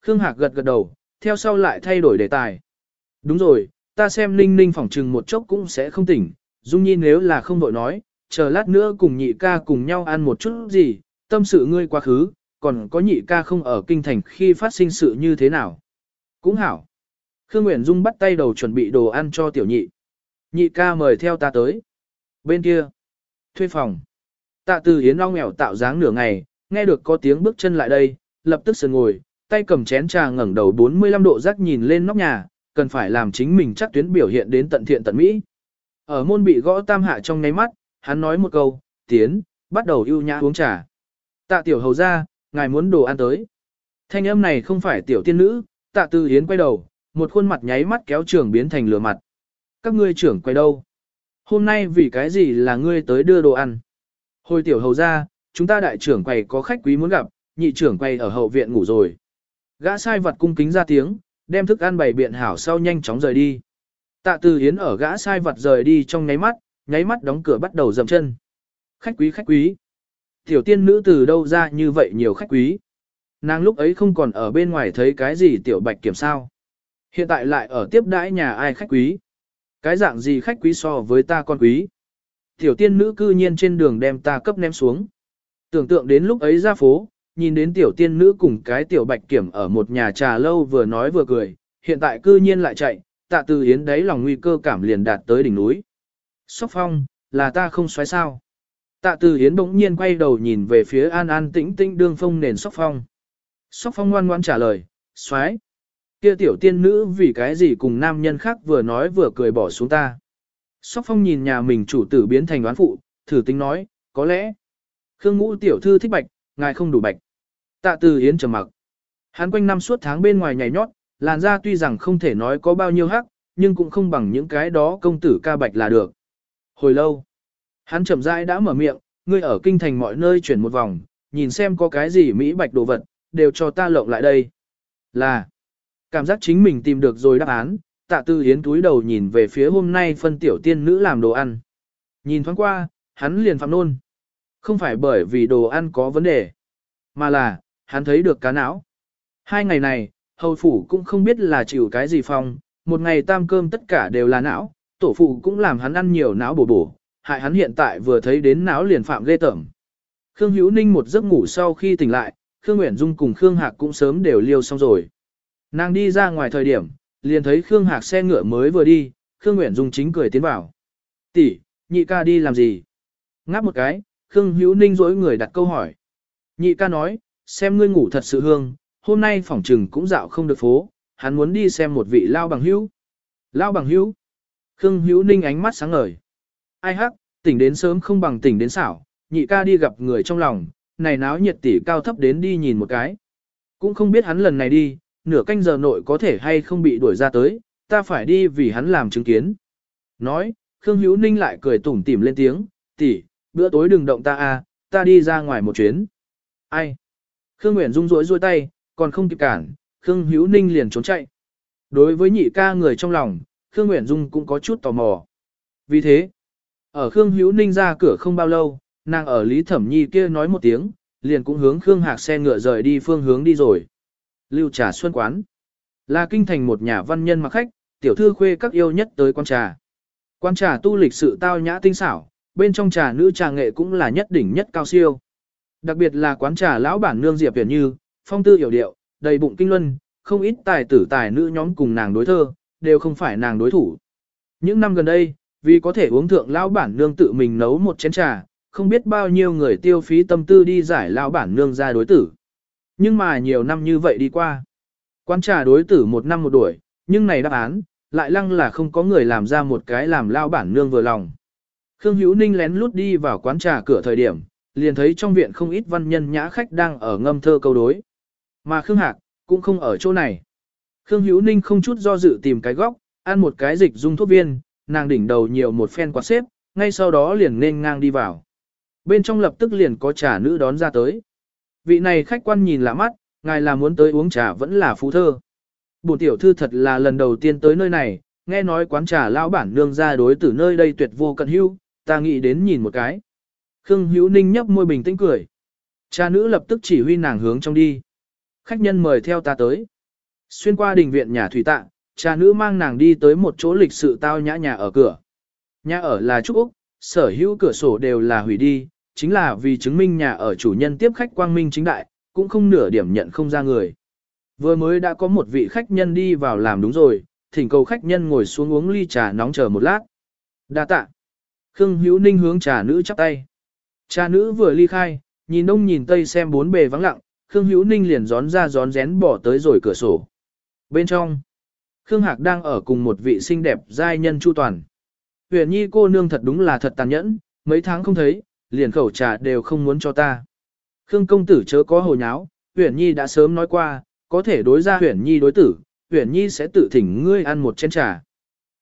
Khương Hạc gật gật đầu, theo sau lại thay đổi đề tài. Đúng rồi, ta xem Ninh Ninh phỏng trừng một chốc cũng sẽ không tỉnh, Dung Nhi nếu là không vội nói, chờ lát nữa cùng nhị ca cùng nhau ăn một chút gì, tâm sự ngươi quá khứ, còn có nhị ca không ở kinh thành khi phát sinh sự như thế nào. Cũng hảo. Khương Nguyễn Dung bắt tay đầu chuẩn bị đồ ăn cho tiểu nhị. Nhị ca mời theo ta tới. Bên kia. Thuê phòng. Tạ từ Yến long mèo tạo dáng nửa ngày, nghe được có tiếng bước chân lại đây, lập tức sườn ngồi, tay cầm chén trà ngẩng đầu 45 độ rắc nhìn lên nóc nhà, cần phải làm chính mình chắc tuyến biểu hiện đến tận thiện tận mỹ. Ở môn bị gõ tam hạ trong ngáy mắt, hắn nói một câu, tiến, bắt đầu ưu nhã uống trà. Tạ tiểu hầu ra, ngài muốn đồ ăn tới. Thanh âm này không phải tiểu tiên nữ, tạ tư hiến quay đầu, một khuôn mặt nháy mắt kéo trưởng biến thành lửa mặt. Các ngươi trưởng quay đâu? Hôm nay vì cái gì là ngươi tới đưa đồ ăn? Hồi tiểu hầu ra, chúng ta đại trưởng quầy có khách quý muốn gặp, nhị trưởng quầy ở hậu viện ngủ rồi. Gã sai vật cung kính ra tiếng, đem thức ăn bày biện hảo sau nhanh chóng rời đi. Tạ Từ Hiến ở gã sai vật rời đi trong nháy mắt, nháy mắt đóng cửa bắt đầu dậm chân. Khách quý khách quý. Tiểu tiên nữ từ đâu ra như vậy nhiều khách quý. Nàng lúc ấy không còn ở bên ngoài thấy cái gì tiểu bạch kiểm sao. Hiện tại lại ở tiếp đãi nhà ai khách quý. Cái dạng gì khách quý so với ta con quý. Tiểu tiên nữ cư nhiên trên đường đem ta cấp ném xuống. Tưởng tượng đến lúc ấy ra phố, nhìn đến tiểu tiên nữ cùng cái tiểu bạch kiểm ở một nhà trà lâu vừa nói vừa cười, hiện tại cư nhiên lại chạy, tạ từ Yến đấy lòng nguy cơ cảm liền đạt tới đỉnh núi. Sóc phong, là ta không xoáy sao. Tạ từ Yến bỗng nhiên quay đầu nhìn về phía an an tĩnh tĩnh đương phong nền sóc phong. Sóc phong ngoan ngoan trả lời, xoáy. Kia tiểu tiên nữ vì cái gì cùng nam nhân khác vừa nói vừa cười bỏ xuống ta. Sóc phong nhìn nhà mình chủ tử biến thành đoán phụ, thử tính nói, có lẽ. Khương ngũ tiểu thư thích bạch, ngài không đủ bạch. Tạ từ Yến trầm mặc. Hắn quanh năm suốt tháng bên ngoài nhảy nhót, làn da tuy rằng không thể nói có bao nhiêu hắc, nhưng cũng không bằng những cái đó công tử ca bạch là được. Hồi lâu, hắn chậm rãi đã mở miệng, ngươi ở kinh thành mọi nơi chuyển một vòng, nhìn xem có cái gì mỹ bạch đồ vật, đều cho ta lộng lại đây. Là, cảm giác chính mình tìm được rồi đáp án, tạ tư hiến túi đầu nhìn về phía hôm nay phân tiểu tiên nữ làm đồ ăn. Nhìn thoáng qua, hắn liền phạm nôn. Không phải bởi vì đồ ăn có vấn đề, mà là, hắn thấy được cá não. Hai ngày này, hầu phủ cũng không biết là chịu cái gì phong, một ngày tam cơm tất cả đều là não, tổ phụ cũng làm hắn ăn nhiều não bổ bổ, hại hắn hiện tại vừa thấy đến não liền phạm ghê tởm. Khương Hữu Ninh một giấc ngủ sau khi tỉnh lại, Khương Nguyễn Dung cùng Khương Hạc cũng sớm đều liêu xong rồi. Nàng đi ra ngoài thời điểm, liền thấy Khương Hạc xe ngựa mới vừa đi, Khương Nguyễn Dung chính cười tiến vào. Tỷ, nhị ca đi làm gì? Ngáp một cái, Khương Hữu Ninh dối người đặt câu hỏi. Nhị ca nói, xem ngươi ngủ thật sự hương, hôm nay phỏng trừng cũng dạo không được phố, hắn muốn đi xem một vị lao bằng hữu. Lao bằng hữu. Khương Hữu Ninh ánh mắt sáng ngời. Ai hắc, tỉnh đến sớm không bằng tỉnh đến xảo, nhị ca đi gặp người trong lòng, này náo nhiệt tỷ cao thấp đến đi nhìn một cái. Cũng không biết hắn lần này đi, nửa canh giờ nội có thể hay không bị đuổi ra tới, ta phải đi vì hắn làm chứng kiến. Nói, Khương Hữu Ninh lại cười tủm tỉm lên tiếng, tỷ, bữa tối đừng động ta a, ta đi ra ngoài một chuyến. Ai? Khương Nguyễn Dung rối rôi tay, còn không kịp cản, Khương Hữu Ninh liền trốn chạy. Đối với nhị ca người trong lòng, Khương Nguyễn Dung cũng có chút tò mò. Vì thế, ở Khương Hữu Ninh ra cửa không bao lâu, nàng ở Lý Thẩm Nhi kia nói một tiếng, liền cũng hướng Khương Hạc xe ngựa rời đi phương hướng đi rồi. Lưu trà xuân quán. Là kinh thành một nhà văn nhân mặc khách, tiểu thư khuê các yêu nhất tới quán trà. Quán trà tu lịch sự tao nhã tinh xảo, bên trong trà nữ trà nghệ cũng là nhất đỉnh nhất cao siêu. Đặc biệt là quán trà lão bản nương Diệp Viễn Như, phong tư hiểu điệu, đầy bụng kinh luân, không ít tài tử tài nữ nhóm cùng nàng đối thơ, đều không phải nàng đối thủ. Những năm gần đây, vì có thể uống thượng lão bản nương tự mình nấu một chén trà, không biết bao nhiêu người tiêu phí tâm tư đi giải lão bản nương ra đối tử. Nhưng mà nhiều năm như vậy đi qua. Quán trà đối tử một năm một đuổi, nhưng này đáp án, lại lăng là không có người làm ra một cái làm lão bản nương vừa lòng. Khương Hữu Ninh lén lút đi vào quán trà cửa thời điểm, liền thấy trong viện không ít văn nhân nhã khách đang ở ngâm thơ câu đối. Mà Khương Hạc, cũng không ở chỗ này. Khương Hữu Ninh không chút do dự tìm cái góc, ăn một cái dịch dung thuốc viên, nàng đỉnh đầu nhiều một phen quạt xếp, ngay sau đó liền nên ngang đi vào. Bên trong lập tức liền có trà nữ đón ra tới. Vị này khách quan nhìn lạ mắt, ngài là muốn tới uống trà vẫn là phú thơ. Bổn tiểu thư thật là lần đầu tiên tới nơi này, nghe nói quán trà lão bản nương ra đối từ nơi đây tuyệt vô cận hưu, ta nghĩ đến nhìn một cái. Khương Hữu Ninh nhấp môi bình tĩnh cười. Cha nữ lập tức chỉ huy nàng hướng trong đi. khách nhân mời theo ta tới. Xuyên qua đình viện nhà thủy tạ, cha nữ mang nàng đi tới một chỗ lịch sự tao nhã nhà ở cửa. Nhà ở là trúc Úc, sở hữu cửa sổ đều là hủy đi, chính là vì chứng minh nhà ở chủ nhân tiếp khách quang minh chính đại, cũng không nửa điểm nhận không ra người. Vừa mới đã có một vị khách nhân đi vào làm đúng rồi, thỉnh cầu khách nhân ngồi xuống uống ly trà nóng chờ một lát. Đa tạ. Khương Hữu Ninh hướng trà nữ chắp tay. Cha nữ vừa ly khai, nhìn đông nhìn tây xem bốn bề vắng lặng, Khương Hữu Ninh liền gión ra gión rén bỏ tới rồi cửa sổ. Bên trong, Khương Hạc đang ở cùng một vị xinh đẹp giai nhân chu toàn. Huyền Nhi cô nương thật đúng là thật tàn nhẫn, mấy tháng không thấy, liền khẩu trà đều không muốn cho ta. Khương công tử chớ có hồ nháo, Huyền Nhi đã sớm nói qua, có thể đối ra Huyền Nhi đối tử, Huyền Nhi sẽ tự thỉnh ngươi ăn một chén trà.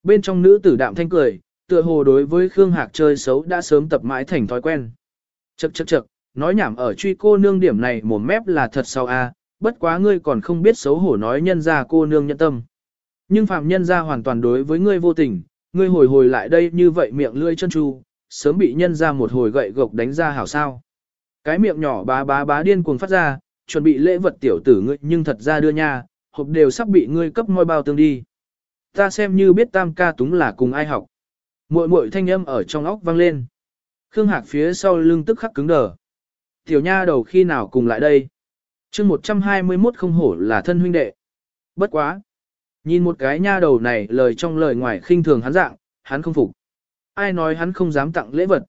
Bên trong nữ tử đạm thanh cười, tựa hồ đối với Khương Hạc chơi xấu đã sớm tập mãi thành thói quen. Chậc chậc chậc, nói nhảm ở truy cô nương điểm này mồm mép là thật sao a, bất quá ngươi còn không biết xấu hổ nói nhân ra cô nương nhận tâm. Nhưng phạm nhân ra hoàn toàn đối với ngươi vô tình, ngươi hồi hồi lại đây như vậy miệng lươi chân tru, sớm bị nhân ra một hồi gậy gộc đánh ra hảo sao. Cái miệng nhỏ bá bá bá điên cuồng phát ra, chuẩn bị lễ vật tiểu tử ngươi nhưng thật ra đưa nha, hộp đều sắp bị ngươi cấp ngôi bao tương đi. Ta xem như biết tam ca túng là cùng ai học. Muội muội thanh âm ở trong óc vang lên. Khương Hạc phía sau lưng tức khắc cứng đờ. Tiểu nha đầu khi nào cùng lại đây? chương 121 không hổ là thân huynh đệ. Bất quá. Nhìn một cái nha đầu này lời trong lời ngoài khinh thường hắn dạng, hắn không phục. Ai nói hắn không dám tặng lễ vật.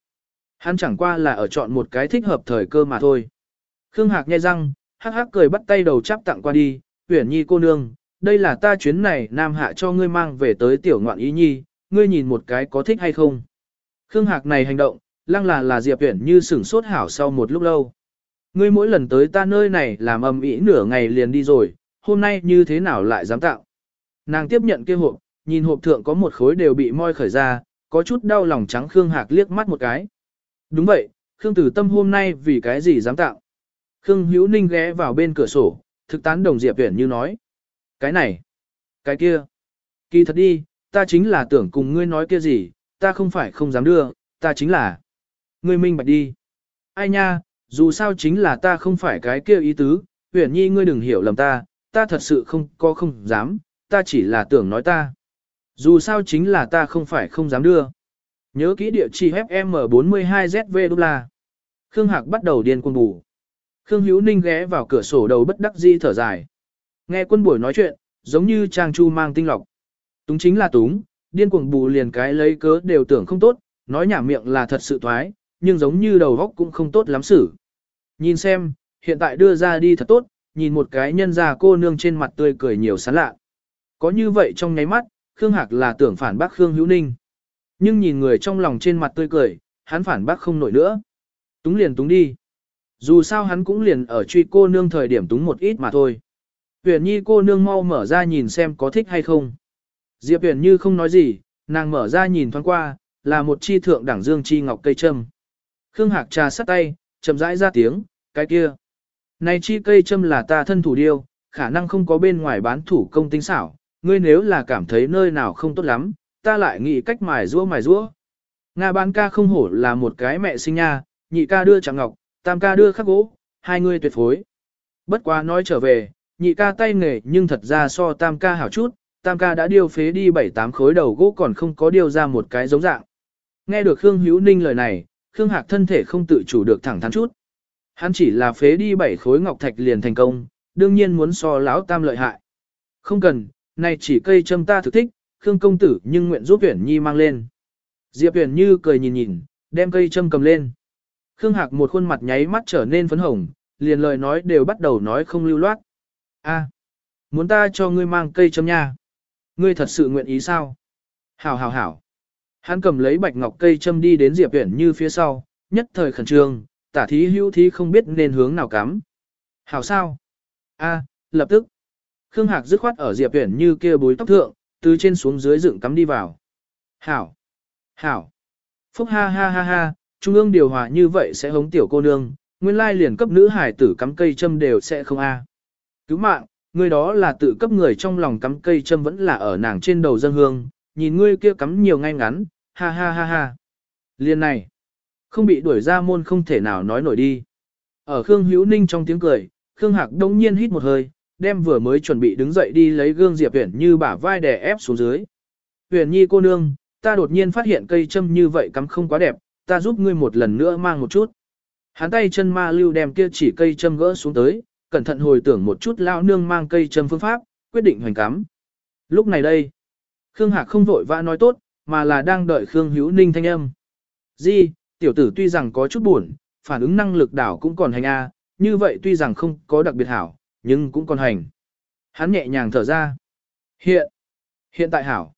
Hắn chẳng qua là ở chọn một cái thích hợp thời cơ mà thôi. Khương Hạc nghe răng, hắc hắc cười bắt tay đầu chắp tặng qua đi, huyển Nhi cô nương, đây là ta chuyến này Nam Hạ cho ngươi mang về tới tiểu ngoạn ý nhi, ngươi nhìn một cái có thích hay không. Khương Hạc này hành động, lăng là là Diệp Uyển như sửng sốt hảo sau một lúc lâu. Ngươi mỗi lần tới ta nơi này làm ầm ĩ nửa ngày liền đi rồi, hôm nay như thế nào lại dám tạo. Nàng tiếp nhận kia hộp, nhìn hộp thượng có một khối đều bị moi khởi ra, có chút đau lòng trắng Khương Hạc liếc mắt một cái. Đúng vậy, Khương Tử Tâm hôm nay vì cái gì dám tạo. Khương Hữu Ninh ghé vào bên cửa sổ, thực tán đồng Diệp Uyển như nói. Cái này, cái kia, kỳ thật đi, ta chính là tưởng cùng ngươi nói kia gì, ta không phải không dám đưa, ta chính là. Ngươi minh bạch đi. Ai nha, dù sao chính là ta không phải cái kia ý tứ, huyền nhi ngươi đừng hiểu lầm ta, ta thật sự không có không dám, ta chỉ là tưởng nói ta. Dù sao chính là ta không phải không dám đưa. Nhớ kỹ địa chỉ FM42ZV đô la. Khương Hạc bắt đầu điên cuồng bù. Khương Hữu Ninh ghé vào cửa sổ đầu bất đắc di thở dài. Nghe quân buổi nói chuyện, giống như Trang Chu mang tinh lọc. Túng chính là túng, điên cuồng bù liền cái lấy cớ đều tưởng không tốt, nói nhảm miệng là thật sự thoái, nhưng giống như đầu góc cũng không tốt lắm xử. Nhìn xem, hiện tại đưa ra đi thật tốt, nhìn một cái nhân ra cô nương trên mặt tươi cười nhiều sán lạ. Có như vậy trong nháy mắt, Khương Hạc là tưởng phản bác Khương Hữu Ninh. Nhưng nhìn người trong lòng trên mặt tươi cười, hắn phản bác không nổi nữa. Túng liền túng đi. Dù sao hắn cũng liền ở truy cô nương thời điểm túng một ít mà thôi. Huyền nhi cô nương mau mở ra nhìn xem có thích hay không. Diệp Huyền như không nói gì, nàng mở ra nhìn thoáng qua, là một chi thượng đẳng dương chi ngọc cây trâm Khương Hạc trà sắt tay, chậm rãi ra tiếng, cái kia. Này chi cây châm là ta thân thủ điêu, khả năng không có bên ngoài bán thủ công tinh xảo, ngươi nếu là cảm thấy nơi nào không tốt lắm, ta lại nghĩ cách mài rũa mài rũa. Nga bán ca không hổ là một cái mẹ sinh nha, nhị ca đưa chẳng ngọc, tam ca đưa khắc gỗ, hai người tuyệt phối. Bất quá nói trở về, nhị ca tay nghề nhưng thật ra so tam ca hảo chút, tam ca đã điêu phế đi bảy tám khối đầu gỗ còn không có điêu ra một cái giống dạng. Nghe được Khương Hữu Ninh lời này, Khương Hạc thân thể không tự chủ được thẳng thắn chút. Hắn chỉ là phế đi bảy khối ngọc thạch liền thành công, đương nhiên muốn so lão tam lợi hại. Không cần, này chỉ cây châm ta thực thích, Khương công tử nhưng nguyện giúp Uyển Nhi mang lên. Diệp Uyển Như cười nhìn nhìn, đem cây châm cầm lên. Khương Hạc một khuôn mặt nháy mắt trở nên phấn hồng, liền lời nói đều bắt đầu nói không lưu loát. A, muốn ta cho ngươi mang cây châm nha. Ngươi thật sự nguyện ý sao? Hảo hảo hảo. Hắn cầm lấy bạch ngọc cây châm đi đến Diệp Uyển Như phía sau, nhất thời khẩn trương, tả thí hữu thí không biết nên hướng nào cắm. Hảo sao? A, lập tức. Khương Hạc dứt khoát ở Diệp Uyển Như kia búi tóc thượng, từ trên xuống dưới dựng cắm đi vào. Hảo. Hảo. Phúc ha ha ha ha, trung ương điều hòa như vậy sẽ hống tiểu cô nương, nguyên lai liền cấp nữ hải tử cắm cây châm đều sẽ không a. Cứu mạng, người đó là tự cấp người trong lòng cắm cây châm vẫn là ở nàng trên đầu dân hương, nhìn ngươi kia cắm nhiều ngay ngắn, ha ha ha ha. Liên này, không bị đuổi ra môn không thể nào nói nổi đi. Ở Khương Hữu Ninh trong tiếng cười, Khương Hạc đông nhiên hít một hơi, đem vừa mới chuẩn bị đứng dậy đi lấy gương Diệp Uyển Như bả vai đè ép xuống dưới. Uyển Nhi cô nương, ta đột nhiên phát hiện cây châm như vậy cắm không quá đẹp, ta giúp ngươi một lần nữa mang một chút. Hắn tay chân ma lưu đem kia chỉ cây châm gỡ xuống tới, cẩn thận hồi tưởng một chút lao nương mang cây châm phương pháp, quyết định hoành cắm. Lúc này đây, Khương Hạc không vội vã nói tốt, mà là đang đợi Khương Hữu Ninh thanh âm. Di, tiểu tử tuy rằng có chút buồn, phản ứng năng lực đảo cũng còn hành A, như vậy tuy rằng không có đặc biệt hảo, nhưng cũng còn hành. Hắn nhẹ nhàng thở ra. Hiện, hiện tại hảo.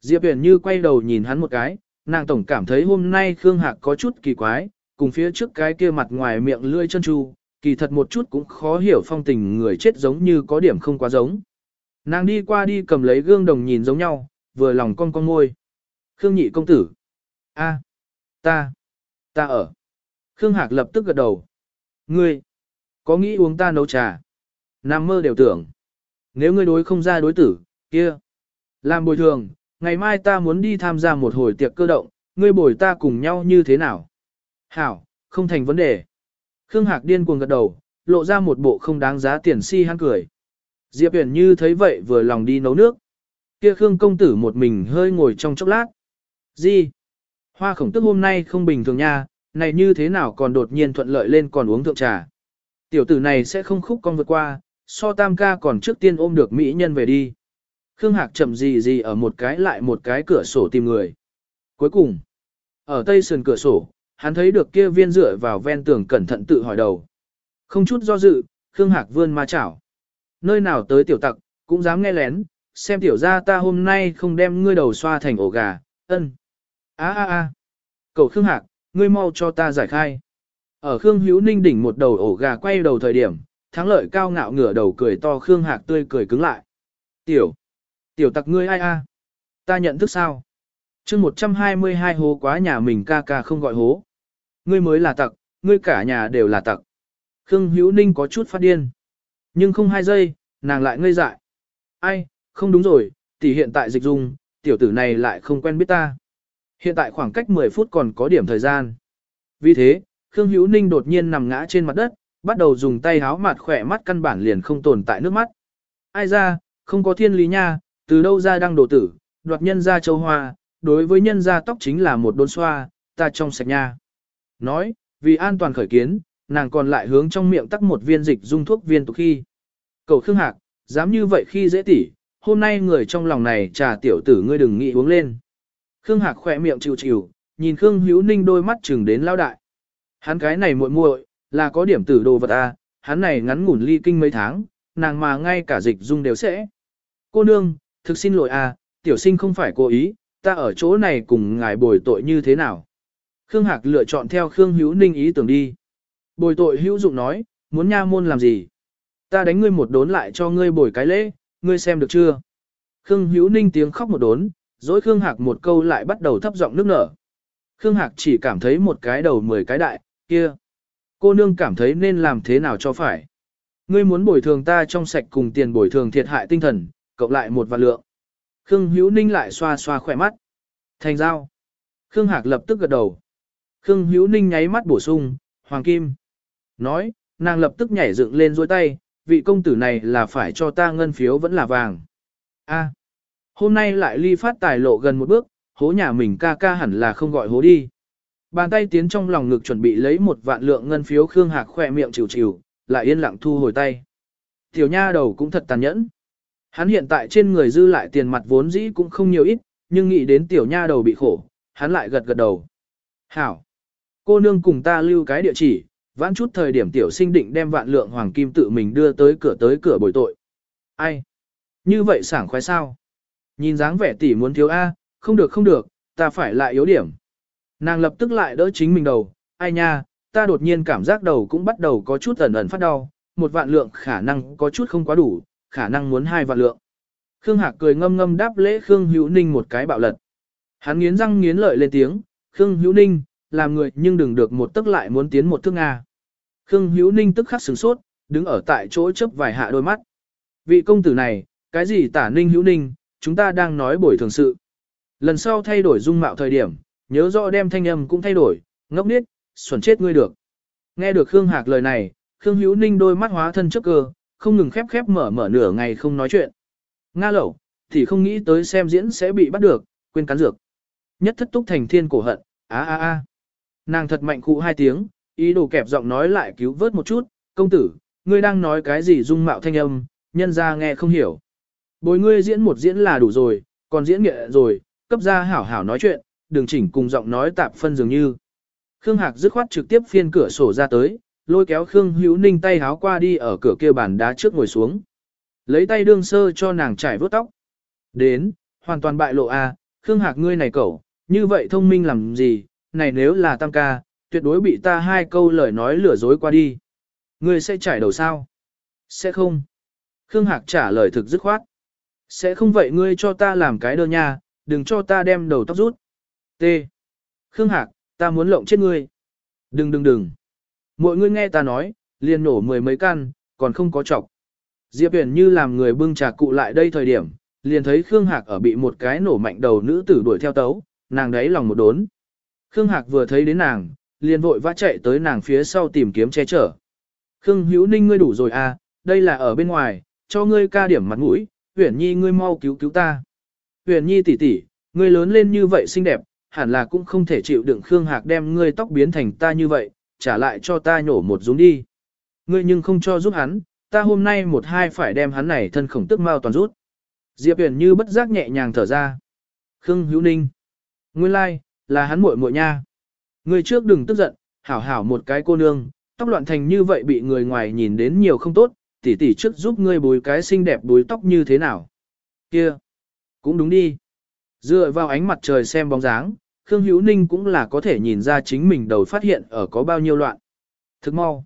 Diệp Huyền như quay đầu nhìn hắn một cái, nàng tổng cảm thấy hôm nay Khương Hạc có chút kỳ quái, cùng phía trước cái kia mặt ngoài miệng lươi chân tru, kỳ thật một chút cũng khó hiểu phong tình người chết giống như có điểm không quá giống. Nàng đi qua đi cầm lấy gương đồng nhìn giống nhau, vừa lòng con con ngôi. Khương nhị công tử. a ta, ta ở. Khương Hạc lập tức gật đầu. Ngươi, có nghĩ uống ta nấu trà? Nam mơ đều tưởng. Nếu ngươi đối không ra đối tử, kia. Làm bồi thường, ngày mai ta muốn đi tham gia một hồi tiệc cơ động, ngươi bồi ta cùng nhau như thế nào? Hảo, không thành vấn đề. Khương Hạc điên cuồng gật đầu, lộ ra một bộ không đáng giá tiền si hắn cười. Diệp Huyền như thấy vậy vừa lòng đi nấu nước. Kia Khương công tử một mình hơi ngồi trong chốc lát. Gì? Hoa khổng tức hôm nay không bình thường nha, này như thế nào còn đột nhiên thuận lợi lên còn uống thượng trà. Tiểu tử này sẽ không khúc con vượt qua, so tam ca còn trước tiên ôm được mỹ nhân về đi. Khương Hạc chậm gì gì ở một cái lại một cái cửa sổ tìm người. Cuối cùng, ở tây sườn cửa sổ, hắn thấy được kia viên rửa vào ven tường cẩn thận tự hỏi đầu. Không chút do dự, Khương Hạc vươn ma chảo. Nơi nào tới tiểu tặc, cũng dám nghe lén, xem tiểu ra ta hôm nay không đem ngươi đầu xoa thành ổ gà, ân. a a a Cậu Khương Hạc, ngươi mau cho ta giải khai. Ở Khương Hữu Ninh đỉnh một đầu ổ gà quay đầu thời điểm, thắng lợi cao ngạo ngửa đầu cười to Khương Hạc tươi cười cứng lại. Tiểu, tiểu tặc ngươi ai a? Ta nhận thức sao? chương 122 hố quá nhà mình ca ca không gọi hố. Ngươi mới là tặc, ngươi cả nhà đều là tặc. Khương Hữu Ninh có chút phát điên. Nhưng không hai giây, nàng lại ngây dại. Ai, không đúng rồi, tỷ hiện tại dịch dung, tiểu tử này lại không quen biết ta. Hiện tại khoảng cách 10 phút còn có điểm thời gian. Vì thế, Khương Hữu Ninh đột nhiên nằm ngã trên mặt đất, bắt đầu dùng tay háo mặt khỏe mắt căn bản liền không tồn tại nước mắt. Ai ra, không có thiên lý nha, từ đâu ra đang đổ tử, đoạt nhân ra châu hoa, đối với nhân ra tóc chính là một đôn xoa, ta trong sạch nha. Nói, vì an toàn khởi kiến, nàng còn lại hướng trong miệng tắc một viên dịch dung thuốc viên tục khi. Cầu Khương Hạc, dám như vậy khi dễ tỉ, hôm nay người trong lòng này trà tiểu tử ngươi đừng nghĩ uống lên. Khương Hạc khỏe miệng chịu chịu, nhìn Khương Hữu Ninh đôi mắt chừng đến lao đại. Hắn cái này muội muội là có điểm tử đồ vật à, hắn này ngắn ngủn ly kinh mấy tháng, nàng mà ngay cả dịch dung đều sẽ. Cô nương, thực xin lỗi à, tiểu sinh không phải cố ý, ta ở chỗ này cùng ngài bồi tội như thế nào. Khương Hạc lựa chọn theo Khương Hữu Ninh ý tưởng đi. Bồi tội hữu dụng nói, muốn nha môn làm gì? Ta đánh ngươi một đốn lại cho ngươi bồi cái lễ, ngươi xem được chưa? Khương Hữu Ninh tiếng khóc một đốn, dối Khương Hạc một câu lại bắt đầu thấp giọng nước nở. Khương Hạc chỉ cảm thấy một cái đầu mười cái đại, kia. Cô nương cảm thấy nên làm thế nào cho phải. Ngươi muốn bồi thường ta trong sạch cùng tiền bồi thường thiệt hại tinh thần, cộng lại một vạn lượng. Khương Hữu Ninh lại xoa xoa khỏe mắt. Thành giao. Khương Hạc lập tức gật đầu. Khương Hữu Ninh nháy mắt bổ sung, Hoàng Kim. Nói, nàng lập tức nhảy dựng lên dôi tay, vị công tử này là phải cho ta ngân phiếu vẫn là vàng. A, hôm nay lại ly phát tài lộ gần một bước, hố nhà mình ca ca hẳn là không gọi hố đi. Bàn tay tiến trong lòng ngực chuẩn bị lấy một vạn lượng ngân phiếu Khương Hạc khỏe miệng chịu chịu, lại yên lặng thu hồi tay. Tiểu nha đầu cũng thật tàn nhẫn. Hắn hiện tại trên người dư lại tiền mặt vốn dĩ cũng không nhiều ít, nhưng nghĩ đến tiểu nha đầu bị khổ, hắn lại gật gật đầu. Hảo! Cô nương cùng ta lưu cái địa chỉ, vãn chút thời điểm tiểu sinh định đem vạn lượng hoàng kim tự mình đưa tới cửa tới cửa bồi tội. Ai? Như vậy sảng khoái sao? Nhìn dáng vẻ tỷ muốn thiếu A, không được không được, ta phải lại yếu điểm. Nàng lập tức lại đỡ chính mình đầu, ai nha, ta đột nhiên cảm giác đầu cũng bắt đầu có chút ẩn ẩn phát đau, một vạn lượng khả năng có chút không quá đủ, khả năng muốn hai vạn lượng. Khương Hạc cười ngâm ngâm đáp lễ Khương Hữu Ninh một cái bạo lật. Hắn nghiến răng nghiến lợi lên tiếng, Khương Hữu Ninh, làm người nhưng đừng được một tức lại muốn tiến một thước Nga. Khương Hữu Ninh tức khắc sửng sốt, đứng ở tại chỗ chớp vài hạ đôi mắt. Vị công tử này, cái gì tả ninh hữu ninh, chúng ta đang nói buổi thường sự. Lần sau thay đổi dung mạo thời điểm, nhớ rõ đem thanh âm cũng thay đổi, ngốc niết, xuẩn chết ngươi được. Nghe được Khương Hạc lời này, Khương Hữu Ninh đôi mắt hóa thân trước cơ, không ngừng khép khép mở mở nửa ngày không nói chuyện. Nga lẩu, thì không nghĩ tới xem diễn sẽ bị bắt được, quên cắn dược. Nhất thất túc thành thiên cổ hận, á á á. Nàng thật mạnh cụ hai tiếng, ý đồ kẹp giọng nói lại cứu vớt một chút, công tử, ngươi đang nói cái gì dung mạo thanh âm, nhân ra nghe không hiểu. Bồi ngươi diễn một diễn là đủ rồi, còn diễn nghệ rồi, cấp ra hảo hảo nói chuyện, đừng chỉnh cùng giọng nói tạp phân dường như. Khương Hạc dứt khoát trực tiếp phiên cửa sổ ra tới, lôi kéo Khương Hữu Ninh tay háo qua đi ở cửa kia bàn đá trước ngồi xuống. Lấy tay đương sơ cho nàng trải vớt tóc. Đến, hoàn toàn bại lộ a, à, Khương Hạc ngươi này cậu, như vậy thông minh làm gì, này nếu là tam ca, tuyệt đối bị ta hai câu lời nói lừa dối qua đi. Ngươi sẽ trải đầu sao? Sẽ không. Khương Hạc trả lời thực dứt khoát. Sẽ không vậy ngươi cho ta làm cái đơn nha, đừng cho ta đem đầu tóc rút. T. Khương Hạc, ta muốn lộng chết ngươi. Đừng đừng đừng. Mọi người nghe ta nói, liền nổ mười mấy căn, còn không có chọc. Diệp Huyền như làm người bưng trà cụ lại đây thời điểm, liền thấy Khương Hạc ở bị một cái nổ mạnh đầu nữ tử đuổi theo tấu, nàng đấy lòng một đốn. Khương Hạc vừa thấy đến nàng, liền vội vã chạy tới nàng phía sau tìm kiếm che chở. Khương Hữu Ninh ngươi đủ rồi à, đây là ở bên ngoài, cho ngươi ca điểm mặt mũi, Huyền Nhi ngươi mau cứu cứu ta. Huyền Nhi tỷ tỷ, ngươi lớn lên như vậy xinh đẹp, hẳn là cũng không thể chịu đựng Khương Hạc đem ngươi tóc biến thành ta như vậy, trả lại cho ta nhổ một dúng đi. Ngươi nhưng không cho giúp hắn, ta hôm nay một hai phải đem hắn này thân khổng tức mau toàn rút. Diệp Huyền như bất giác nhẹ nhàng thở ra. Khương Hữu Ninh. Nguyên lai, like, là hắn muội muội nha. người trước đừng tức giận, hảo hảo một cái cô nương, tóc loạn thành như vậy bị người ngoài nhìn đến nhiều không tốt, tỷ tỷ trước giúp ngươi bùi cái xinh đẹp bùi tóc như thế nào. Kia, cũng đúng đi. Dựa vào ánh mặt trời xem bóng dáng, Khương Hữu Ninh cũng là có thể nhìn ra chính mình đầu phát hiện ở có bao nhiêu loạn. Thức mau.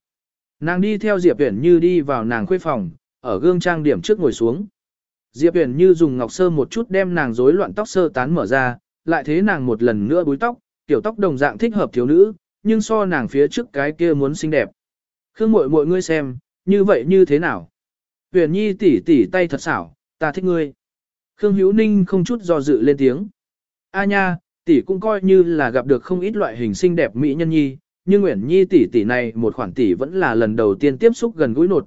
Nàng đi theo Diệp Uyển Như đi vào nàng khuê phòng, ở gương trang điểm trước ngồi xuống. Diệp Uyển Như dùng ngọc sơ một chút đem nàng rối loạn tóc sơ tán mở ra, lại thế nàng một lần nữa búi tóc, kiểu tóc đồng dạng thích hợp thiếu nữ, nhưng so nàng phía trước cái kia muốn xinh đẹp. Khương muội muội ngươi xem, như vậy như thế nào? Huyền Nhi tỷ tỷ tay thật xảo, ta thích ngươi. Khương Hữu Ninh không chút do dự lên tiếng. A nha, tỷ cũng coi như là gặp được không ít loại hình xinh đẹp mỹ nhân nhi, nhưng Nguyễn Nhi tỷ tỷ này một khoản tỷ vẫn là lần đầu tiên tiếp xúc gần gũi nột.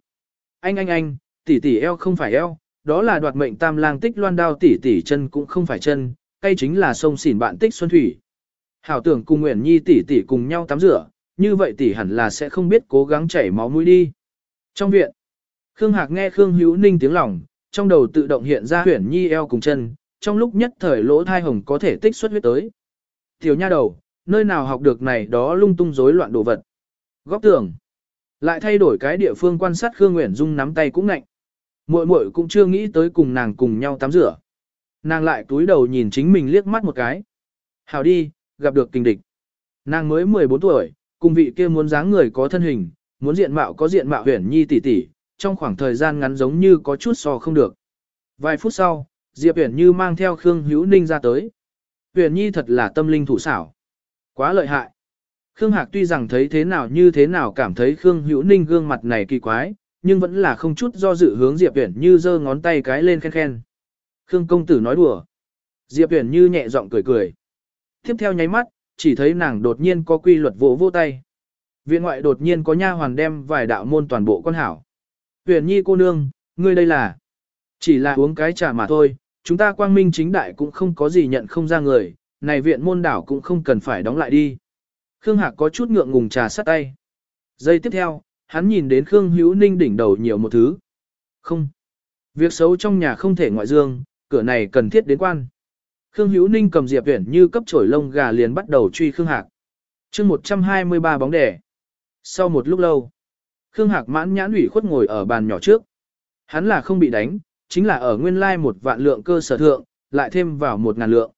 Anh anh anh, tỷ tỷ eo không phải eo, đó là đoạt mệnh tam lang tích loan đao tỷ tỷ chân cũng không phải chân, cây chính là sông xỉn bạn tích xuân thủy. Hảo tưởng cùng Nguyễn Nhi tỷ tỷ cùng nhau tắm rửa, như vậy tỷ hẳn là sẽ không biết cố gắng chảy máu mũi đi. Trong viện, Khương Hạc nghe Khương Hữu Ninh tiếng lòng, trong đầu tự động hiện ra Huyền Nhi eo cùng chân, trong lúc nhất thời lỗ thai hồng có thể tích xuất huyết tới. Tiểu nha đầu, nơi nào học được này đó lung tung rối loạn đồ vật. Góc tường. Lại thay đổi cái địa phương quan sát Khương Nguyễn Dung nắm tay cũng ngạnh. Muội muội cũng chưa nghĩ tới cùng nàng cùng nhau tắm rửa. Nàng lại túi đầu nhìn chính mình liếc mắt một cái. Hào đi, gặp được kinh địch. Nàng mới 14 tuổi, cùng vị kia muốn dáng người có thân hình, muốn diện mạo có diện mạo huyền nhi tỷ tỷ, trong khoảng thời gian ngắn giống như có chút so không được. Vài phút sau, Diệp uyển Như mang theo Khương Hữu Ninh ra tới. uyển Nhi thật là tâm linh thủ xảo. Quá lợi hại. Khương Hạc tuy rằng thấy thế nào như thế nào cảm thấy Khương Hữu Ninh gương mặt này kỳ quái, nhưng vẫn là không chút do dự hướng Diệp uyển Như giơ ngón tay cái lên khen khen. Khương công tử nói đùa. Diệp Huyền Như nhẹ giọng cười cười. Tiếp theo nháy mắt, chỉ thấy nàng đột nhiên có quy luật vỗ vỗ tay. Viện ngoại đột nhiên có nha hoàn đem vài đạo môn toàn bộ con hảo. Huyền Nhi cô nương, ngươi đây là chỉ là uống cái trà mà thôi, chúng ta quang minh chính đại cũng không có gì nhận không ra người, này viện môn đảo cũng không cần phải đóng lại đi. Khương Hạc có chút ngượng ngùng trà sắt tay. Giây tiếp theo, hắn nhìn đến Khương Hữu Ninh đỉnh đầu nhiều một thứ. Không. Việc xấu trong nhà không thể ngoại dương, cửa này cần thiết đến quan. Khương Hữu Ninh cầm Diệp Viễn như cấp chổi lông gà liền bắt đầu truy Khương Hạc. chương 123 bóng đẻ. Sau một lúc lâu, Khương Hạc mãn nhãn ủy khuất ngồi ở bàn nhỏ trước. Hắn là không bị đánh, chính là ở nguyên lai một vạn lượng cơ sở thượng, lại thêm vào một ngàn lượng.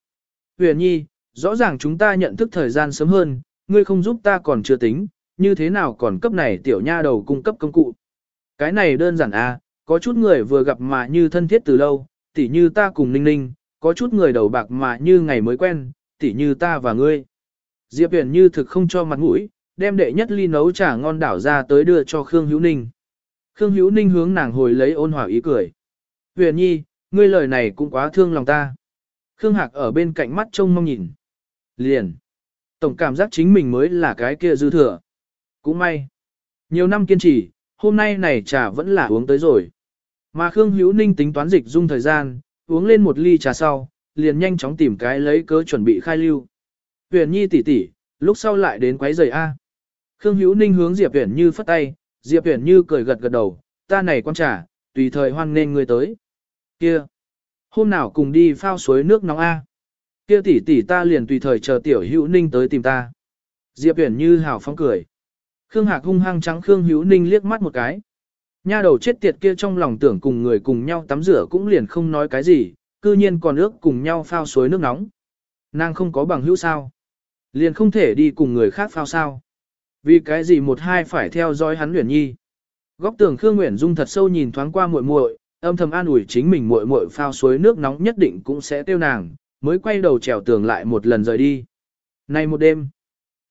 Huyền nhi, rõ ràng chúng ta nhận thức thời gian sớm hơn, ngươi không giúp ta còn chưa tính, như thế nào còn cấp này tiểu nha đầu cung cấp công cụ. Cái này đơn giản à, có chút người vừa gặp mà như thân thiết từ lâu, tỉ như ta cùng ninh ninh, có chút người đầu bạc mà như ngày mới quen, tỉ như ta và ngươi. Diệp Huyền như thực không cho mặt mũi, đem đệ nhất ly nấu trà ngon đảo ra tới đưa cho Khương Hữu Ninh. Khương Hữu Ninh hướng nàng hồi lấy ôn hòa ý cười. Huyền nhi, ngươi lời này cũng quá thương lòng ta. Khương Hạc ở bên cạnh mắt trông mong nhìn. Liền. Tổng cảm giác chính mình mới là cái kia dư thừa. Cũng may. Nhiều năm kiên trì, hôm nay này trà vẫn là uống tới rồi. Mà Khương Hữu Ninh tính toán dịch dung thời gian, uống lên một ly trà sau, liền nhanh chóng tìm cái lấy cớ chuẩn bị khai lưu. Huyền Nhi tỷ tỷ, lúc sau lại đến quấy rầy a. Khương Hữu Ninh hướng Diệp Huyền Như phất tay, Diệp Huyền Như cười gật gật đầu, ta này quan trà, tùy thời hoan nên người tới. Kia, hôm nào cùng đi phao suối nước nóng a. Kia tỷ tỷ ta liền tùy thời chờ tiểu Hữu Ninh tới tìm ta. Diệp Huyền Như hào phóng cười. Khương Hạc hung hăng trắng Khương Hữu Ninh liếc mắt một cái. Nha đầu chết tiệt kia trong lòng tưởng cùng người cùng nhau tắm rửa cũng liền không nói cái gì, cư nhiên còn ước cùng nhau phao suối nước nóng. Nàng không có bằng hữu sao. Liền không thể đi cùng người khác phao sao. Vì cái gì một hai phải theo dõi hắn luyện Nhi. Góc tường Khương Nguyễn Dung thật sâu nhìn thoáng qua muội muội, âm thầm an ủi chính mình muội muội phao suối nước nóng nhất định cũng sẽ tiêu nàng, mới quay đầu trèo tường lại một lần rời đi. Nay một đêm,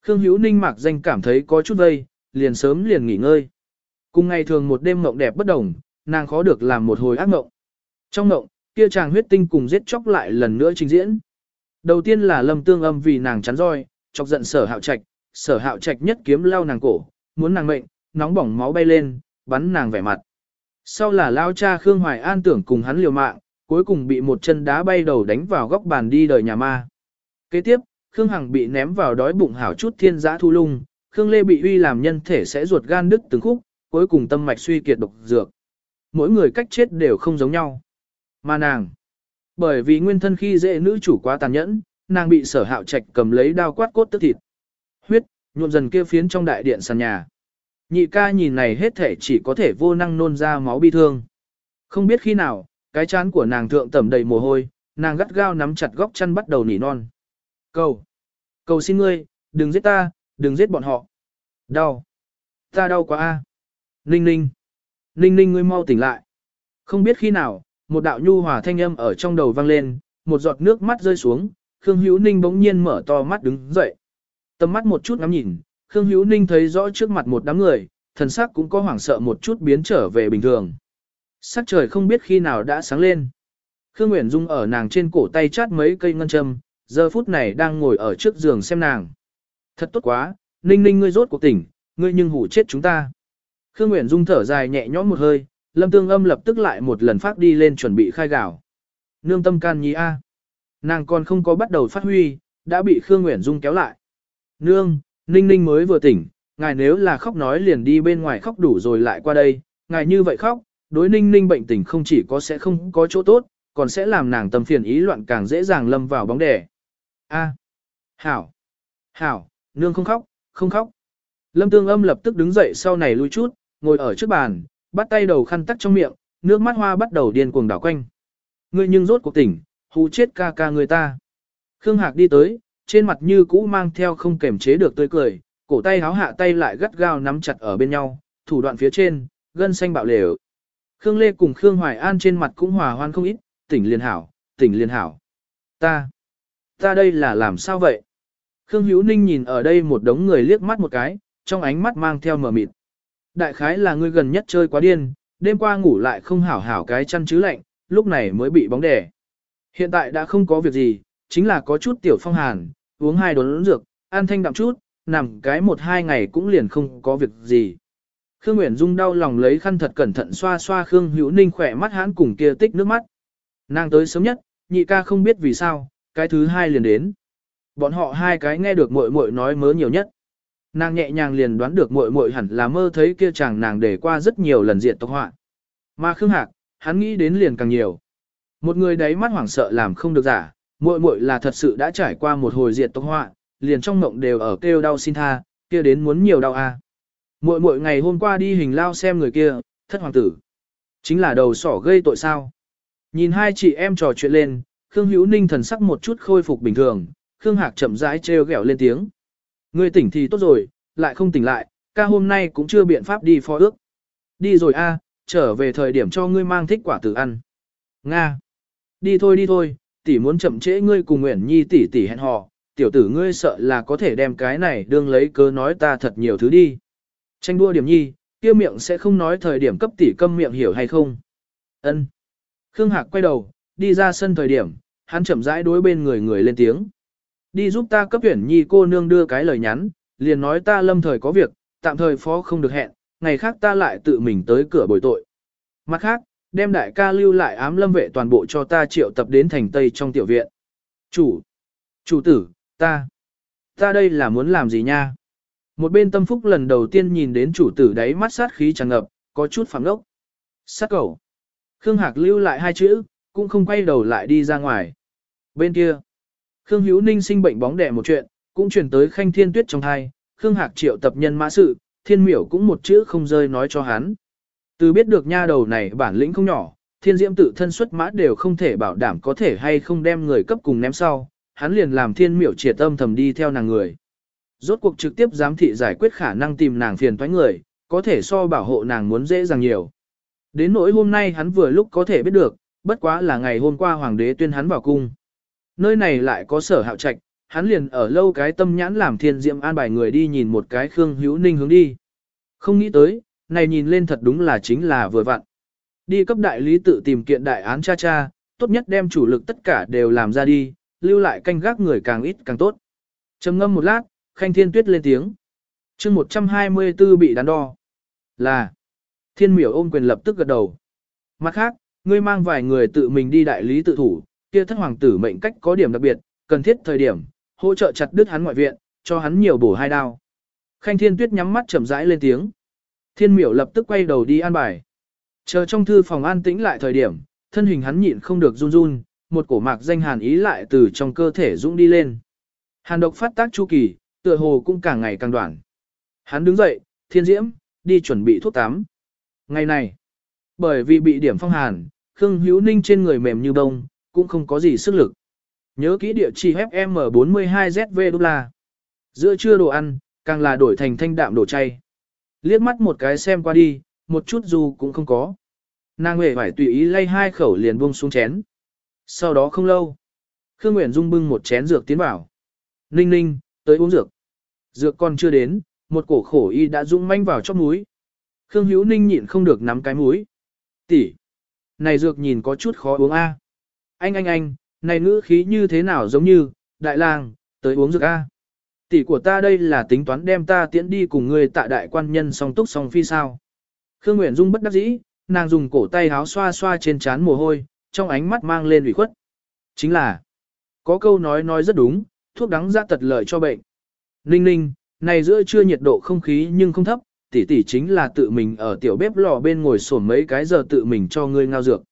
Khương Hữu Ninh mặc danh cảm thấy có chút vây, liền sớm liền nghỉ ngơi. Cùng ngày thường một đêm mộng đẹp bất đồng, nàng khó được làm một hồi ác mộng. Trong mộng, kia chàng huyết tinh cùng giết chóc lại lần nữa trình diễn. Đầu tiên là lâm tương âm vì nàng chắn roi, chọc giận sở hạo trạch, sở hạo trạch nhất kiếm lao nàng cổ, muốn nàng mệnh, nóng bỏng máu bay lên, bắn nàng vẻ mặt. Sau là lao cha Khương Hoài An tưởng cùng hắn liều mạng, cuối cùng bị một chân đá bay đầu đánh vào góc bàn đi đời nhà ma. Kế tiếp, Khương Hằng bị ném vào đói bụng hảo chút thiên giã thu lung, Khương Lê bị uy làm nhân thể sẽ ruột gan đứt từng khúc, cuối cùng tâm mạch suy kiệt độc dược. Mỗi người cách chết đều không giống nhau. Mà nàng, bởi vì nguyên thân khi dễ nữ chủ quá tàn nhẫn, nàng bị sở hạo trạch cầm lấy đao quát cốt tức thịt. Huyết, nhuộm dần kia phiến trong đại điện sàn nhà. Nhị ca nhìn này hết thể chỉ có thể vô năng nôn ra máu bi thương. Không biết khi nào, cái chán của nàng thượng tẩm đầy mồ hôi, nàng gắt gao nắm chặt góc chân bắt đầu nỉ non. Cầu! Cầu xin ngươi, đừng giết ta, đừng giết bọn họ. Đau! Ta đau quá a. Ninh ninh! Ninh ninh ngươi mau tỉnh lại. Không biết khi nào, một đạo nhu hòa thanh âm ở trong đầu vang lên, một giọt nước mắt rơi xuống, Khương Hữu Ninh bỗng nhiên mở to mắt đứng dậy. Tầm mắt một chút ngắm nhìn, Khương Hữu Ninh thấy rõ trước mặt một đám người, thần sắc cũng có hoảng sợ một chút biến trở về bình thường. Sắc trời không biết khi nào đã sáng lên. Khương Nguyễn Dung ở nàng trên cổ tay chát mấy cây ngân châm, giờ phút này đang ngồi ở trước giường xem nàng. Thật tốt quá, Ninh Ninh ngươi rốt cuộc tỉnh, ngươi nhưng hủ chết chúng ta. Khương Nguyễn Dung thở dài nhẹ nhõm một hơi, Lâm Tương Âm lập tức lại một lần phát đi lên chuẩn bị khai gạo. Nương tâm can nhi a. Nàng còn không có bắt đầu phát huy, đã bị Khương Nguyễn Dung kéo lại. Nương, Ninh Ninh mới vừa tỉnh, ngài nếu là khóc nói liền đi bên ngoài khóc đủ rồi lại qua đây, ngài như vậy khóc, đối Ninh Ninh bệnh tình không chỉ có sẽ không có chỗ tốt, còn sẽ làm nàng tâm phiền ý loạn càng dễ dàng lâm vào bóng đè. A. Hảo. Hảo, nương không khóc, không khóc. Lâm Tương Âm lập tức đứng dậy sau này lui chút, ngồi ở trước bàn, bắt tay đầu khăn tắc trong miệng, nước mắt hoa bắt đầu điên cuồng đảo quanh. Ngươi nhưng rốt cuộc tỉnh, hù chết ca ca người ta. Khương Hạc đi tới, trên mặt như cũ mang theo không kềm chế được tươi cười, cổ tay háo hạ tay lại gắt gao nắm chặt ở bên nhau, thủ đoạn phía trên, gân xanh bạo lều. Khương Lê cùng Khương Hoài An trên mặt cũng hòa hoan không ít, tỉnh liên hảo, tỉnh liên hảo. Ta, ta đây là làm sao vậy? Khương Hữu Ninh nhìn ở đây một đống người liếc mắt một cái, trong ánh mắt mang theo mờ mịt. Đại khái là ngươi gần nhất chơi quá điên, đêm qua ngủ lại không hảo hảo cái chăn chứ lạnh, lúc này mới bị bóng đè. Hiện tại đã không có việc gì, chính là có chút tiểu phong hàn, uống hai đốn dược, ăn thanh đậm chút, nằm cái một hai ngày cũng liền không có việc gì. Khương Nguyễn Dung đau lòng lấy khăn thật cẩn thận xoa xoa Khương Hữu Ninh khỏe mắt hãn cùng kia tích nước mắt. Nàng tới sớm nhất, nhị ca không biết vì sao, cái thứ hai liền đến. Bọn họ hai cái nghe được muội muội nói mớ nhiều nhất. Nàng nhẹ nhàng liền đoán được muội muội hẳn là mơ thấy kia chàng nàng để qua rất nhiều lần diện tộc họa. Mà Khương Hạc, hắn nghĩ đến liền càng nhiều. Một người đấy mắt hoảng sợ làm không được giả, muội muội là thật sự đã trải qua một hồi diệt tộc họa, liền trong mộng đều ở kêu đau xin tha, kia đến muốn nhiều đau a. À. Muội muội ngày hôm qua đi hình lao xem người kia, thất hoàng tử. Chính là đầu sỏ gây tội sao. Nhìn hai chị em trò chuyện lên, Khương Hữu Ninh thần sắc một chút khôi phục bình thường, Khương Hạc chậm rãi trêu ghẹo lên tiếng. Ngươi tỉnh thì tốt rồi, lại không tỉnh lại, ca hôm nay cũng chưa biện pháp đi phó ước. Đi rồi a, trở về thời điểm cho ngươi mang thích quả tử ăn. Nga. Đi thôi đi thôi, tỷ muốn chậm trễ ngươi cùng Nguyễn Nhi tỷ tỷ hẹn hò, tiểu tử ngươi sợ là có thể đem cái này đương lấy cớ nói ta thật nhiều thứ đi. Tranh đua điểm nhi, kia miệng sẽ không nói thời điểm cấp tỷ câm miệng hiểu hay không. Ân. Khương Hạc quay đầu, đi ra sân thời điểm, hắn chậm rãi đối bên người người lên tiếng. Đi giúp ta cấp tuyển nhi cô nương đưa cái lời nhắn, liền nói ta lâm thời có việc, tạm thời phó không được hẹn, ngày khác ta lại tự mình tới cửa bồi tội. Mặt khác, đem đại ca lưu lại ám lâm vệ toàn bộ cho ta triệu tập đến thành Tây trong tiểu viện. Chủ, chủ tử, ta, ta đây là muốn làm gì nha? Một bên tâm phúc lần đầu tiên nhìn đến chủ tử đấy mắt sát khí tràn ngập, có chút phẳng ốc. Sát cầu. Khương Hạc lưu lại hai chữ, cũng không quay đầu lại đi ra ngoài. Bên kia, Khương Hữu Ninh sinh bệnh bóng đẻ một chuyện, cũng chuyển tới khanh thiên tuyết trong thai, Khương Hạc triệu tập nhân mã sự, thiên miểu cũng một chữ không rơi nói cho hắn. Từ biết được nha đầu này bản lĩnh không nhỏ, thiên diễm tự thân xuất mã đều không thể bảo đảm có thể hay không đem người cấp cùng ném sau, hắn liền làm thiên miểu triệt tâm thầm đi theo nàng người. Rốt cuộc trực tiếp giám thị giải quyết khả năng tìm nàng phiền toái người, có thể so bảo hộ nàng muốn dễ dàng nhiều. Đến nỗi hôm nay hắn vừa lúc có thể biết được, bất quá là ngày hôm qua hoàng đế tuyên hắn vào cung. Nơi này lại có sở hạo trạch, hắn liền ở lâu cái tâm nhãn làm thiên diệm an bài người đi nhìn một cái Khương Hữu Ninh hướng đi. Không nghĩ tới, này nhìn lên thật đúng là chính là vừa vặn. Đi cấp đại lý tự tìm kiện đại án cha cha, tốt nhất đem chủ lực tất cả đều làm ra đi, lưu lại canh gác người càng ít càng tốt. trầm ngâm một lát, khanh thiên tuyết lên tiếng. chương 124 bị đắn đo. Là. Thiên miểu ôm quyền lập tức gật đầu. Mặt khác, ngươi mang vài người tự mình đi đại lý tự thủ, kia thất hoàng tử mệnh cách có điểm đặc biệt, cần thiết thời điểm, hỗ trợ chặt đứt hắn ngoại viện, cho hắn nhiều bổ hai đao. Khanh Thiên Tuyết nhắm mắt chậm rãi lên tiếng. Thiên Miểu lập tức quay đầu đi an bài. Chờ trong thư phòng an tĩnh lại thời điểm, thân hình hắn nhịn không được run run, một cổ mạc danh hàn ý lại từ trong cơ thể dũng đi lên. Hàn độc phát tác chu kỳ, tựa hồ cũng càng ngày càng đoạn. Hắn đứng dậy, thiên diễm, đi chuẩn bị thuốc tắm. Ngày này, bởi vì bị điểm phong hàn, Khương Hữu Ninh trên người mềm như bông, cũng không có gì sức lực. Nhớ kỹ địa chỉ FM42ZV đô la. Giữa trưa đồ ăn, càng là đổi thành thanh đạm đồ chay. Liếc mắt một cái xem qua đi, một chút dù cũng không có. Nàng hề phải tùy ý lay hai khẩu liền buông xuống chén. Sau đó không lâu, Khương Nguyễn Dung bưng một chén dược tiến vào. Ninh ninh, tới uống dược. Dược còn chưa đến, một cổ khổ y đã dũng manh vào chóp mũi. Khương Hữu Ninh nhịn không được nắm cái mũi. Tỷ, này dược nhìn có chút khó uống a. Anh anh anh, này ngữ khí như thế nào giống như, đại lang, tới uống rượu a. Tỷ của ta đây là tính toán đem ta tiễn đi cùng người tạ đại quan nhân song túc song phi sao. Khương Nguyễn Dung bất đắc dĩ, nàng dùng cổ tay háo xoa xoa trên trán mồ hôi, trong ánh mắt mang lên ủy khuất. Chính là, có câu nói nói rất đúng, thuốc đắng ra tật lợi cho bệnh. Ninh ninh, này giữa trưa nhiệt độ không khí nhưng không thấp, tỷ tỷ chính là tự mình ở tiểu bếp lò bên ngồi sổn mấy cái giờ tự mình cho ngươi ngao dược.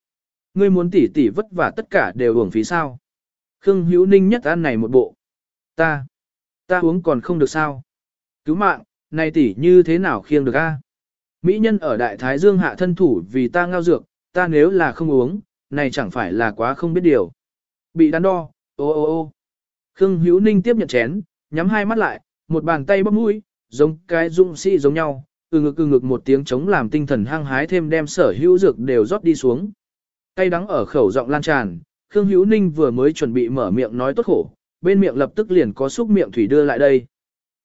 Ngươi muốn tỉ tỉ vất vả tất cả đều uổng phí sao. Khương Hữu Ninh nhất ăn này một bộ. Ta, ta uống còn không được sao. Cứu mạng, này tỉ như thế nào khiêng được a? Mỹ nhân ở Đại Thái Dương hạ thân thủ vì ta ngao dược, ta nếu là không uống, này chẳng phải là quá không biết điều. Bị đắn đo, ô ô ô. Khương Hữu Ninh tiếp nhận chén, nhắm hai mắt lại, một bàn tay bóp mũi, giống cái dung sĩ giống nhau, ừ ngực ừ ngực một tiếng chống làm tinh thần hăng hái thêm đem sở hữu dược đều rót đi xuống. Cây đắng ở khẩu giọng lan tràn, Khương Hữu Ninh vừa mới chuẩn bị mở miệng nói tốt khổ, bên miệng lập tức liền có xúc miệng thủy đưa lại đây.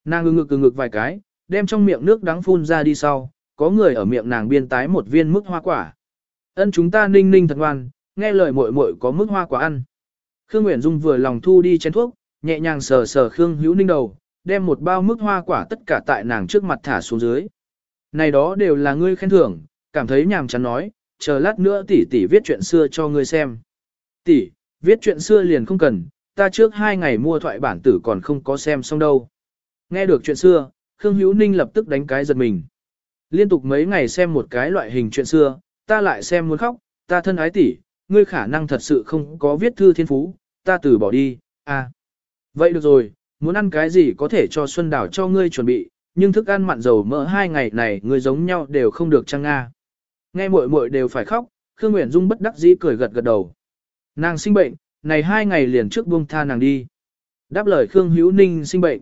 Nàng ngực ngực ngực vài cái, đem trong miệng nước đắng phun ra đi sau, có người ở miệng nàng biên tái một viên mức hoa quả. Ân chúng ta ninh ninh thật ngoan, nghe lời muội muội có mức hoa quả ăn. Khương Nguyễn Dung vừa lòng thu đi chén thuốc, nhẹ nhàng sờ sờ Khương Hữu Ninh đầu, đem một bao mức hoa quả tất cả tại nàng trước mặt thả xuống dưới. Này đó đều là ngươi khen thưởng, cảm thấy nhàm chán nói, chờ lát nữa tỷ tỷ viết chuyện xưa cho ngươi xem. Tỷ, viết chuyện xưa liền không cần, ta trước hai ngày mua thoại bản tử còn không có xem xong đâu. Nghe được chuyện xưa, Khương Hữu Ninh lập tức đánh cái giật mình. Liên tục mấy ngày xem một cái loại hình chuyện xưa, ta lại xem muốn khóc, ta thân ái tỷ, ngươi khả năng thật sự không có viết thư thiên phú, ta từ bỏ đi, à. Vậy được rồi, muốn ăn cái gì có thể cho Xuân Đảo cho ngươi chuẩn bị, nhưng thức ăn mặn dầu mỡ hai ngày này ngươi giống nhau đều không được chăng nga. Nghe muội muội đều phải khóc, Khương uyển Dung bất đắc dĩ cười gật gật đầu. Nàng sinh bệnh, này hai ngày liền trước buông tha nàng đi. Đáp lời Khương Hữu Ninh sinh bệnh.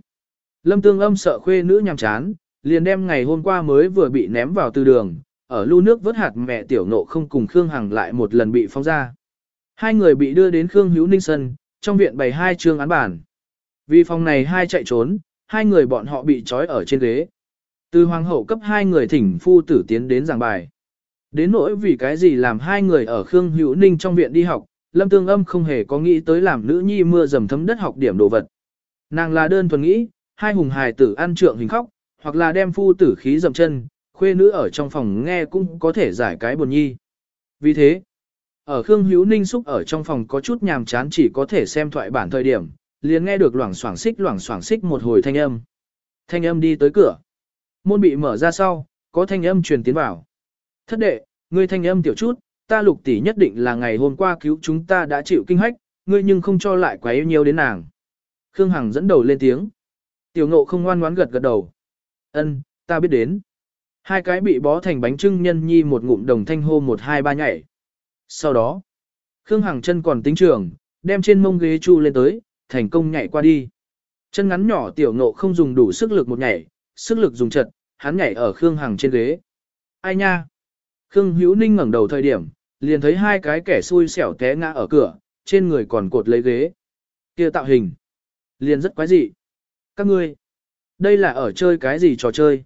Lâm Tương Âm sợ khuê nữ nhằm chán, liền đem ngày hôm qua mới vừa bị ném vào từ đường, ở lưu nước vớt hạt mẹ tiểu nộ không cùng Khương Hằng lại một lần bị phóng ra. Hai người bị đưa đến Khương Hữu Ninh Sân, trong viện bày hai trường án bản. Vì phòng này hai chạy trốn, hai người bọn họ bị trói ở trên ghế. Từ hoàng hậu cấp hai người thỉnh phu tử tiến đến giảng bài. Đến nỗi vì cái gì làm hai người ở Khương Hữu Ninh trong viện đi học, Lâm Tương Âm không hề có nghĩ tới làm nữ nhi mưa dầm thấm đất học điểm đồ vật. Nàng là đơn thuần nghĩ, hai hùng hài tử ăn trượng hình khóc, hoặc là đem phu tử khí dầm chân, khuê nữ ở trong phòng nghe cũng có thể giải cái buồn nhi. Vì thế, ở Khương Hữu Ninh xúc ở trong phòng có chút nhàm chán chỉ có thể xem thoại bản thời điểm, liền nghe được loảng xoảng xích loảng xoảng xích một hồi thanh âm. Thanh âm đi tới cửa. Môn bị mở ra sau, có thanh âm truyền tiến vào. Thất đệ, ngươi thanh âm tiểu chút, ta lục tỷ nhất định là ngày hôm qua cứu chúng ta đã chịu kinh hách, ngươi nhưng không cho lại quá yêu nhiều đến nàng. Khương Hằng dẫn đầu lên tiếng. Tiểu ngộ không ngoan ngoãn gật gật đầu. Ân, ta biết đến. Hai cái bị bó thành bánh trưng nhân nhi một ngụm đồng thanh hô một hai ba nhảy. Sau đó, Khương Hằng chân còn tính trường, đem trên mông ghế chu lên tới, thành công nhảy qua đi. Chân ngắn nhỏ tiểu ngộ không dùng đủ sức lực một nhảy, sức lực dùng chật, hắn nhảy ở Khương Hằng trên ghế. Ai nha? Khương Hữu Ninh ngẩng đầu thời điểm, liền thấy hai cái kẻ xui xẻo té ngã ở cửa, trên người còn cột lấy ghế. Kia tạo hình, liền rất quái dị. Các ngươi, đây là ở chơi cái gì trò chơi?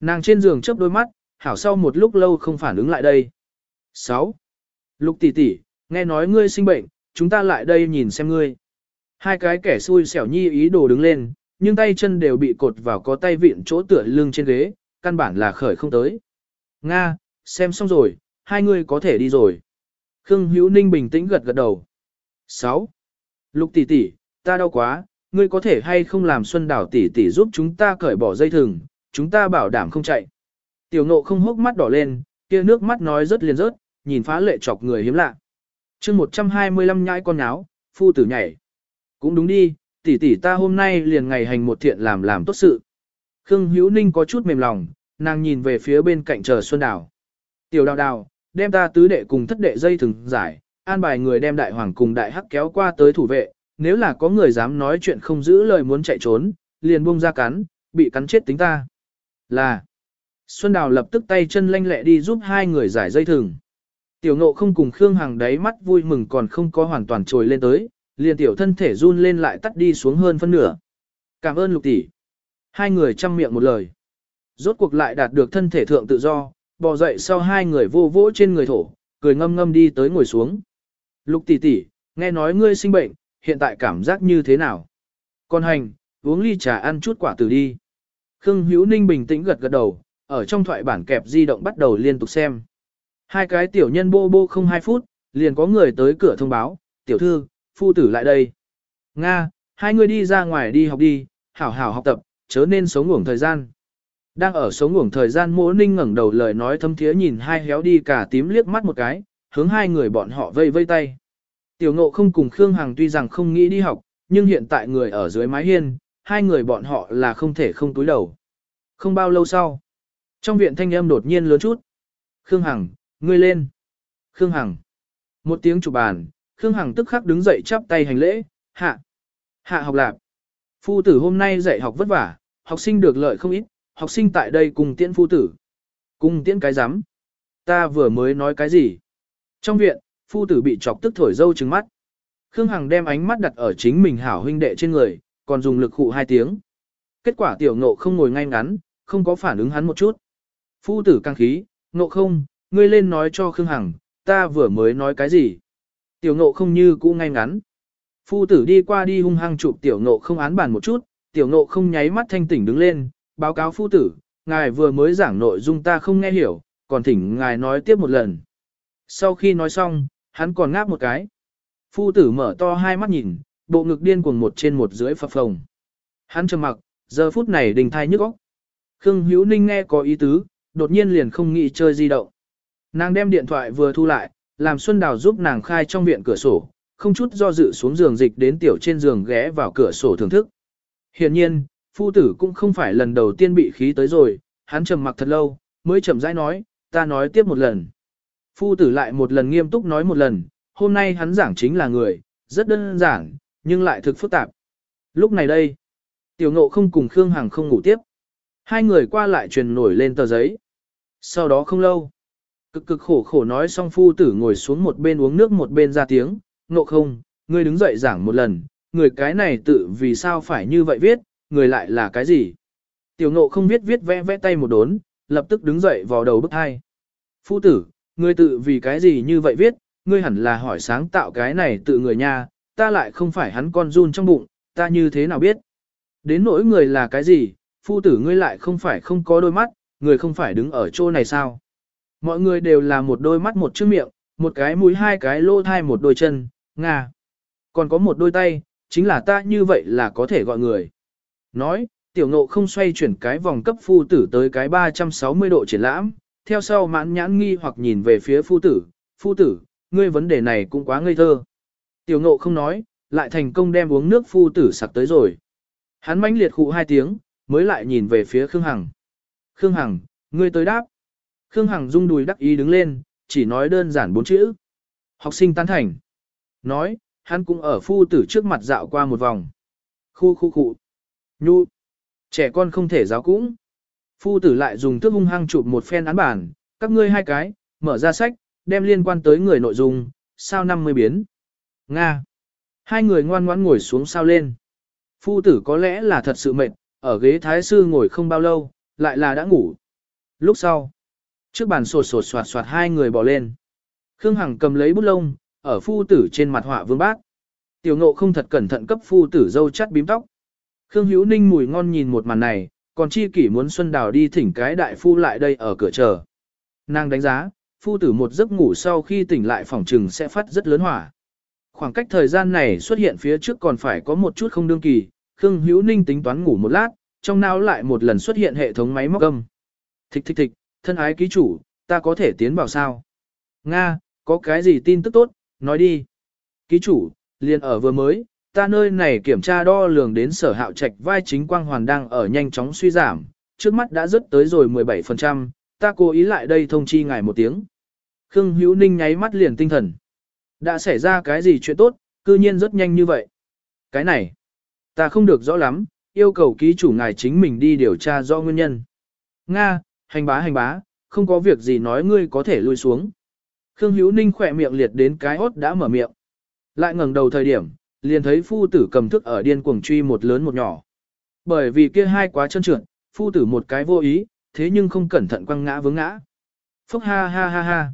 Nàng trên giường chớp đôi mắt, hảo sau một lúc lâu không phản ứng lại đây. 6. Lục tỷ tỷ, nghe nói ngươi sinh bệnh, chúng ta lại đây nhìn xem ngươi. Hai cái kẻ xui xẻo nhi ý đồ đứng lên, nhưng tay chân đều bị cột vào có tay vịn chỗ tựa lưng trên ghế, căn bản là khởi không tới. Nga, xem xong rồi, hai người có thể đi rồi. Khương Hữu Ninh bình tĩnh gật gật đầu. 6. Lục tỷ tỷ, ta đau quá, ngươi có thể hay không làm Xuân Đảo tỷ tỷ giúp chúng ta cởi bỏ dây thừng, chúng ta bảo đảm không chạy. Tiểu Ngộ không hốc mắt đỏ lên, kia nước mắt nói rất liền rớt, nhìn phá lệ chọc người hiếm lạ. Chương 125 nhãi con nháo, phu tử nhảy. Cũng đúng đi, tỷ tỷ ta hôm nay liền ngày hành một thiện làm làm tốt sự. Khương Hữu Ninh có chút mềm lòng, nàng nhìn về phía bên cạnh chờ Xuân Đào. Tiểu đào đào, đem ta tứ đệ cùng thất đệ dây thừng giải, an bài người đem đại hoàng cùng đại hắc kéo qua tới thủ vệ, nếu là có người dám nói chuyện không giữ lời muốn chạy trốn, liền buông ra cắn, bị cắn chết tính ta. Là. Xuân Đào lập tức tay chân lanh lẹ đi giúp hai người giải dây thừng. Tiểu ngộ không cùng Khương Hằng đáy mắt vui mừng còn không có hoàn toàn trồi lên tới, liền tiểu thân thể run lên lại tắt đi xuống hơn phân nửa. Cảm ơn lục tỷ. Hai người chăm miệng một lời. Rốt cuộc lại đạt được thân thể thượng tự do, bò dậy sau hai người vô vỗ trên người thổ, cười ngâm ngâm đi tới ngồi xuống. Lục tỷ tỷ, nghe nói ngươi sinh bệnh, hiện tại cảm giác như thế nào? Con hành, uống ly trà ăn chút quả tử đi. Khương Hữu Ninh bình tĩnh gật gật đầu, ở trong thoại bản kẹp di động bắt đầu liên tục xem. Hai cái tiểu nhân bô bô không hai phút, liền có người tới cửa thông báo, tiểu thư, phu tử lại đây. Nga, hai người đi ra ngoài đi học đi, hảo hảo học tập, chớ nên sống ngủng thời gian. Đang ở sống ngủng thời gian mỗ ninh ngẩng đầu lời nói thâm thiế nhìn hai héo đi cả tím liếc mắt một cái, hướng hai người bọn họ vây vây tay. Tiểu ngộ không cùng Khương Hằng tuy rằng không nghĩ đi học, nhưng hiện tại người ở dưới mái hiên, hai người bọn họ là không thể không túi đầu. Không bao lâu sau, trong viện thanh âm đột nhiên lớn chút. Khương Hằng, ngươi lên. Khương Hằng. Một tiếng chụp bàn, Khương Hằng tức khắc đứng dậy chắp tay hành lễ, hạ. Hạ học lạp. Phu tử hôm nay dạy học vất vả, học sinh được lợi không ít, học sinh tại đây cùng tiễn phu tử. Cùng tiễn cái rắm Ta vừa mới nói cái gì? Trong viện, phu tử bị chọc tức thổi dâu trừng mắt. Khương Hằng đem ánh mắt đặt ở chính mình hảo huynh đệ trên người, còn dùng lực khụ hai tiếng. Kết quả tiểu ngộ không ngồi ngay ngắn, không có phản ứng hắn một chút. Phu tử căng khí, ngộ không, ngươi lên nói cho Khương Hằng, ta vừa mới nói cái gì? Tiểu ngộ không như cũ ngay ngắn. Phu tử đi qua đi hung hăng chụp tiểu ngộ không án bàn một chút, tiểu ngộ không nháy mắt thanh tỉnh đứng lên, báo cáo phu tử, ngài vừa mới giảng nội dung ta không nghe hiểu, còn thỉnh ngài nói tiếp một lần. Sau khi nói xong, hắn còn ngáp một cái. Phu tử mở to hai mắt nhìn, bộ ngực điên cuồng một trên một dưới phập phồng. Hắn trầm mặc, giờ phút này đình thai nhức óc. Khương Hữu Ninh nghe có ý tứ, đột nhiên liền không nghĩ chơi di động. Nàng đem điện thoại vừa thu lại, làm Xuân Đào giúp nàng khai trong viện cửa sổ, không chút do dự xuống giường dịch đến tiểu trên giường ghé vào cửa sổ thưởng thức. Hiện nhiên, phu tử cũng không phải lần đầu tiên bị khí tới rồi, hắn trầm mặc thật lâu, mới chậm rãi nói, ta nói tiếp một lần. Phu tử lại một lần nghiêm túc nói một lần, hôm nay hắn giảng chính là người, rất đơn giản, nhưng lại thực phức tạp. Lúc này đây, tiểu ngộ không cùng Khương Hằng không ngủ tiếp. Hai người qua lại truyền nổi lên tờ giấy. Sau đó không lâu, cực cực khổ khổ nói xong phu tử ngồi xuống một bên uống nước một bên ra tiếng, ngộ không, ngươi đứng dậy giảng một lần, người cái này tự vì sao phải như vậy viết, người lại là cái gì. Tiểu ngộ không viết viết vẽ vẽ tay một đốn, lập tức đứng dậy vào đầu bức hai. Phu tử, ngươi tự vì cái gì như vậy viết, ngươi hẳn là hỏi sáng tạo cái này tự người nha, ta lại không phải hắn con run trong bụng, ta như thế nào biết. Đến nỗi người là cái gì, phu tử ngươi lại không phải không có đôi mắt, người không phải đứng ở chỗ này sao? Mọi người đều là một đôi mắt một chiếc miệng, một cái mũi hai cái lỗ thai một đôi chân, ngà. Còn có một đôi tay, chính là ta như vậy là có thể gọi người. Nói, tiểu ngộ không xoay chuyển cái vòng cấp phu tử tới cái 360 độ triển lãm, theo sau mãn nhãn nghi hoặc nhìn về phía phu tử, phu tử, ngươi vấn đề này cũng quá ngây thơ. Tiểu ngộ không nói, lại thành công đem uống nước phu tử sặc tới rồi. Hắn mãnh liệt khụ hai tiếng, mới lại nhìn về phía Khương Hằng. Khương Hằng, ngươi tới đáp. Khương Hằng rung đùi đắc ý đứng lên, chỉ nói đơn giản bốn chữ. Học sinh tán thành. Nói, hắn cũng ở phu tử trước mặt dạo qua một vòng. Khu khu khu. Nhu. Trẻ con không thể giáo cũng. Phu tử lại dùng thước hung hăng chụp một phen án bản, các ngươi hai cái, mở ra sách, đem liên quan tới người nội dung, sao năm mươi biến. Nga. Hai người ngoan ngoãn ngồi xuống sao lên. Phu tử có lẽ là thật sự mệt, ở ghế thái sư ngồi không bao lâu, lại là đã ngủ. Lúc sau, trước bàn sột sột soạt soạt hai người bỏ lên. Khương Hằng cầm lấy bút lông, ở phu tử trên mặt họa vương bát. Tiểu ngộ không thật cẩn thận cấp phu tử dâu chắt bím tóc. Khương Hữu Ninh mùi ngon nhìn một màn này, còn chi kỷ muốn Xuân Đào đi thỉnh cái đại phu lại đây ở cửa chờ. Nàng đánh giá, phu tử một giấc ngủ sau khi tỉnh lại phòng trừng sẽ phát rất lớn hỏa. Khoảng cách thời gian này xuất hiện phía trước còn phải có một chút không đương kỳ, Khương Hữu Ninh tính toán ngủ một lát, trong não lại một lần xuất hiện hệ thống máy móc âm. Thích thích thích, thân ái ký chủ, ta có thể tiến vào sao? Nga, có cái gì tin tức tốt, nói đi. Ký chủ, liền ở vừa mới, ta nơi này kiểm tra đo lường đến sở hạo trạch vai chính quang hoàn đang ở nhanh chóng suy giảm, trước mắt đã rất tới rồi 17%, ta cố ý lại đây thông chi ngài một tiếng. Khương Hữu Ninh nháy mắt liền tinh thần. Đã xảy ra cái gì chuyện tốt, cư nhiên rất nhanh như vậy. Cái này, ta không được rõ lắm, yêu cầu ký chủ ngài chính mình đi điều tra do nguyên nhân. Nga, hành bá hành bá, không có việc gì nói ngươi có thể lui xuống. Khương Hữu Ninh khỏe miệng liệt đến cái hốt đã mở miệng. Lại ngẩng đầu thời điểm, liền thấy phu tử cầm thức ở điên cuồng truy một lớn một nhỏ. Bởi vì kia hai quá chân trượt, phu tử một cái vô ý, thế nhưng không cẩn thận quăng ngã vướng ngã. Phúc ha ha ha ha.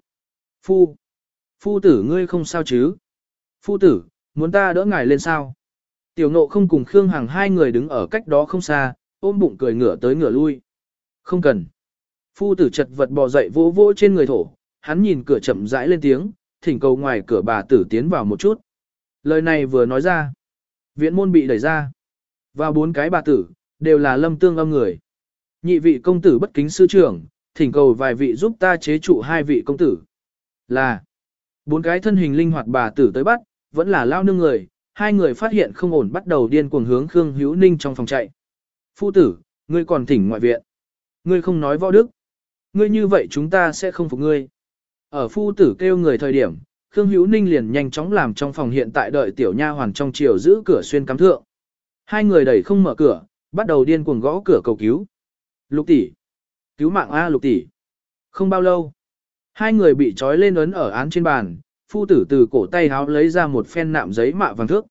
Phu. Phu tử ngươi không sao chứ? Phu tử, muốn ta đỡ ngài lên sao? Tiểu nộ không cùng Khương Hằng hai người đứng ở cách đó không xa, ôm bụng cười ngửa tới ngửa lui. Không cần. Phu tử chật vật bò dậy vỗ vỗ trên người thổ, hắn nhìn cửa chậm rãi lên tiếng, thỉnh cầu ngoài cửa bà tử tiến vào một chút. Lời này vừa nói ra. Viện môn bị đẩy ra. Và bốn cái bà tử, đều là lâm tương âm người. Nhị vị công tử bất kính sư trưởng, thỉnh cầu vài vị giúp ta chế trụ hai vị công tử. Là, bốn cái thân hình linh hoạt bà tử tới bắt, vẫn là lao nương người, hai người phát hiện không ổn bắt đầu điên cuồng hướng Khương Hữu Ninh trong phòng chạy. Phu tử, ngươi còn thỉnh ngoại viện. Ngươi không nói võ đức. Ngươi như vậy chúng ta sẽ không phục ngươi. Ở phu tử kêu người thời điểm, Khương Hữu Ninh liền nhanh chóng làm trong phòng hiện tại đợi tiểu nha hoàn trong chiều giữ cửa xuyên cắm thượng. Hai người đẩy không mở cửa, bắt đầu điên cuồng gõ cửa cầu cứu. Lục tỷ, cứu mạng a Lục tỷ. Không bao lâu, hai người bị trói lên ấn ở án trên bàn, phu tử từ cổ tay háo lấy ra một phen nạm giấy mạ vàng thước.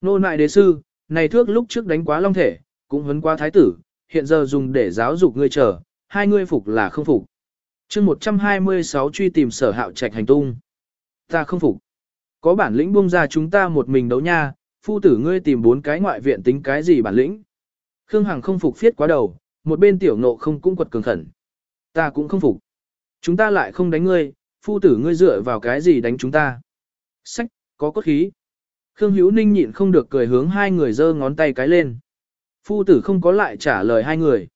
Nô nại đế sư, này thước lúc trước đánh quá long thể, cũng vấn qua thái tử, hiện giờ dùng để giáo dục ngươi chờ, hai ngươi phục là không phục. chương 126 truy tìm sở hạo trạch hành tung. Ta không phục. Có bản lĩnh buông ra chúng ta một mình đấu nha, phu tử ngươi tìm bốn cái ngoại viện tính cái gì bản lĩnh. Khương Hằng không phục phiết quá đầu, một bên tiểu nộ không cũng quật cường khẩn. Ta cũng không phục. Chúng ta lại không đánh ngươi, phu tử ngươi dựa vào cái gì đánh chúng ta. Sách, có cốt khí. Khương Hữu Ninh nhịn không được cười hướng hai người giơ ngón tay cái lên. Phu tử không có lại trả lời hai người.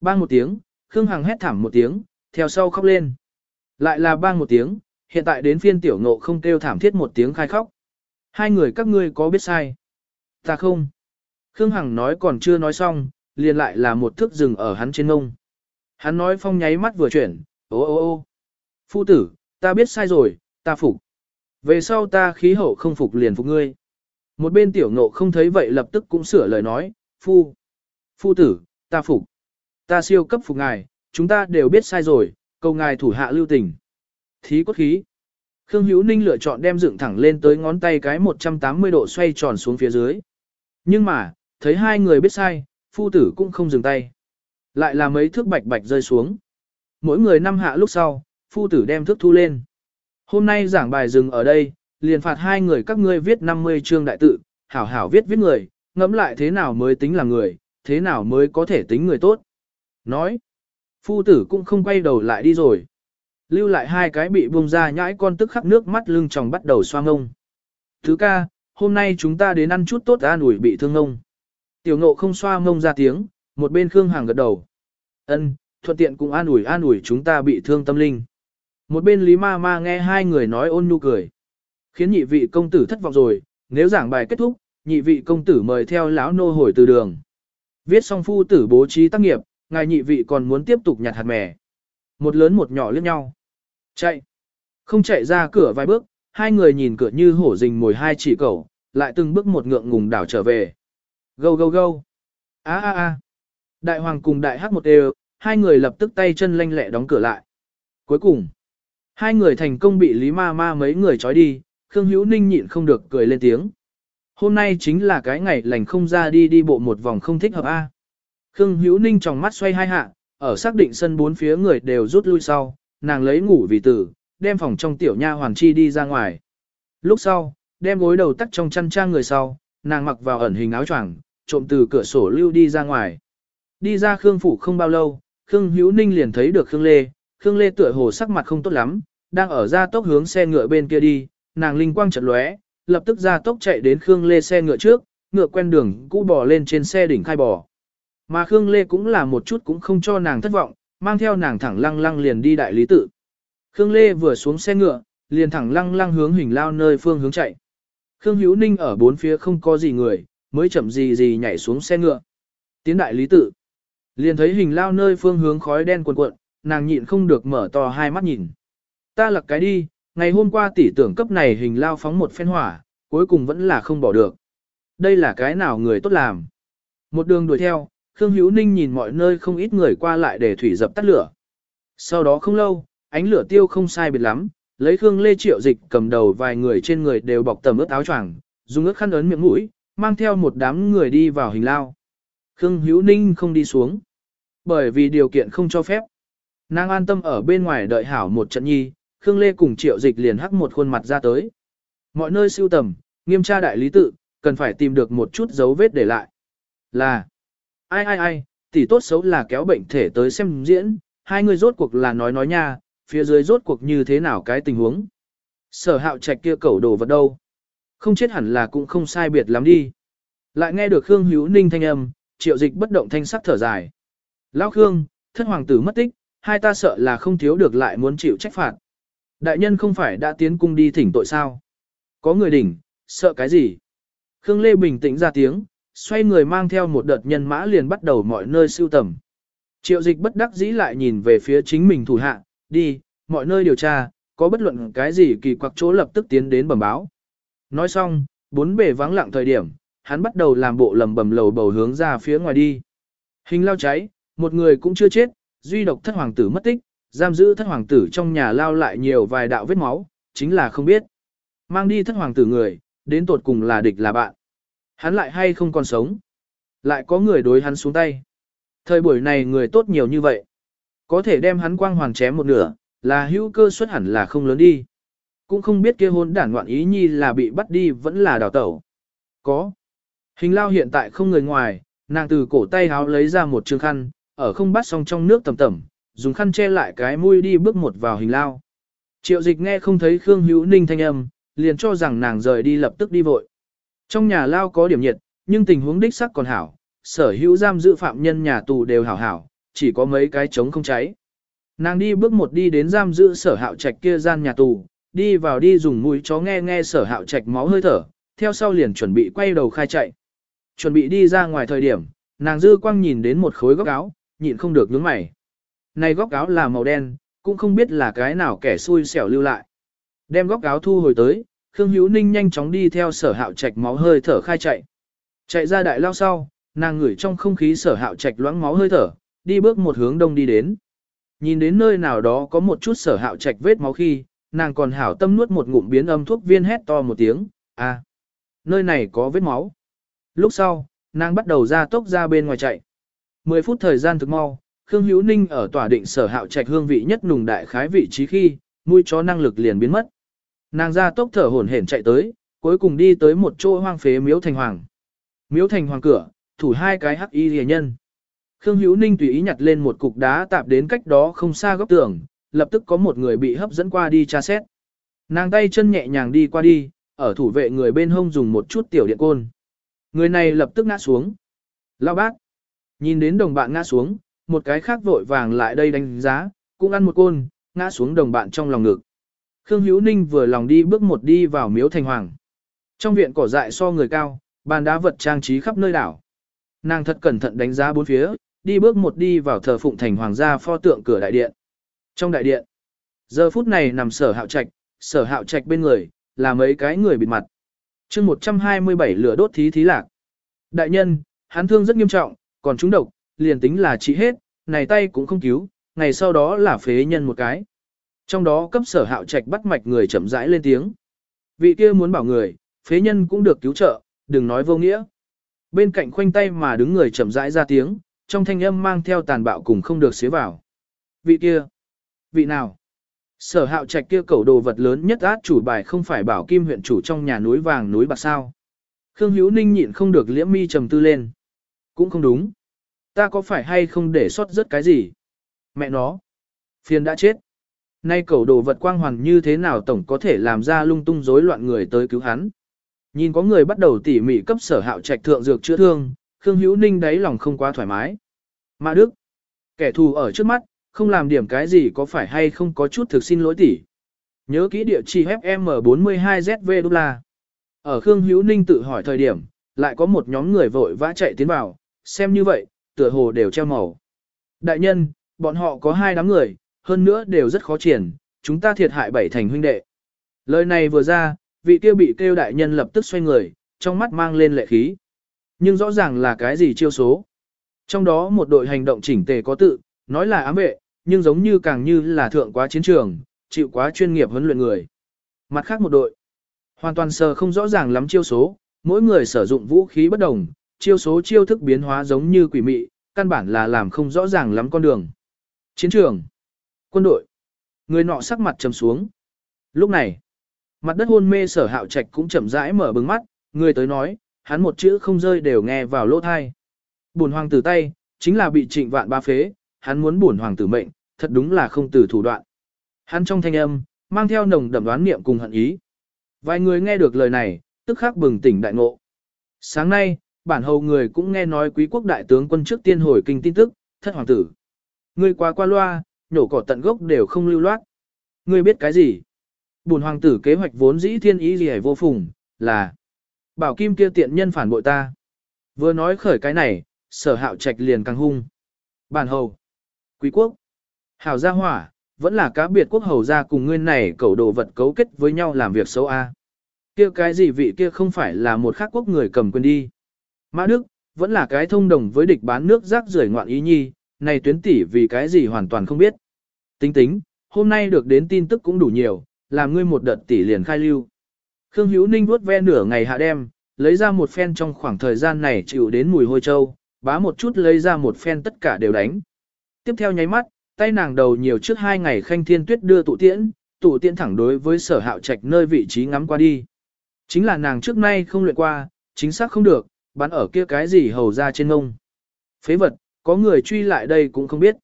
Bang một tiếng, Khương Hằng hét thảm một tiếng, theo sau khóc lên. Lại là bang một tiếng, hiện tại đến phiên tiểu ngộ không kêu thảm thiết một tiếng khai khóc. Hai người các ngươi có biết sai? Ta không. Khương Hằng nói còn chưa nói xong, liền lại là một thước rừng ở hắn trên ngông. Hắn nói phong nháy mắt vừa chuyển, ô ô ô. Phu tử, ta biết sai rồi, ta phục. Về sau ta khí hậu không phục liền phục ngươi. Một bên tiểu ngộ không thấy vậy lập tức cũng sửa lời nói, phu. Phu tử, ta phục. Ta siêu cấp phục ngài, chúng ta đều biết sai rồi, cầu ngài thủ hạ lưu tình. Thí cốt khí. Khương Hữu Ninh lựa chọn đem dựng thẳng lên tới ngón tay cái 180 độ xoay tròn xuống phía dưới. Nhưng mà, thấy hai người biết sai, phu tử cũng không dừng tay. Lại là mấy thước bạch bạch rơi xuống. Mỗi người năm hạ lúc sau, phu tử đem thước thu lên. Hôm nay giảng bài dừng ở đây, liền phạt hai người các ngươi viết 50 chương đại tự, hảo hảo viết viết người, ngẫm lại thế nào mới tính là người, thế nào mới có thể tính người tốt. Nói, Phu tử cũng không quay đầu lại đi rồi. Lưu lại hai cái bị buông ra nhãi con tức khắc nước mắt lưng tròng bắt đầu xoa ngông. Thứ ca, hôm nay chúng ta đến ăn chút tốt an ủi bị thương ngông. Tiểu ngộ không xoa ngông ra tiếng, một bên Khương Hàng gật đầu. ân thuận tiện cũng an ủi an ủi chúng ta bị thương tâm linh. Một bên Lý Ma Ma nghe hai người nói ôn nhu cười. Khiến nhị vị công tử thất vọng rồi, nếu giảng bài kết thúc, nhị vị công tử mời theo lão nô hồi từ đường. Viết xong phu tử bố trí tác nghiệp, ngài nhị vị còn muốn tiếp tục nhặt hạt mè. Một lớn một nhỏ liếc nhau. Chạy. Không chạy ra cửa vài bước, hai người nhìn cửa như hổ rình mồi hai chỉ cẩu, lại từng bước một ngượng ngùng đảo trở về. Gâu gâu gâu. a a a. Đại hoàng cùng đại hắc một đều, hai người lập tức tay chân lanh lẹ đóng cửa lại. Cuối cùng, hai người thành công bị Lý Ma Ma mấy người trói đi, Khương Hữu Ninh nhịn không được cười lên tiếng. Hôm nay chính là cái ngày lành không ra đi đi bộ một vòng không thích hợp A. Khương Hữu Ninh trong mắt xoay hai hạ, ở xác định sân bốn phía người đều rút lui sau, nàng lấy ngủ vì tử, đem phòng trong tiểu nha hoàn chi đi ra ngoài. Lúc sau, đem gối đầu tắt trong chăn trang người sau, nàng mặc vào ẩn hình áo choàng, trộm từ cửa sổ lưu đi ra ngoài. Đi ra Khương phủ không bao lâu, Khương Hữu Ninh liền thấy được Khương Lê, Khương Lê tựa hồ sắc mặt không tốt lắm, đang ở ra tốc hướng xe ngựa bên kia đi, nàng linh quang chợt lóe, lập tức ra tốc chạy đến Khương Lê xe ngựa trước, ngựa quen đường cũ bò lên trên xe đỉnh khai bò. Mà Khương Lê cũng là một chút cũng không cho nàng thất vọng, mang theo nàng thẳng lăng lăng liền đi đại lý tự. Khương Lê vừa xuống xe ngựa, liền thẳng lăng lăng hướng hình lao nơi phương hướng chạy. Khương Hữu Ninh ở bốn phía không có gì người, mới chậm gì gì nhảy xuống xe ngựa. Tiến đại lý tự. Liền thấy hình lao nơi phương hướng khói đen cuộn cuộn, nàng nhịn không được mở to hai mắt nhìn. Ta lật cái đi, ngày hôm qua tỷ tưởng cấp này hình lao phóng một phen hỏa, cuối cùng vẫn là không bỏ được. Đây là cái nào người tốt làm. Một đường đuổi theo, Khương Hữu Ninh nhìn mọi nơi không ít người qua lại để thủy dập tắt lửa. Sau đó không lâu, ánh lửa tiêu không sai biệt lắm, lấy Khương Lê Triệu Dịch cầm đầu vài người trên người đều bọc tầm ướt áo choàng, dùng ướt khăn ấn miệng mũi, mang theo một đám người đi vào hình lao. Khương Hữu Ninh không đi xuống, bởi vì điều kiện không cho phép. Nàng an tâm ở bên ngoài đợi hảo một trận nhi, Khương Lê cùng Triệu Dịch liền hắc một khuôn mặt ra tới. Mọi nơi siêu tầm, nghiêm tra đại lý tự, cần phải tìm được một chút dấu vết để lại. Là, ai ai ai, tỷ tốt xấu là kéo bệnh thể tới xem diễn, hai người rốt cuộc là nói nói nha, phía dưới rốt cuộc như thế nào cái tình huống. Sở hạo trạch kia cẩu đồ vật đâu. Không chết hẳn là cũng không sai biệt lắm đi. Lại nghe được Khương Hữu Ninh thanh âm, triệu dịch bất động thanh sắc thở dài. Lão Khương, thân hoàng tử mất tích, hai ta sợ là không thiếu được lại muốn chịu trách phạt. Đại nhân không phải đã tiến cung đi thỉnh tội sao? Có người đỉnh, sợ cái gì? Khương Lê bình tĩnh ra tiếng, xoay người mang theo một đợt nhân mã liền bắt đầu mọi nơi sưu tầm. Triệu dịch bất đắc dĩ lại nhìn về phía chính mình thủ hạ, đi, mọi nơi điều tra, có bất luận cái gì kỳ quặc chỗ lập tức tiến đến bẩm báo. Nói xong, bốn bề vắng lặng thời điểm, hắn bắt đầu làm bộ lầm bầm lầu bầu hướng ra phía ngoài đi. Hình lao cháy, một người cũng chưa chết, duy độc thất hoàng tử mất tích, giam giữ thất hoàng tử trong nhà lao lại nhiều vài đạo vết máu, chính là không biết. Mang đi thất hoàng tử người, đến tột cùng là địch là bạn. Hắn lại hay không còn sống. Lại có người đối hắn xuống tay. Thời buổi này người tốt nhiều như vậy. Có thể đem hắn quang hoàn chém một nửa, là hữu cơ xuất hẳn là không lớn đi. Cũng không biết kia hôn đản ngoạn ý nhi là bị bắt đi vẫn là đào tẩu. Có. Hình lao hiện tại không người ngoài, nàng từ cổ tay háo lấy ra một trường khăn, ở không bắt xong trong nước tầm tầm, dùng khăn che lại cái mũi đi bước một vào hình lao. Triệu dịch nghe không thấy Khương Hữu Ninh thanh âm, liền cho rằng nàng rời đi lập tức đi vội. Trong nhà lao có điểm nhiệt, nhưng tình huống đích sắc còn hảo, sở hữu giam giữ phạm nhân nhà tù đều hảo hảo, chỉ có mấy cái trống không cháy. Nàng đi bước một đi đến giam giữ sở hạo trạch kia gian nhà tù, đi vào đi dùng mũi chó nghe nghe sở hạo trạch máu hơi thở, theo sau liền chuẩn bị quay đầu khai chạy. Chuẩn bị đi ra ngoài thời điểm, nàng dư quang nhìn đến một khối góc áo, nhịn không được nhướng mày. Này góc áo là màu đen, cũng không biết là cái nào kẻ xui xẻo lưu lại. Đem góc áo thu hồi tới, Khương Hữu Ninh nhanh chóng đi theo sở hạo trạch máu hơi thở khai chạy. Chạy ra đại lao sau, nàng ngửi trong không khí sở hạo trạch loãng máu hơi thở, đi bước một hướng đông đi đến. Nhìn đến nơi nào đó có một chút sở hạo trạch vết máu khi, nàng còn hảo tâm nuốt một ngụm biến âm thuốc viên hét to một tiếng, à, nơi này có vết máu. Lúc sau, nàng bắt đầu ra tốc ra bên ngoài chạy. 10 phút thời gian thực mau, Khương Hữu Ninh ở tòa định sở hạo trạch hương vị nhất nùng đại khái vị trí khi, mũi chó năng lực liền biến mất. Nàng ra tốc thở hổn hển chạy tới, cuối cùng đi tới một chỗ hoang phế miếu thành hoàng. Miếu thành hoàng cửa, thủ hai cái hắc y rìa nhân. Khương Hữu Ninh tùy ý nhặt lên một cục đá tạp đến cách đó không xa góc tường, lập tức có một người bị hấp dẫn qua đi tra xét. Nàng tay chân nhẹ nhàng đi qua đi, ở thủ vệ người bên hông dùng một chút tiểu điện côn. Người này lập tức ngã xuống. Lao bác. Nhìn đến đồng bạn ngã xuống, một cái khác vội vàng lại đây đánh giá, cũng ăn một côn, ngã xuống đồng bạn trong lòng ngực. Khương Hữu Ninh vừa lòng đi bước một đi vào miếu thành hoàng. Trong viện cỏ dại so người cao, bàn đá vật trang trí khắp nơi đảo. Nàng thật cẩn thận đánh giá bốn phía, đi bước một đi vào thờ phụng thành hoàng gia pho tượng cửa đại điện. Trong đại điện, giờ phút này nằm sở hạo trạch, sở hạo trạch bên người, là mấy cái người bịt mặt. chương 127 lửa đốt thí thí lạc. Đại nhân, hắn thương rất nghiêm trọng, còn chúng độc, liền tính là trị hết, này tay cũng không cứu, ngày sau đó là phế nhân một cái. Trong đó cấp sở hạo trạch bắt mạch người chậm rãi lên tiếng. Vị kia muốn bảo người, phế nhân cũng được cứu trợ, đừng nói vô nghĩa. Bên cạnh khoanh tay mà đứng người chậm rãi ra tiếng, trong thanh âm mang theo tàn bạo cùng không được xế vào. Vị kia, vị nào? Sở hạo trạch kia cầu đồ vật lớn nhất át chủ bài không phải bảo kim huyện chủ trong nhà núi vàng núi bạc sao. Khương Hữu Ninh nhịn không được liễm mi trầm tư lên. Cũng không đúng. Ta có phải hay không để sót rất cái gì? Mẹ nó. Phiền đã chết. Nay cầu đồ vật quang hoàn như thế nào tổng có thể làm ra lung tung rối loạn người tới cứu hắn. Nhìn có người bắt đầu tỉ mỉ cấp sở hạo trạch thượng dược chữa thương, Khương Hữu Ninh đáy lòng không quá thoải mái. Mã Đức, kẻ thù ở trước mắt, không làm điểm cái gì có phải hay không có chút thực xin lỗi tỉ. Nhớ kỹ địa chỉ FM42ZV đô la. Ở Khương Hữu Ninh tự hỏi thời điểm, lại có một nhóm người vội vã chạy tiến vào, xem như vậy, tựa hồ đều treo màu. Đại nhân, bọn họ có hai đám người, hơn nữa đều rất khó triển, chúng ta thiệt hại bảy thành huynh đệ. Lời này vừa ra, vị kia bị kêu đại nhân lập tức xoay người, trong mắt mang lên lệ khí. Nhưng rõ ràng là cái gì chiêu số. Trong đó một đội hành động chỉnh tề có tự, nói là ám vệ, nhưng giống như càng như là thượng quá chiến trường, chịu quá chuyên nghiệp huấn luyện người. Mặt khác một đội, hoàn toàn sờ không rõ ràng lắm chiêu số, mỗi người sử dụng vũ khí bất đồng, chiêu số chiêu thức biến hóa giống như quỷ mị, căn bản là làm không rõ ràng lắm con đường. Chiến trường, quân đội, người nọ sắc mặt trầm xuống. Lúc này, mặt đất hôn mê sở hạo trạch cũng chậm rãi mở bừng mắt, người tới nói, hắn một chữ không rơi đều nghe vào lỗ thai. Bổn hoàng tử tay, chính là bị trịnh vạn ba phế, hắn muốn bổn hoàng tử mệnh, thật đúng là không từ thủ đoạn. Hắn trong thanh âm, mang theo nồng đậm đoán niệm cùng hận ý. Vài người nghe được lời này, tức khắc bừng tỉnh đại ngộ. Sáng nay, bản hầu người cũng nghe nói quý quốc đại tướng quân trước tiên hồi kinh tin tức, thất hoàng tử. Ngươi quá qua loa, nhổ cỏ tận gốc đều không lưu loát. Ngươi biết cái gì? Bùn hoàng tử kế hoạch vốn dĩ thiên ý gì vô phùng, là bảo kim kia tiện nhân phản bội ta. Vừa nói khởi cái này, sở hạo trạch liền càng hung. Bản hầu, quý quốc, hảo gia hỏa, vẫn là cá biệt quốc hầu gia cùng ngươi này cẩu đồ vật cấu kết với nhau làm việc xấu a. Kia cái gì vị kia không phải là một khác quốc người cầm quyền đi. Mã Đức, vẫn là cái thông đồng với địch bán nước rác rưởi ngoạn ý nhi, này tuyến tỷ vì cái gì hoàn toàn không biết. Tính tính, hôm nay được đến tin tức cũng đủ nhiều, làm ngươi một đợt tỷ liền khai lưu. Khương Hữu Ninh vuốt ve nửa ngày hạ đêm, lấy ra một phen trong khoảng thời gian này chịu đến mùi hôi trâu, bá một chút lấy ra một phen tất cả đều đánh. Tiếp theo nháy mắt, tay nàng đầu nhiều trước hai ngày khanh thiên tuyết đưa tụ tiễn, tụ tiễn thẳng đối với sở hạo trạch nơi vị trí ngắm qua đi. Chính là nàng trước nay không luyện qua, chính xác không được, bắn ở kia cái gì hầu ra trên ngông. Phế vật, có người truy lại đây cũng không biết.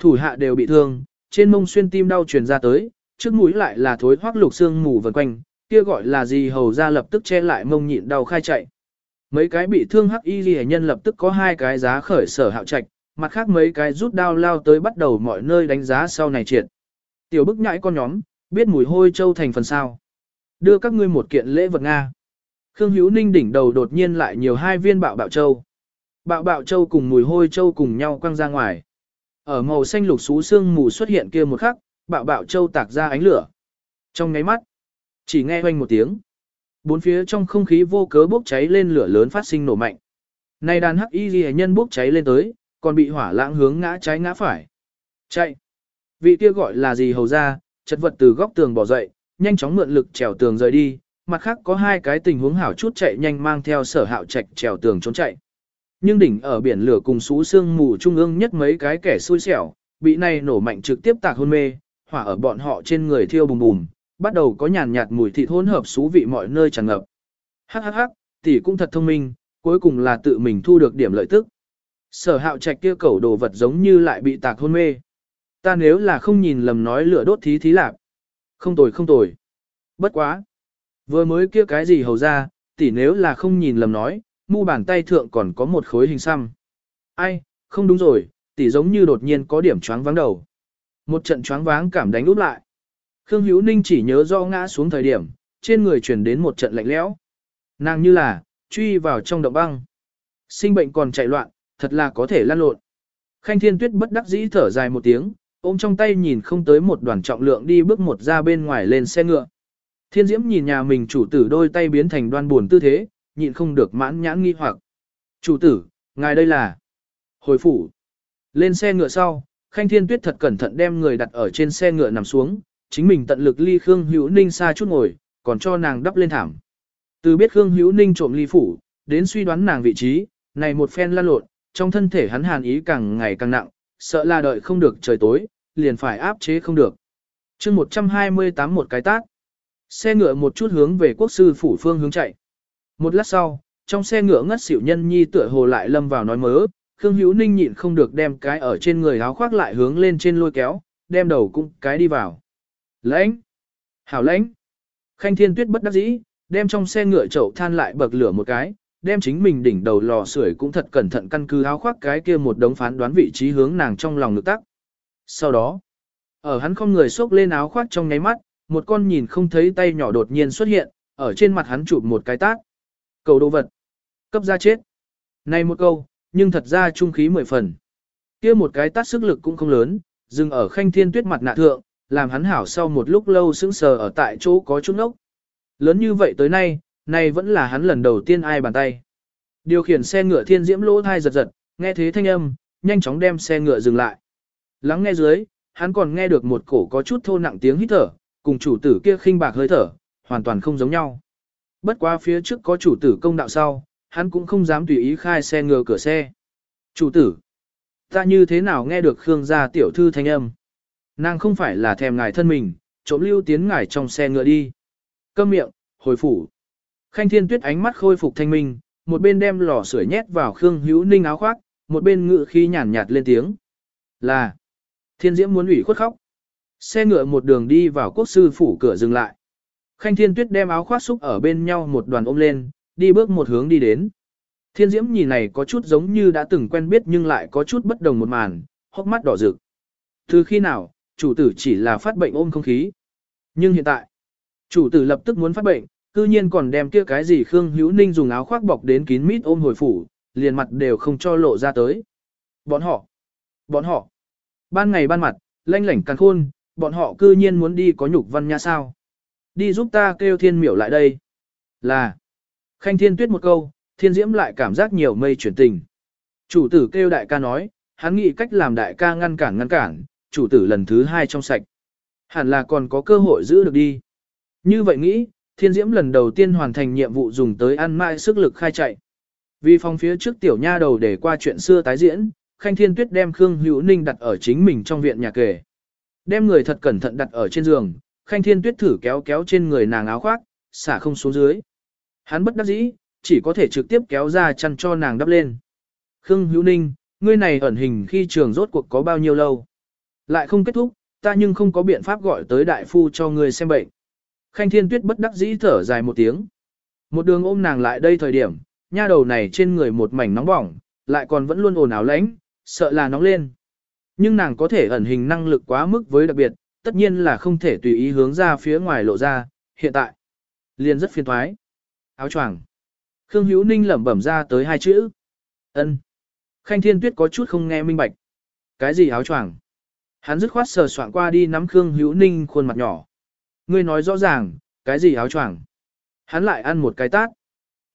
Thủ hạ đều bị thương, trên mông xuyên tim đau truyền ra tới, trước mũi lại là thối hoác lục xương mù vần quanh, kia gọi là gì hầu ra lập tức che lại mông nhịn đau khai chạy. Mấy cái bị thương hắc y ghi nhân lập tức có hai cái giá khởi sở hạo trạch, mặt khác mấy cái rút đao lao tới bắt đầu mọi nơi đánh giá sau này triệt. Tiểu bức nhãi con nhóm, biết mùi hôi châu thành phần sao. Đưa các ngươi một kiện lễ vật Nga. Khương Hữu Ninh đỉnh đầu đột nhiên lại nhiều hai viên bạo bạo châu. Bạo bạo châu cùng mùi hôi châu cùng nhau quăng ra ngoài. Ở màu xanh lục xú xương mù xuất hiện kia một khắc, bạo bạo châu tạc ra ánh lửa. Trong ngáy mắt, chỉ nghe hoanh một tiếng. Bốn phía trong không khí vô cớ bốc cháy lên lửa lớn phát sinh nổ mạnh. Này đàn hắc y ghi nhân bốc cháy lên tới, còn bị hỏa lãng hướng ngã trái ngã phải. Chạy! Vị kia gọi là gì hầu ra, chật vật từ góc tường bỏ dậy, nhanh chóng mượn lực trèo tường rời đi, mặt khác có hai cái tình huống hảo chút chạy nhanh mang theo sở hạo trạch trèo tường trốn chạy. Nhưng đỉnh ở biển lửa cùng sú sương mù trung ương nhất mấy cái kẻ xui xẻo, bị này nổ mạnh trực tiếp tạc hôn mê, hỏa ở bọn họ trên người thiêu bùm bùm, bắt đầu có nhàn nhạt mùi thịt hỗn hợp xú vị mọi nơi tràn ngập. Hắc hắc hắc, tỷ cũng thật thông minh, cuối cùng là tự mình thu được điểm lợi tức. Sở hạo trạch kia cẩu đồ vật giống như lại bị tạc hôn mê. Ta nếu là không nhìn lầm nói lửa đốt thí thí lạc. Không tồi không tồi. Bất quá. Vừa mới kia cái gì hầu ra, tỷ nếu là không nhìn lầm nói, mu bàn tay thượng còn có một khối hình xăm. Ai, không đúng rồi, tỷ giống như đột nhiên có điểm choáng váng đầu. Một trận choáng váng cảm đánh úp lại. Khương Hữu Ninh chỉ nhớ do ngã xuống thời điểm, trên người truyền đến một trận lạnh lẽo. Nàng như là, truy vào trong động băng. Sinh bệnh còn chạy loạn, thật là có thể lăn lộn. Khanh Thiên Tuyết bất đắc dĩ thở dài một tiếng, ôm trong tay nhìn không tới một đoàn trọng lượng đi bước một ra bên ngoài lên xe ngựa. Thiên Diễm nhìn nhà mình chủ tử đôi tay biến thành đoan buồn tư thế, nhịn không được mãn nhãn nghi hoặc. Chủ tử, ngài đây là hồi phủ. Lên xe ngựa sau, Khanh Thiên Tuyết thật cẩn thận đem người đặt ở trên xe ngựa nằm xuống, chính mình tận lực ly Khương Hữu Ninh xa chút ngồi, còn cho nàng đắp lên thảm. Từ biết Khương Hữu Ninh trộm ly phủ, đến suy đoán nàng vị trí, này một phen lan lộn, trong thân thể hắn hàn ý càng ngày càng nặng, sợ là đợi không được trời tối, liền phải áp chế không được. chương 128 một cái tác. Xe ngựa một chút hướng về quốc sư phủ phương hướng chạy. Một lát sau, trong xe ngựa ngất xỉu nhân nhi tựa hồ lại lâm vào nói mớ, Khương Hữu Ninh nhịn không được đem cái ở trên người áo khoác lại hướng lên trên lôi kéo, đem đầu cũng cái đi vào. Lãnh! Hảo lãnh! Khanh Thiên Tuyết bất đắc dĩ, đem trong xe ngựa chậu than lại bậc lửa một cái, đem chính mình đỉnh đầu lò sưởi cũng thật cẩn thận căn cứ áo khoác cái kia một đống phán đoán vị trí hướng nàng trong lòng ngực tắc. Sau đó, ở hắn không người xốc lên áo khoác trong nháy mắt, một con nhìn không thấy tay nhỏ đột nhiên xuất hiện, ở trên mặt hắn chụp một cái tác. Cầu đồ vật. Cấp ra chết. Này một câu, nhưng thật ra trung khí mười phần. kia một cái tát sức lực cũng không lớn, dừng ở khanh thiên tuyết mặt nạ thượng, làm hắn hảo sau một lúc lâu sững sờ ở tại chỗ có chút ốc. Lớn như vậy tới nay, này vẫn là hắn lần đầu tiên ai bàn tay. Điều khiển xe ngựa thiên diễm lỗ thai giật giật, nghe thế thanh âm, nhanh chóng đem xe ngựa dừng lại. Lắng nghe dưới, hắn còn nghe được một cổ có chút thô nặng tiếng hít thở, cùng chủ tử kia khinh bạc hơi thở, hoàn toàn không giống nhau. Bất quá phía trước có chủ tử công đạo sau, hắn cũng không dám tùy ý khai xe ngựa cửa xe. Chủ tử, ta như thế nào nghe được Khương gia tiểu thư thanh âm? Nàng không phải là thèm ngài thân mình, trộm lưu tiến ngài trong xe ngựa đi. Câm miệng, hồi phủ. Khanh thiên tuyết ánh mắt khôi phục thanh minh, một bên đem lò sưởi nhét vào Khương Hữu Ninh áo khoác, một bên ngự khí nhàn nhạt lên tiếng. Là, thiên diễm muốn ủy khuất khóc. Xe ngựa một đường đi vào quốc sư phủ cửa dừng lại. Khanh thiên tuyết đem áo khoác xúc ở bên nhau một đoàn ôm lên, đi bước một hướng đi đến. Thiên diễm nhìn này có chút giống như đã từng quen biết nhưng lại có chút bất đồng một màn, hốc mắt đỏ rực. Từ khi nào, chủ tử chỉ là phát bệnh ôm không khí. Nhưng hiện tại, chủ tử lập tức muốn phát bệnh, cư nhiên còn đem kia cái gì Khương Hữu Ninh dùng áo khoác bọc đến kín mít ôm hồi phủ, liền mặt đều không cho lộ ra tới. Bọn họ, bọn họ, ban ngày ban mặt, lanh lảnh càng khôn, bọn họ cư nhiên muốn đi có nhục văn nha sao. Đi giúp ta kêu thiên miểu lại đây. Là, khanh thiên tuyết một câu, thiên diễm lại cảm giác nhiều mây chuyển tình. Chủ tử kêu đại ca nói, hắn nghĩ cách làm đại ca ngăn cản ngăn cản, chủ tử lần thứ hai trong sạch. Hẳn là còn có cơ hội giữ được đi. Như vậy nghĩ, thiên diễm lần đầu tiên hoàn thành nhiệm vụ dùng tới ăn mãi sức lực khai chạy. Vì phòng phía trước tiểu nha đầu để qua chuyện xưa tái diễn, Khanh Thiên Tuyết đem Khương Hữu Ninh đặt ở chính mình trong viện nhà kề. Đem người thật cẩn thận đặt ở trên giường, Khanh Thiên Tuyết thử kéo kéo trên người nàng áo khoác, xả không xuống dưới. Hắn bất đắc dĩ, chỉ có thể trực tiếp kéo ra chăn cho nàng đắp lên. Khương Hữu Ninh, ngươi này ẩn hình khi trường rốt cuộc có bao nhiêu lâu? Lại không kết thúc, ta nhưng không có biện pháp gọi tới đại phu cho ngươi xem bệnh. Khanh Thiên Tuyết bất đắc dĩ thở dài một tiếng. Một đường ôm nàng lại đây thời điểm, nha đầu này trên người một mảnh nóng bỏng, lại còn vẫn luôn ồn ào lánh, sợ là nóng lên. Nhưng nàng có thể ẩn hình năng lực quá mức với đặc biệt, tất nhiên là không thể tùy ý hướng ra phía ngoài lộ ra, hiện tại. Liền rất phiền thoái. Áo choàng. Khương Hữu Ninh lẩm bẩm ra tới hai chữ. ân. Khanh Thiên Tuyết có chút không nghe minh bạch. Cái gì áo choàng? Hắn dứt khoát sờ soạn qua đi nắm Khương Hữu Ninh khuôn mặt nhỏ. Ngươi nói rõ ràng, cái gì áo choàng? Hắn lại ăn một cái tát.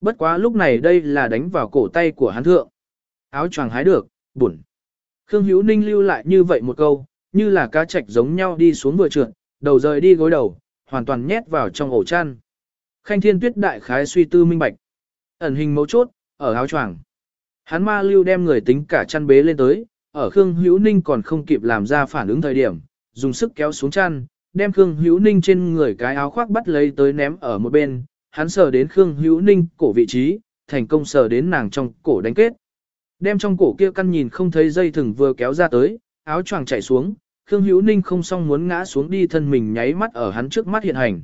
Bất quá lúc này đây là đánh vào cổ tay của hắn thượng. Áo choàng hái được, buồn. Khương Hữu Ninh lưu lại như vậy một câu, như là cá trạch giống nhau đi xuống vừa trượt, đầu rời đi gối đầu, hoàn toàn nhét vào trong ổ chăn. Khanh Thiên Tuyết đại khái suy tư minh bạch. Ẩn hình mấu chốt, ở áo choàng. Hắn ma lưu đem người tính cả chăn bế lên tới, ở Khương Hữu Ninh còn không kịp làm ra phản ứng thời điểm, dùng sức kéo xuống chăn, đem Khương Hữu Ninh trên người cái áo khoác bắt lấy tới ném ở một bên, hắn sờ đến Khương Hữu Ninh cổ vị trí, thành công sờ đến nàng trong cổ đánh kết. Đem trong cổ kia căn nhìn không thấy dây thừng vừa kéo ra tới, áo choàng chạy xuống, Khương Hữu Ninh không xong muốn ngã xuống đi thân mình nháy mắt ở hắn trước mắt hiện hành.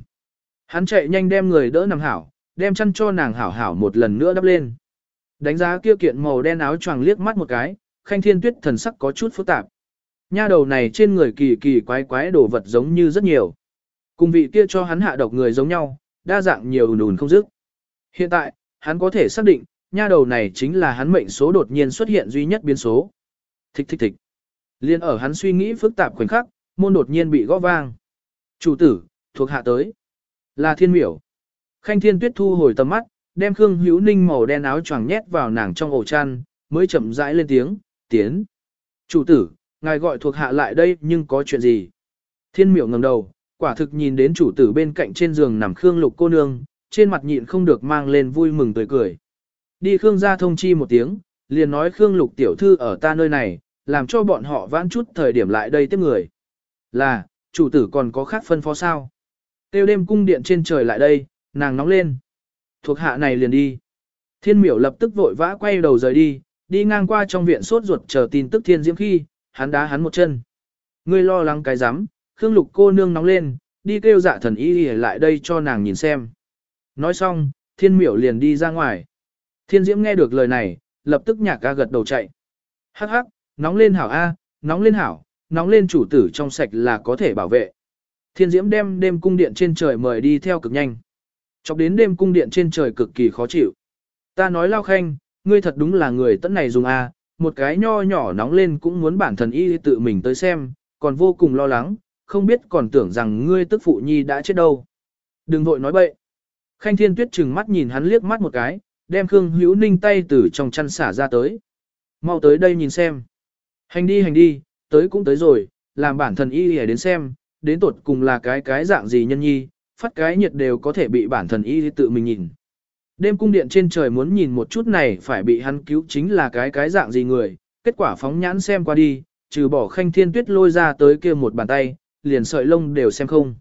Hắn chạy nhanh đem người đỡ nằm hảo, đem chăn cho nàng hảo hảo một lần nữa đắp lên. Đánh giá kia kiện màu đen áo choàng liếc mắt một cái, khanh thiên tuyết thần sắc có chút phức tạp. Nha đầu này trên người kỳ kỳ quái quái đồ vật giống như rất nhiều. Cùng vị kia cho hắn hạ độc người giống nhau, đa dạng nhiều ùn ùn không dứt. Hiện tại, hắn có thể xác định, nha đầu này chính là hắn mệnh số đột nhiên xuất hiện duy nhất biến số. Thích thích thích. Liên ở hắn suy nghĩ phức tạp khoảnh khắc, môn đột nhiên bị gõ vang. Chủ tử, thuộc hạ tới. Là thiên miểu. Khanh thiên tuyết thu hồi tầm mắt, đem Khương Hữu Ninh màu đen áo choàng nhét vào nàng trong ổ chăn, mới chậm rãi lên tiếng, tiến. Chủ tử, ngài gọi thuộc hạ lại đây nhưng có chuyện gì? Thiên miểu ngẩng đầu, quả thực nhìn đến chủ tử bên cạnh trên giường nằm Khương lục cô nương, trên mặt nhịn không được mang lên vui mừng tươi cười. Đi Khương ra thông chi một tiếng, liền nói Khương lục tiểu thư ở ta nơi này, làm cho bọn họ vãn chút thời điểm lại đây tiếp người. Là, chủ tử còn có khác phân phó sao? Tiêu đêm cung điện trên trời lại đây, nàng nóng lên. Thuộc hạ này liền đi. Thiên miểu lập tức vội vã quay đầu rời đi, đi ngang qua trong viện sốt ruột chờ tin tức thiên diễm khi, hắn đá hắn một chân. Ngươi lo lắng cái rắm Khương lục cô nương nóng lên, đi kêu dạ thần y lại đây cho nàng nhìn xem. Nói xong, thiên miểu liền đi ra ngoài. Thiên diễm nghe được lời này, lập tức nhạc ca gật đầu chạy. Hắc hắc, nóng lên hảo A, nóng lên hảo, nóng lên chủ tử trong sạch là có thể bảo vệ. Thiên diễm đem đêm cung điện trên trời mời đi theo cực nhanh. Chọc đến đêm cung điện trên trời cực kỳ khó chịu. Ta nói lao khanh, ngươi thật đúng là người tận này dùng A, một cái nho nhỏ nóng lên cũng muốn bản thần y tự mình tới xem, còn vô cùng lo lắng, không biết còn tưởng rằng ngươi tức phụ nhi đã chết đâu. Đừng vội nói bậy. Khanh thiên tuyết chừng mắt nhìn hắn liếc mắt một cái, đem Khương Hữu Ninh tay từ trong chăn xả ra tới. Mau tới đây nhìn xem. Hành đi hành đi, tới cũng tới rồi, làm bản thần y hề đến xem, đến tột cùng là cái cái dạng gì nhân nhi, phát cái nhiệt đều có thể bị bản thần y tự mình nhìn. Đêm cung điện trên trời muốn nhìn một chút này phải bị hắn cứu chính là cái cái dạng gì người, kết quả phóng nhãn xem qua đi, trừ bỏ khanh thiên tuyết lôi ra tới kia một bàn tay, liền sợi lông đều xem không.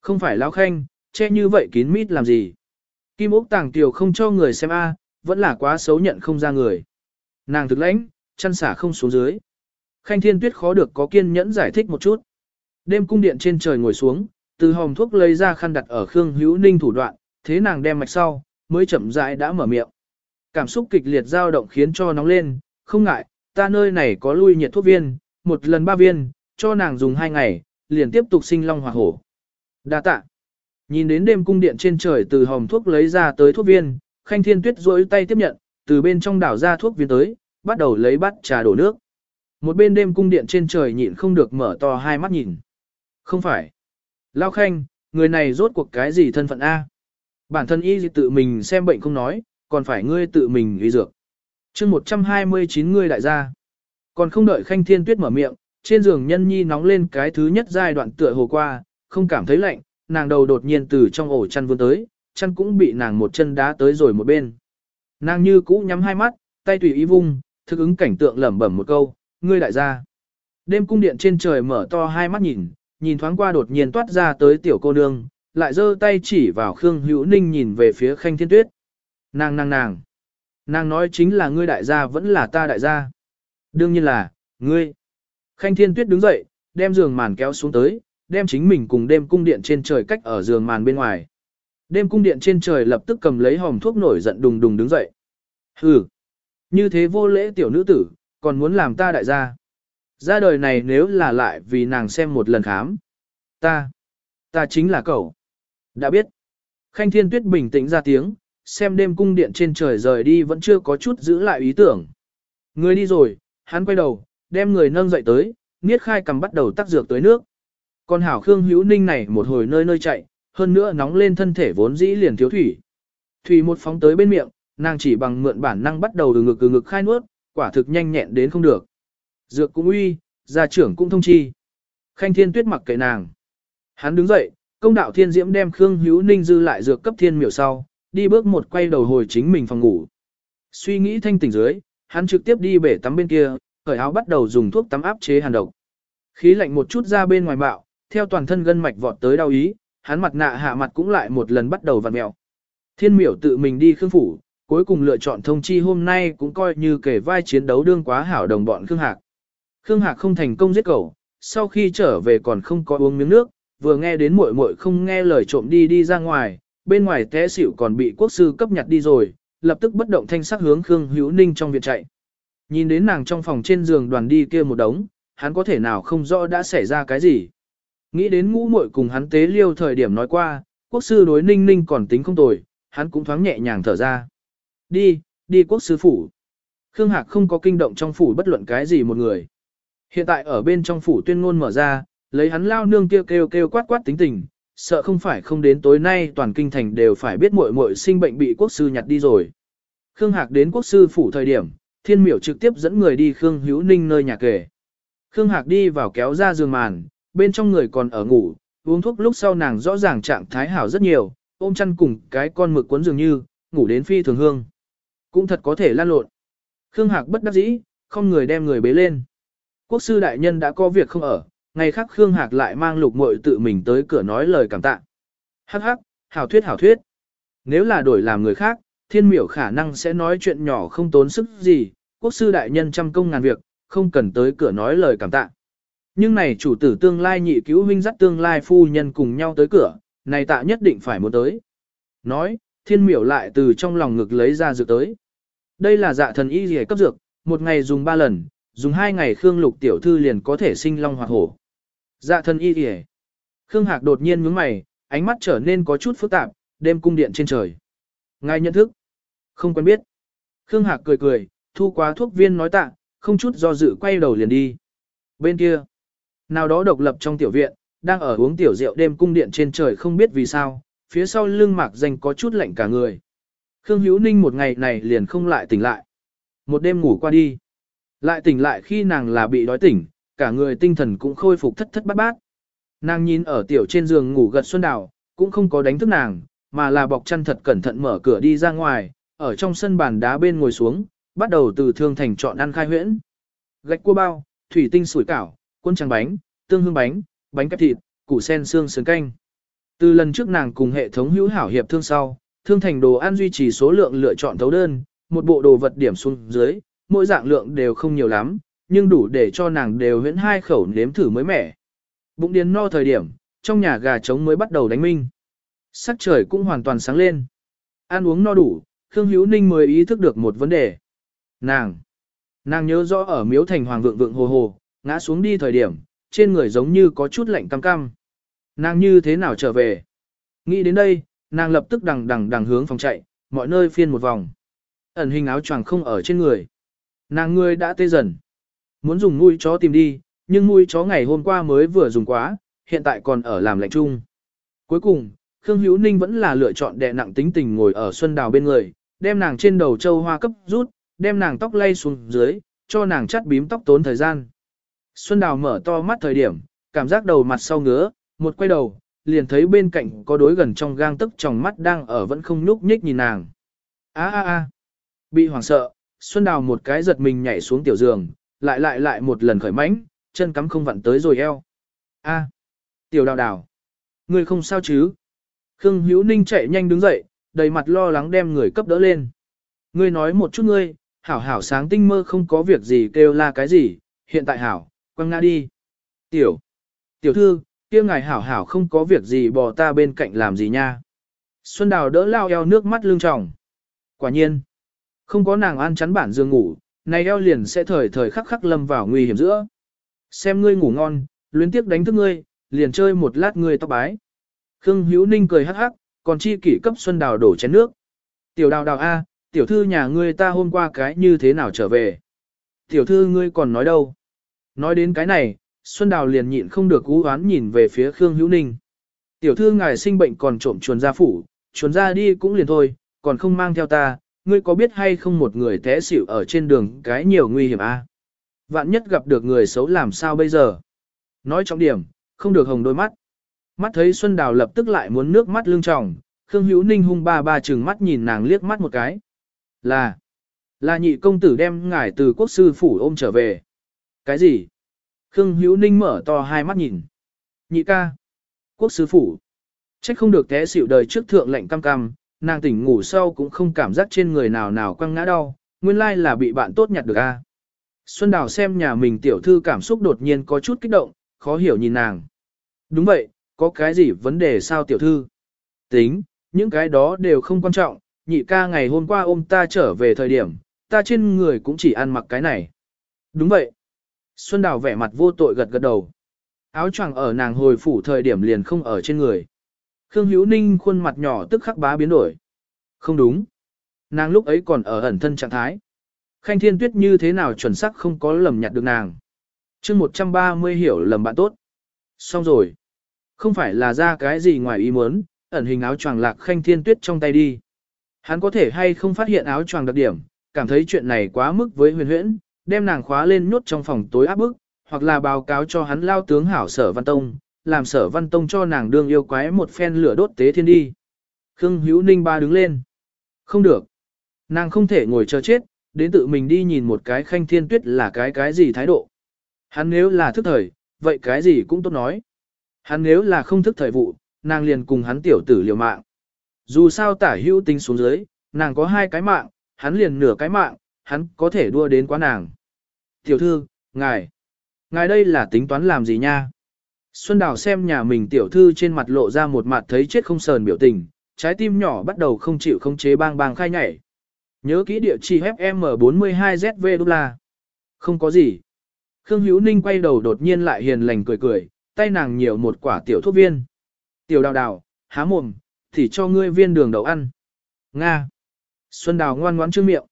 Không phải lão khanh, che như vậy kín mít làm gì. Kim ốc tàng tiểu không cho người xem a, vẫn là quá xấu nhận không ra người. Nàng thực lãnh, chăn xả không xuống dưới. Khanh thiên tuyết khó được có kiên nhẫn giải thích một chút. Đêm cung điện trên trời ngồi xuống, từ hòm thuốc lấy ra khăn đặt ở Khương Hữu Ninh thủ đoạn, thế nàng đem mạch sau, mới chậm rãi đã mở miệng. Cảm xúc kịch liệt dao động khiến cho nóng lên, không ngại, ta nơi này có lui nhiệt thuốc viên, một lần ba viên, cho nàng dùng hai ngày, liền tiếp tục sinh long hỏa hổ. Đa tạ. Nhìn đến đêm cung điện trên trời từ hòm thuốc lấy ra tới thuốc viên, Khanh Thiên Tuyết duỗi tay tiếp nhận, từ bên trong đảo ra thuốc viên tới, bắt đầu lấy bát trà đổ nước. Một bên đêm cung điện trên trời nhịn không được mở to hai mắt nhìn. Không phải. Lao Khanh, người này rốt cuộc cái gì thân phận A? Bản thân y tự mình xem bệnh không nói, còn phải ngươi tự mình y dược. chương 129 ngươi đại gia. Còn không đợi Khanh Thiên Tuyết mở miệng, trên giường nhân nhi nóng lên cái thứ nhất giai đoạn tựa hồ qua, không cảm thấy lạnh, nàng đầu đột nhiên từ trong ổ chăn vươn tới, chăn cũng bị nàng một chân đá tới rồi một bên. Nàng như cũ nhắm hai mắt, tay tùy ý vung, thực ứng cảnh tượng lẩm bẩm một câu, ngươi đại gia. Đêm cung điện trên trời mở to hai mắt nhìn, nhìn thoáng qua đột nhiên toát ra tới tiểu cô nương, lại giơ tay chỉ vào Khương Hữu Ninh nhìn về phía Khanh Thiên Tuyết. Nàng nàng nàng. Nàng nói chính là ngươi đại gia vẫn là ta đại gia. Đương nhiên là, ngươi. Khanh Thiên Tuyết đứng dậy, đem giường màn kéo xuống tới, đem chính mình cùng đêm cung điện trên trời cách ở giường màn bên ngoài. Đêm cung điện trên trời lập tức cầm lấy hòm thuốc nổi giận đùng đùng đứng dậy. Hừ, như thế vô lễ tiểu nữ tử, còn muốn làm ta đại gia. Ra đời này nếu là lại vì nàng xem một lần khám. Ta, ta chính là cậu. Đã biết. Khanh Thiên Tuyết bình tĩnh ra tiếng, xem đêm cung điện trên trời rời đi vẫn chưa có chút giữ lại ý tưởng. Người đi rồi, hắn quay đầu, đem người nâng dậy tới, niết khai cầm bắt đầu tắc dược tới nước. Còn hảo Khương Hữu Ninh này một hồi nơi nơi chạy, hơn nữa nóng lên thân thể vốn dĩ liền thiếu thủy. Thủy một phóng tới bên miệng, nàng chỉ bằng mượn bản năng bắt đầu từ ngực từ ngực khai nuốt, quả thực nhanh nhẹn đến không được. Dược cũng uy, gia trưởng cũng thông chi. Khanh Thiên Tuyết mặc kệ nàng. Hắn đứng dậy, công đạo Thiên Diễm đem Khương Hữu Ninh dư lại dược cấp thiên miểu sau, đi bước một quay đầu hồi chính mình phòng ngủ. Suy nghĩ thanh tỉnh dưới, hắn trực tiếp đi bể tắm bên kia, cởi áo bắt đầu dùng thuốc tắm áp chế hàn độc. Khí lạnh một chút ra bên ngoài bạo, theo toàn thân gân mạch vọt tới đau ý, hắn mặt nạ hạ mặt cũng lại một lần bắt đầu vặn mèo. Thiên miểu tự mình đi khương phủ, cuối cùng lựa chọn thông chi hôm nay cũng coi như kể vai chiến đấu đương quá hảo đồng bọn Khương Hạc. Khương Hạc không thành công giết cậu, sau khi trở về còn không có uống miếng nước, vừa nghe đến muội muội không nghe lời trộm đi đi ra ngoài, bên ngoài té xỉu còn bị quốc sư cấp nhặt đi rồi, lập tức bất động thanh sắc hướng Khương Hữu Ninh trong viện chạy. Nhìn đến nàng trong phòng trên giường đoàn đi kia một đống, hắn có thể nào không rõ đã xảy ra cái gì. Nghĩ đến ngũ muội cùng hắn tế liêu thời điểm nói qua, quốc sư đối ninh ninh còn tính không tồi, hắn cũng thoáng nhẹ nhàng thở ra. Đi, đi quốc sư phủ. Khương Hạc không có kinh động trong phủ bất luận cái gì một người. Hiện tại ở bên trong phủ tuyên ngôn mở ra, lấy hắn lao nương kêu kêu kêu quát quát tính tình, sợ không phải không đến tối nay toàn kinh thành đều phải biết muội muội sinh bệnh bị quốc sư nhặt đi rồi. Khương Hạc đến quốc sư phủ thời điểm, thiên miểu trực tiếp dẫn người đi Khương Hữu Ninh nơi nhà kể. Khương Hạc đi vào kéo ra giường màn, bên trong người còn ở ngủ, uống thuốc lúc sau nàng rõ ràng trạng thái hảo rất nhiều, ôm chăn cùng cái con mực cuốn dường như, ngủ đến phi thường hương. Cũng thật có thể lan lộn. Khương Hạc bất đắc dĩ, không người đem người bế lên. Quốc sư đại nhân đã có việc không ở, ngày khác Khương Hạc lại mang lục muội tự mình tới cửa nói lời cảm tạ. Hắc hắc, hảo thuyết hảo thuyết. Nếu là đổi làm người khác, thiên miểu khả năng sẽ nói chuyện nhỏ không tốn sức gì, quốc sư đại nhân trăm công ngàn việc, không cần tới cửa nói lời cảm tạ. Nhưng này chủ tử tương lai nhị cứu huynh dắt tương lai phu nhân cùng nhau tới cửa, này tạ nhất định phải muốn tới. Nói, thiên miểu lại từ trong lòng ngực lấy ra dược tới. Đây là dạ thần y gì cấp dược, một ngày dùng ba lần, dùng hai ngày Khương Lục tiểu thư liền có thể sinh long hoặc hổ. Dạ thần y gì Khương Hạc đột nhiên nhướng mày, ánh mắt trở nên có chút phức tạp, đêm cung điện trên trời. Ngài nhận thức. Không quen biết. Khương Hạc cười cười, thu quá thuốc viên nói tạ, không chút do dự quay đầu liền đi. Bên kia, nào đó độc lập trong tiểu viện, đang ở uống tiểu rượu đêm cung điện trên trời không biết vì sao, phía sau lưng mạc danh có chút lạnh cả người. Khương Hữu Ninh một ngày này liền không lại tỉnh lại. Một đêm ngủ qua đi. Lại tỉnh lại khi nàng là bị đói tỉnh, cả người tinh thần cũng khôi phục thất thất bát bát. Nàng nhìn ở tiểu trên giường ngủ gật xuân đào, cũng không có đánh thức nàng, mà là bọc chăn thật cẩn thận mở cửa đi ra ngoài, ở trong sân bàn đá bên ngồi xuống, bắt đầu từ thương thành chọn ăn khai huyễn. Gạch cua bao, thủy tinh sủi cảo, quân trắng bánh, tương hương bánh, bánh kẹp thịt, củ sen xương sườn canh. Từ lần trước nàng cùng hệ thống hữu hảo hiệp thương sau, thương thành đồ ăn duy trì số lượng lựa chọn thấu đơn, một bộ đồ vật điểm xuống dưới, mỗi dạng lượng đều không nhiều lắm, nhưng đủ để cho nàng đều huyễn hai khẩu nếm thử mới mẻ. Bụng điền no thời điểm, trong nhà gà trống mới bắt đầu đánh minh. Sắc trời cũng hoàn toàn sáng lên. Ăn uống no đủ, Khương Hữu Ninh mới ý thức được một vấn đề. Nàng! Nàng nhớ rõ ở miếu thành hoàng vượng vượng hồ hồ, ngã xuống đi thời điểm, trên người giống như có chút lạnh cam cam. Nàng như thế nào trở về? Nghĩ đến đây, nàng lập tức đằng đằng đằng hướng phòng chạy, mọi nơi phiên một vòng. Ẩn hình áo choàng không ở trên người. Nàng người đã tê dần. Muốn dùng mũi chó tìm đi, nhưng mũi chó ngày hôm qua mới vừa dùng quá, hiện tại còn ở làm lạnh chung. Cuối cùng, Khương Hữu Ninh vẫn là lựa chọn đè nặng tính tình ngồi ở Xuân Đào bên người, đem nàng trên đầu châu hoa cấp rút, đem nàng tóc lay xuống dưới, cho nàng chắt bím tóc tốn thời gian. Xuân Đào mở to mắt thời điểm, cảm giác đầu mặt sau ngứa, một quay đầu, liền thấy bên cạnh có đối gần trong gang tức trong mắt đang ở vẫn không nhúc nhích nhìn nàng. A a a. Bị hoảng sợ, Xuân Đào một cái giật mình nhảy xuống tiểu giường, lại lại lại một lần khởi mãnh, chân cắm không vặn tới rồi eo. A. Tiểu Đào Đào. Người không sao chứ? Khương Hữu Ninh chạy nhanh đứng dậy, đầy mặt lo lắng đem người cấp đỡ lên. Ngươi nói một chút ngươi, hảo hảo sáng tinh mơ không có việc gì kêu la cái gì, hiện tại hảo, quăng ngã đi. Tiểu, tiểu thư, kia ngài hảo hảo không có việc gì bò ta bên cạnh làm gì nha. Xuân Đào đỡ lao eo nước mắt lưng tròng. Quả nhiên, không có nàng an chắn bản giường ngủ, này eo liền sẽ thời thời khắc khắc lâm vào nguy hiểm giữa. Xem ngươi ngủ ngon, luyến tiếp đánh thức ngươi, liền chơi một lát ngươi tóc bái. Khương Hữu Ninh cười hắc hắc, còn chi kỷ cấp Xuân Đào đổ chén nước. Tiểu đào đào A, tiểu thư nhà ngươi ta hôm qua cái như thế nào trở về. Tiểu thư ngươi còn nói đâu. Nói đến cái này, Xuân Đào liền nhịn không được cú oán nhìn về phía Khương Hữu Ninh. Tiểu thư ngài sinh bệnh còn trộm chuồn ra phủ, chuồn ra đi cũng liền thôi, còn không mang theo ta, ngươi có biết hay không một người té xỉu ở trên đường cái nhiều nguy hiểm a? Vạn nhất gặp được người xấu làm sao bây giờ? Nói trọng điểm, không được hồng đôi mắt. Mắt thấy Xuân Đào lập tức lại muốn nước mắt lưng tròng, Khương Hữu Ninh hung ba ba chừng mắt nhìn nàng liếc mắt một cái. Là, là nhị công tử đem ngài từ quốc sư phủ ôm trở về. Cái gì? Khương Hữu Ninh mở to hai mắt nhìn. Nhị ca. Quốc sứ phủ. Trách không được té xỉu đời trước thượng lệnh cam cam, nàng tỉnh ngủ sau cũng không cảm giác trên người nào nào quăng ngã đau, nguyên lai là bị bạn tốt nhặt được a. Xuân Đào xem nhà mình tiểu thư cảm xúc đột nhiên có chút kích động, khó hiểu nhìn nàng. Đúng vậy, có cái gì vấn đề sao tiểu thư? Tính, những cái đó đều không quan trọng, nhị ca ngày hôm qua ôm ta trở về thời điểm, ta trên người cũng chỉ ăn mặc cái này. Đúng vậy. Xuân Đào vẻ mặt vô tội gật gật đầu. Áo choàng ở nàng hồi phủ thời điểm liền không ở trên người. Khương Hữu Ninh khuôn mặt nhỏ tức khắc bá biến đổi. Không đúng. Nàng lúc ấy còn ở ẩn thân trạng thái. Khanh Thiên Tuyết như thế nào chuẩn xác không có lầm nhặt được nàng. chương 130 hiểu lầm bạn tốt. Xong rồi. Không phải là ra cái gì ngoài ý muốn, ẩn hình áo choàng lạc Khanh Thiên Tuyết trong tay đi. Hắn có thể hay không phát hiện áo choàng đặc điểm, cảm thấy chuyện này quá mức với huyền huyễn, đem nàng khóa lên nhốt trong phòng tối áp bức, hoặc là báo cáo cho hắn lao tướng hảo sở văn tông, làm sở văn tông cho nàng đương yêu quái một phen lửa đốt tế thiên đi. Khương Hữu Ninh ba đứng lên. Không được. Nàng không thể ngồi chờ chết, đến tự mình đi nhìn một cái khanh thiên tuyết là cái cái gì thái độ. Hắn nếu là thức thời, vậy cái gì cũng tốt nói. Hắn nếu là không thức thời vụ, nàng liền cùng hắn tiểu tử liều mạng. Dù sao tả hữu tính xuống dưới, nàng có hai cái mạng, hắn liền nửa cái mạng, hắn có thể đua đến quá nàng. Tiểu thư, ngài, ngài đây là tính toán làm gì nha? Xuân Đào xem nhà mình tiểu thư trên mặt lộ ra một mặt thấy chết không sờn biểu tình, trái tim nhỏ bắt đầu không chịu không chế bang bang khai nhảy. Nhớ kỹ địa chỉ FM42ZV đô la. Không có gì. Khương Hữu Ninh quay đầu đột nhiên lại hiền lành cười cười, tay nàng nhiều một quả tiểu thuốc viên. Tiểu đào đào, há mồm, thì cho ngươi viên đường đậu ăn. Nga. Xuân Đào ngoan ngoãn trương miệng.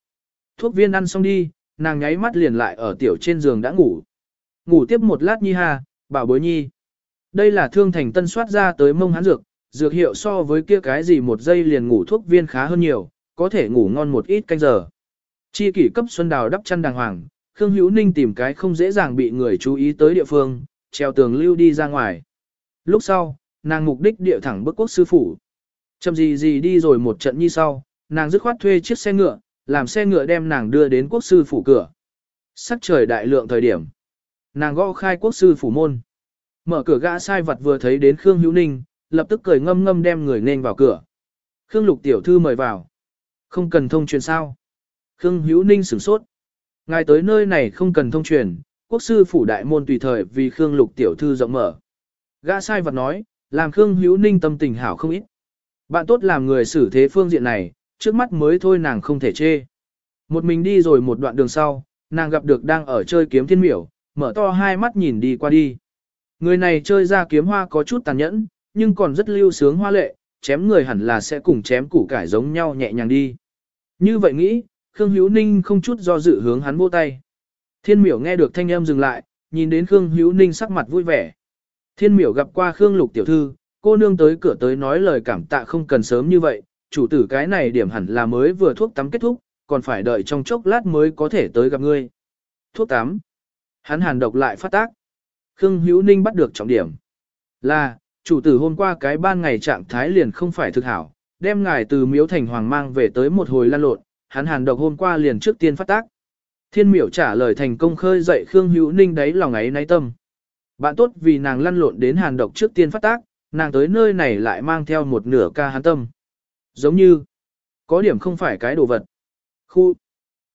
Thuốc viên ăn xong đi, nàng nháy mắt liền lại ở tiểu trên giường đã ngủ. Ngủ tiếp một lát nhi ha, bảo bối nhi. Đây là thương thành tân soát ra tới mông hắn dược, dược hiệu so với kia cái gì một giây liền ngủ thuốc viên khá hơn nhiều, có thể ngủ ngon một ít canh giờ. Chi kỷ cấp Xuân Đào đắp chăn đàng hoàng, Khương Hữu Ninh tìm cái không dễ dàng bị người chú ý tới địa phương, treo tường lưu đi ra ngoài. Lúc sau, nàng mục đích địa thẳng bức quốc sư phủ. Chầm gì gì đi rồi một trận như sau, nàng dứt khoát thuê chiếc xe ngựa, làm xe ngựa đem nàng đưa đến quốc sư phủ cửa. Sắc trời đại lượng thời điểm. Nàng gõ khai quốc sư phủ môn. Mở cửa gã sai vật vừa thấy đến Khương Hữu Ninh, lập tức cười ngâm ngâm đem người nên vào cửa. Khương Lục tiểu thư mời vào. Không cần thông truyền sao. Khương Hữu Ninh sửng sốt. Ngài tới nơi này không cần thông truyền, quốc sư phủ đại môn tùy thời vì Khương Lục tiểu thư rộng mở. Gã sai vật nói, làm Khương Hữu Ninh tâm tình hảo không ít. Bạn tốt làm người xử thế phương diện này, trước mắt mới thôi nàng không thể chê. Một mình đi rồi một đoạn đường sau, nàng gặp được đang ở chơi kiếm thiên miểu, mở to hai mắt nhìn đi qua đi. Người này chơi ra kiếm hoa có chút tàn nhẫn, nhưng còn rất lưu sướng hoa lệ, chém người hẳn là sẽ cùng chém củ cải giống nhau nhẹ nhàng đi. Như vậy nghĩ, Khương Hữu Ninh không chút do dự hướng hắn vô tay. Thiên miểu nghe được thanh âm dừng lại, nhìn đến Khương Hữu Ninh sắc mặt vui vẻ. Thiên miểu gặp qua Khương Lục tiểu thư, cô nương tới cửa tới nói lời cảm tạ không cần sớm như vậy, chủ tử cái này điểm hẳn là mới vừa thuốc tắm kết thúc, còn phải đợi trong chốc lát mới có thể tới gặp ngươi. Thuốc tắm. Hắn hàn độc lại phát tác. Khương Hữu Ninh bắt được trọng điểm. Là, chủ tử hôm qua cái ban ngày trạng thái liền không phải thực hảo, đem ngài từ miếu thành hoàng mang về tới một hồi lan lộn, hắn hàn độc hôm qua liền trước tiên phát tác. Thiên miểu trả lời thành công khơi dậy Khương Hữu Ninh đấy lòng ấy náy tâm. Bạn tốt vì nàng lăn lộn đến hàn độc trước tiên phát tác, nàng tới nơi này lại mang theo một nửa ca hắn tâm. Giống như, có điểm không phải cái đồ vật. Khu,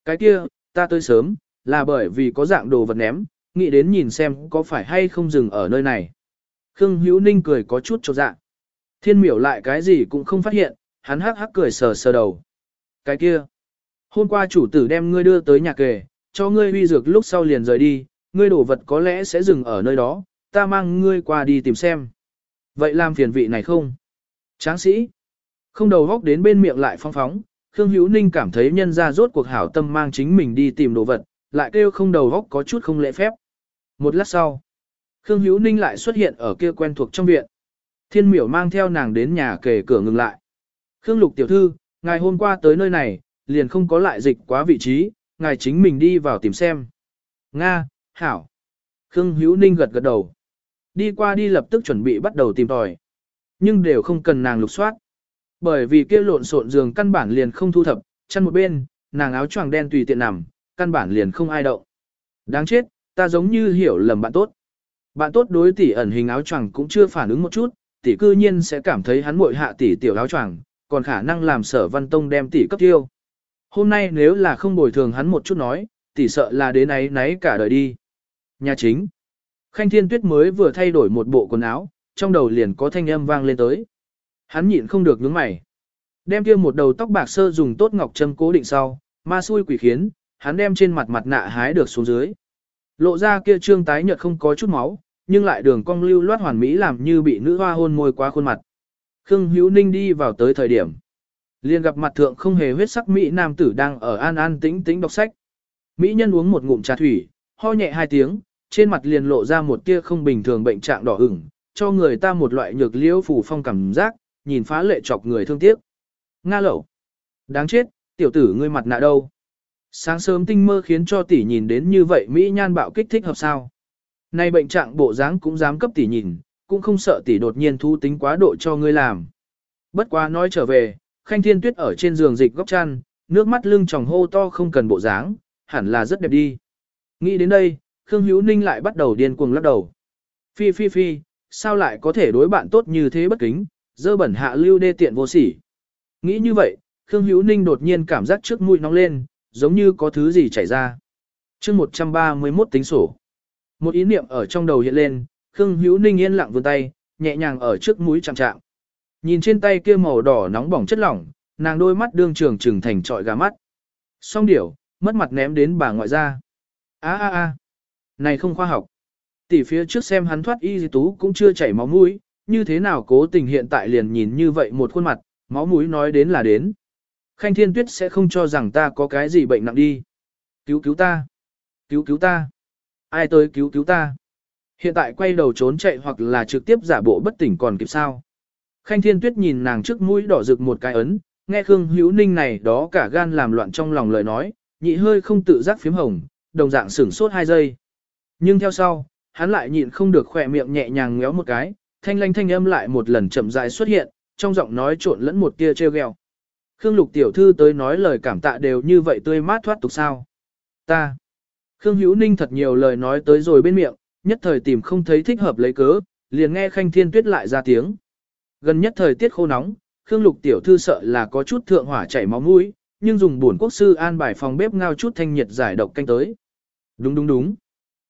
cái kia, ta tới sớm, là bởi vì có dạng đồ vật ném, nghĩ đến nhìn xem có phải hay không dừng ở nơi này. Khương Hữu Ninh cười có chút cho dạ. Thiên miểu lại cái gì cũng không phát hiện, hắn hắc hắc cười sờ sờ đầu. Cái kia, hôm qua chủ tử đem ngươi đưa tới nhà kề, cho ngươi huy dược lúc sau liền rời đi, ngươi đồ vật có lẽ sẽ dừng ở nơi đó, ta mang ngươi qua đi tìm xem. Vậy làm phiền vị này không? Tráng sĩ, không đầu góc đến bên miệng lại phong phóng, Khương Hữu Ninh cảm thấy nhân ra rốt cuộc hảo tâm mang chính mình đi tìm đồ vật, lại kêu không đầu góc có chút không lễ phép. Một lát sau, Khương Hữu Ninh lại xuất hiện ở kia quen thuộc trong viện. Thiên miểu mang theo nàng đến nhà kề cửa ngừng lại. Khương Lục tiểu thư, ngài hôm qua tới nơi này, liền không có lại dịch quá vị trí, ngài chính mình đi vào tìm xem. Nga, Hảo. Khương Hữu Ninh gật gật đầu. Đi qua đi lập tức chuẩn bị bắt đầu tìm tòi. Nhưng đều không cần nàng lục soát. Bởi vì kia lộn xộn giường căn bản liền không thu thập, chăn một bên, nàng áo choàng đen tùy tiện nằm, căn bản liền không ai động. Đáng chết, ta giống như hiểu lầm bạn tốt. Bạn tốt đối tỷ ẩn hình áo choàng cũng chưa phản ứng một chút, tỷ cư nhiên sẽ cảm thấy hắn muội hạ tỷ tiểu áo choàng, còn khả năng làm sở văn tông đem tỷ cấp tiêu. Hôm nay nếu là không bồi thường hắn một chút nói, tỷ sợ là đến ấy nấy cả đời đi. Nhà chính. Khanh Thiên Tuyết mới vừa thay đổi một bộ quần áo, trong đầu liền có thanh âm vang lên tới. Hắn nhịn không được nhướng mày. Đem kia một đầu tóc bạc sơ dùng tốt ngọc châm cố định sau, ma xui quỷ khiến, hắn đem trên mặt mặt nạ hái được xuống dưới. Lộ ra kia trương tái nhợt không có chút máu, nhưng lại đường cong lưu loát hoàn mỹ làm như bị nữ hoa hôn môi qua khuôn mặt. Khương Hữu Ninh đi vào tới thời điểm. liền gặp mặt thượng không hề huyết sắc Mỹ nam tử đang ở an an tĩnh tĩnh đọc sách. Mỹ nhân uống một ngụm trà thủy, ho nhẹ hai tiếng, trên mặt liền lộ ra một tia không bình thường bệnh trạng đỏ ửng, cho người ta một loại nhược liễu phủ phong cảm giác, nhìn phá lệ chọc người thương tiếc. Nga lẩu. Đáng chết, tiểu tử ngươi mặt nạ đâu? Sáng sớm tinh mơ khiến cho tỷ nhìn đến như vậy Mỹ nhan bạo kích thích hợp sao. Nay bệnh trạng bộ dáng cũng dám cấp tỷ nhìn, cũng không sợ tỷ đột nhiên thu tính quá độ cho ngươi làm. Bất quá nói trở về, khanh thiên tuyết ở trên giường dịch góc chăn, nước mắt lưng tròng hô to không cần bộ dáng, hẳn là rất đẹp đi. Nghĩ đến đây, Khương Hữu Ninh lại bắt đầu điên cuồng lắc đầu. Phi phi phi, sao lại có thể đối bạn tốt như thế bất kính, dơ bẩn hạ lưu đê tiện vô sỉ. Nghĩ như vậy, Khương Hữu Ninh đột nhiên cảm giác trước mũi nóng lên, giống như có thứ gì chảy ra. chương 131 tính sổ. Một ý niệm ở trong đầu hiện lên, Khương Hữu Ninh yên lặng vươn tay, nhẹ nhàng ở trước mũi chạm chạm. Nhìn trên tay kia màu đỏ nóng bỏng chất lỏng, nàng đôi mắt đương trường trừng thành trọi gà mắt. Xong điểu, mất mặt ném đến bà ngoại ra. a a a này không khoa học. Tỷ phía trước xem hắn thoát y tú cũng chưa chảy máu mũi, như thế nào cố tình hiện tại liền nhìn như vậy một khuôn mặt, máu mũi nói đến là đến. Khanh Thiên Tuyết sẽ không cho rằng ta có cái gì bệnh nặng đi. Cứu cứu ta. Cứu cứu ta. Ai tới cứu cứu ta. Hiện tại quay đầu trốn chạy hoặc là trực tiếp giả bộ bất tỉnh còn kịp sao. Khanh Thiên Tuyết nhìn nàng trước mũi đỏ rực một cái ấn, nghe Khương Hữu Ninh này đó cả gan làm loạn trong lòng lời nói, nhị hơi không tự giác phím hồng, đồng dạng sửng sốt hai giây. Nhưng theo sau, hắn lại nhịn không được khỏe miệng nhẹ nhàng ngéo một cái, thanh lanh thanh âm lại một lần chậm rãi xuất hiện, trong giọng nói trộn lẫn một tia trêu ghẹo. Khương Lục tiểu thư tới nói lời cảm tạ đều như vậy tươi mát thoát tục sao? Ta. Khương Hữu Ninh thật nhiều lời nói tới rồi bên miệng, nhất thời tìm không thấy thích hợp lấy cớ, liền nghe Khanh Thiên Tuyết lại ra tiếng. Gần nhất thời tiết khô nóng, Khương Lục tiểu thư sợ là có chút thượng hỏa chảy máu mũi, nhưng dùng buồn quốc sư an bài phòng bếp ngao chút thanh nhiệt giải độc canh tới. Đúng đúng đúng.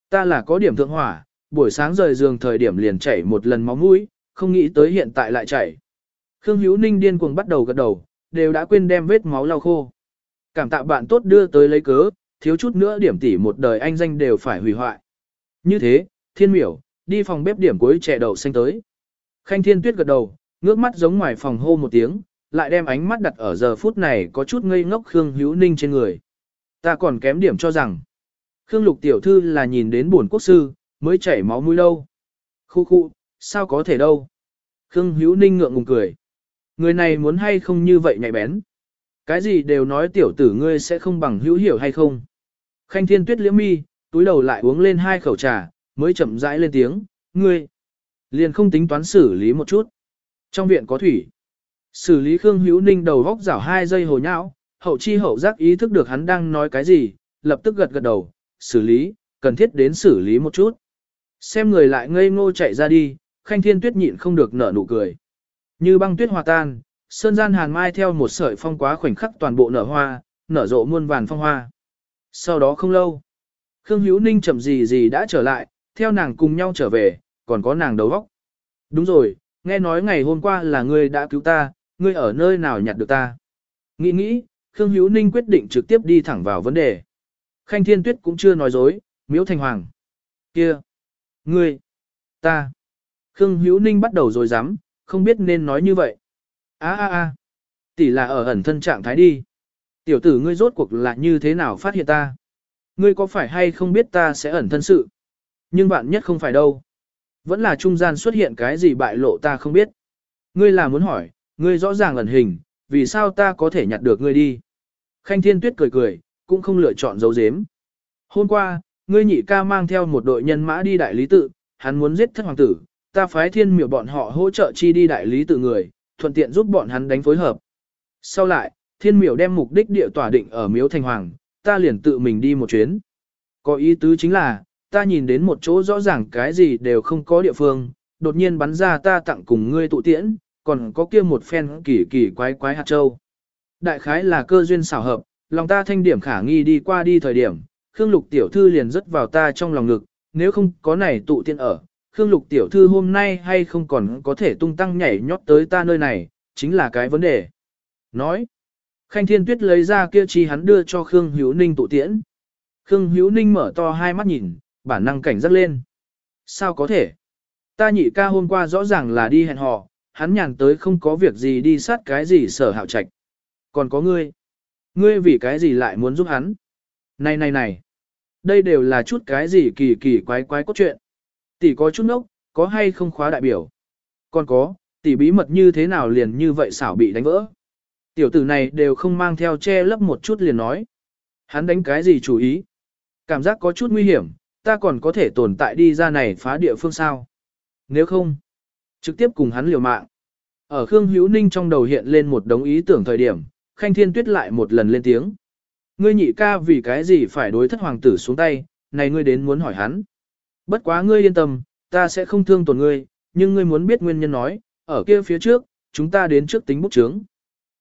Ta là có điểm thượng hỏa, buổi sáng rời giường thời điểm liền chảy một lần máu mũi, không nghĩ tới hiện tại lại chảy. Khương Hữu Ninh điên cuồng bắt đầu gật đầu, đều đã quên đem vết máu lau khô. Cảm tạ bạn tốt đưa tới lấy cớ, thiếu chút nữa điểm tỉ một đời anh danh đều phải hủy hoại. Như thế, thiên miểu, đi phòng bếp điểm cuối trẻ đậu xanh tới. Khanh thiên tuyết gật đầu, ngước mắt giống ngoài phòng hô một tiếng, lại đem ánh mắt đặt ở giờ phút này có chút ngây ngốc Khương Hữu Ninh trên người. Ta còn kém điểm cho rằng, Khương Lục tiểu thư là nhìn đến buồn quốc sư, mới chảy máu mũi đâu? Khu khu, sao có thể đâu. Khương Hữu Ninh ngượng ngùng cười. Người này muốn hay không như vậy nhạy bén. Cái gì đều nói tiểu tử ngươi sẽ không bằng hữu hiểu hay không. Khanh thiên tuyết liễm mi, túi đầu lại uống lên hai khẩu trà, mới chậm rãi lên tiếng, ngươi. Liền không tính toán xử lý một chút. Trong viện có thủy. Xử lý Khương Hữu Ninh đầu góc rảo hai giây hồ nhão, hậu chi hậu giác ý thức được hắn đang nói cái gì, lập tức gật gật đầu, xử lý, cần thiết đến xử lý một chút. Xem người lại ngây ngô chạy ra đi, khanh thiên tuyết nhịn không được nở nụ cười. Như băng tuyết hòa tan, sơn gian hàn mai theo một sợi phong quá khoảnh khắc toàn bộ nở hoa, nở rộ muôn vàn phong hoa. Sau đó không lâu, Khương Hữu Ninh chậm gì gì đã trở lại, theo nàng cùng nhau trở về, còn có nàng đầu vóc. Đúng rồi, nghe nói ngày hôm qua là ngươi đã cứu ta, ngươi ở nơi nào nhặt được ta. Nghĩ nghĩ, Khương Hữu Ninh quyết định trực tiếp đi thẳng vào vấn đề. Khanh Thiên Tuyết cũng chưa nói dối, miếu thành hoàng. Kia! Ngươi! Ta! Khương Hữu Ninh bắt đầu rồi dám, không biết nên nói như vậy. a a a tỷ là ở ẩn thân trạng thái đi. Tiểu tử ngươi rốt cuộc là như thế nào phát hiện ta? Ngươi có phải hay không biết ta sẽ ẩn thân sự? Nhưng bạn nhất không phải đâu. Vẫn là trung gian xuất hiện cái gì bại lộ ta không biết. Ngươi là muốn hỏi, ngươi rõ ràng ẩn hình, vì sao ta có thể nhặt được ngươi đi? Khanh Thiên Tuyết cười cười, cũng không lựa chọn dấu dếm. Hôm qua, ngươi nhị ca mang theo một đội nhân mã đi đại lý tự, hắn muốn giết thất hoàng tử, ta phái thiên miểu bọn họ hỗ trợ chi đi đại lý tự người, thuận tiện giúp bọn hắn đánh phối hợp. Sau lại, thiên miểu đem mục đích địa tỏa định ở miếu thành hoàng, ta liền tự mình đi một chuyến. Có ý tứ chính là, ta nhìn đến một chỗ rõ ràng cái gì đều không có địa phương, đột nhiên bắn ra ta tặng cùng ngươi tụ tiễn, còn có kia một phen kỳ kỳ quái quái hạt châu. Đại khái là cơ duyên xảo hợp, lòng ta thanh điểm khả nghi đi qua đi thời điểm, Khương Lục tiểu thư liền rất vào ta trong lòng ngực, nếu không có này tụ tiên ở, Khương Lục tiểu thư hôm nay hay không còn có thể tung tăng nhảy nhót tới ta nơi này, chính là cái vấn đề. Nói, Khanh Thiên Tuyết lấy ra kia chi hắn đưa cho Khương Hữu Ninh tụ tiễn. Khương Hữu Ninh mở to hai mắt nhìn, bản năng cảnh giác lên. Sao có thể? Ta nhị ca hôm qua rõ ràng là đi hẹn hò, hắn nhàn tới không có việc gì đi sát cái gì sở hạo trạch. Còn có ngươi. Ngươi vì cái gì lại muốn giúp hắn? Này này này. Đây đều là chút cái gì kỳ kỳ quái quái cốt truyện. Tỷ có chút nốc, có hay không khóa đại biểu. Còn có, tỷ bí mật như thế nào liền như vậy xảo bị đánh vỡ. Tiểu tử này đều không mang theo che lấp một chút liền nói. Hắn đánh cái gì chủ ý? Cảm giác có chút nguy hiểm, ta còn có thể tồn tại đi ra này phá địa phương sao? Nếu không, trực tiếp cùng hắn liều mạng. Ở Khương Hữu Ninh trong đầu hiện lên một đống ý tưởng thời điểm, Khanh Thiên Tuyết lại một lần lên tiếng. Ngươi nhị ca vì cái gì phải đối thất hoàng tử xuống tay, này ngươi đến muốn hỏi hắn. Bất quá ngươi yên tâm, ta sẽ không thương tổn ngươi, nhưng ngươi muốn biết nguyên nhân nói, ở kia phía trước, chúng ta đến trước tính bút chướng.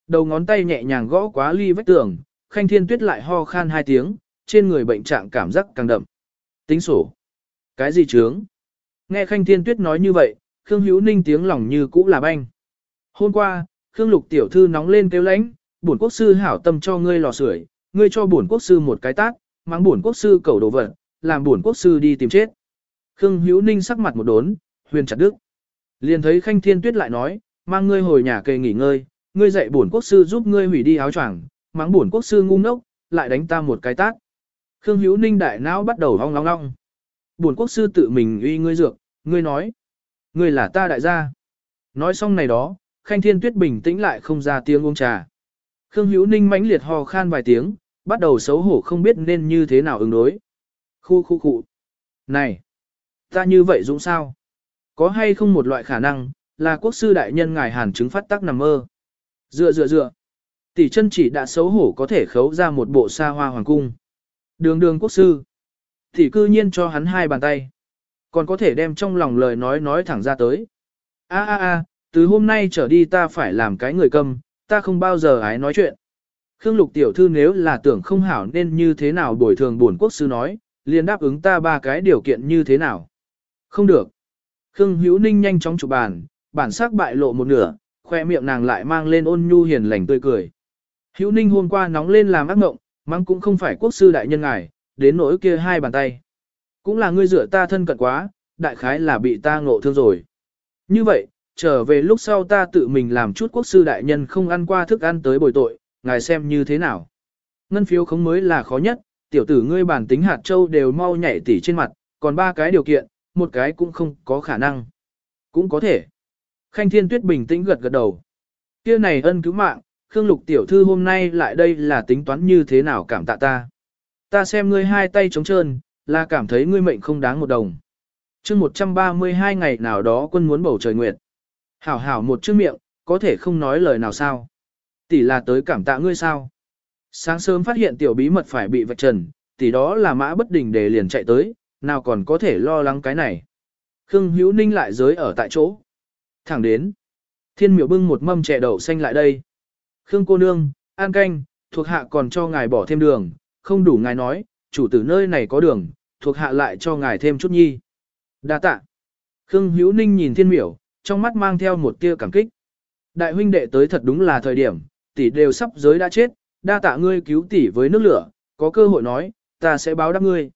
Đầu ngón tay nhẹ nhàng gõ quá ly vách tường, Khanh Thiên Tuyết lại ho khan hai tiếng, trên người bệnh trạng cảm giác càng đậm. Tính sổ. Cái gì chướng? Nghe Khanh Thiên Tuyết nói như vậy, Khương Hữu Ninh tiếng lòng như cũ là banh. Hôm qua, Khương Lục tiểu thư nóng lên kêu lãnh, bổn quốc sư hảo tâm cho ngươi lò sưởi, ngươi cho bổn quốc sư một cái tát, mang bổn quốc sư cầu đồ vật, làm bổn quốc sư đi tìm chết. Khương Hữu Ninh sắc mặt một đốn, huyền chặt đức. Liền thấy Khanh Thiên Tuyết lại nói, mang ngươi hồi nhà cây nghỉ ngơi, ngươi dạy bổn quốc sư giúp ngươi hủy đi áo choàng, mắng bổn quốc sư ngu ngốc, lại đánh ta một cái tát. Khương Hữu Ninh đại não bắt đầu ong long long. Bổn quốc sư tự mình uy ngươi dược, ngươi nói, ngươi là ta đại gia. Nói xong này đó, Khanh Thiên Tuyết bình tĩnh lại không ra tiếng uống trà. Khương Hữu Ninh mãnh liệt ho khan vài tiếng, bắt đầu xấu hổ không biết nên như thế nào ứng đối. Khu khu khu. Này, ta như vậy dũng sao? Có hay không một loại khả năng, là quốc sư đại nhân ngài hàn chứng phát tác nằm mơ? Dựa dựa dựa. Tỷ chân chỉ đã xấu hổ có thể khấu ra một bộ xa hoa hoàng cung. Đường đường quốc sư. Tỷ cư nhiên cho hắn hai bàn tay. Còn có thể đem trong lòng lời nói nói thẳng ra tới. A a a, từ hôm nay trở đi ta phải làm cái người câm, ta không bao giờ ái nói chuyện. Khương Lục tiểu thư nếu là tưởng không hảo nên như thế nào bồi thường bổn quốc sư nói, liền đáp ứng ta ba cái điều kiện như thế nào. Không được. Khương Hữu Ninh nhanh chóng chụp bàn, bản sắc bại lộ một nửa, khoe miệng nàng lại mang lên ôn nhu hiền lành tươi cười. Hữu Ninh hôm qua nóng lên làm ác mộng, mắng cũng không phải quốc sư đại nhân ngài, đến nỗi kia hai bàn tay. Cũng là ngươi dựa ta thân cận quá, đại khái là bị ta ngộ thương rồi. Như vậy, trở về lúc sau ta tự mình làm chút quốc sư đại nhân không ăn qua thức ăn tới bồi tội, ngài xem như thế nào. Ngân phiếu khống mới là khó nhất, tiểu tử ngươi bản tính hạt châu đều mau nhảy tỉ trên mặt, còn ba cái điều kiện, một cái cũng không có khả năng. Cũng có thể. Khanh Thiên Tuyết bình tĩnh gật gật đầu. Kia này ân cứu mạng, Khương Lục tiểu thư hôm nay lại đây là tính toán như thế nào cảm tạ ta. Ta xem ngươi hai tay trống trơn, là cảm thấy ngươi mệnh không đáng một đồng. chương 132 ngày nào đó quân muốn bầu trời nguyệt. Hảo hảo một chữ miệng, có thể không nói lời nào sao. Tỷ là tới cảm tạ ngươi sao. Sáng sớm phát hiện tiểu bí mật phải bị vạch trần, tỷ đó là mã bất đình để liền chạy tới, nào còn có thể lo lắng cái này. Khương Hữu Ninh lại giới ở tại chỗ. Thẳng đến. Thiên miểu bưng một mâm chè đậu xanh lại đây. Khương cô nương, an canh, thuộc hạ còn cho ngài bỏ thêm đường, không đủ ngài nói, chủ tử nơi này có đường, thuộc hạ lại cho ngài thêm chút nhi. Đa tạ. Khương Hữu Ninh nhìn thiên miểu, trong mắt mang theo một tia cảm kích. Đại huynh đệ tới thật đúng là thời điểm, tỷ đều sắp giới đã chết, đa tạ ngươi cứu tỷ với nước lửa, có cơ hội nói, ta sẽ báo đáp ngươi.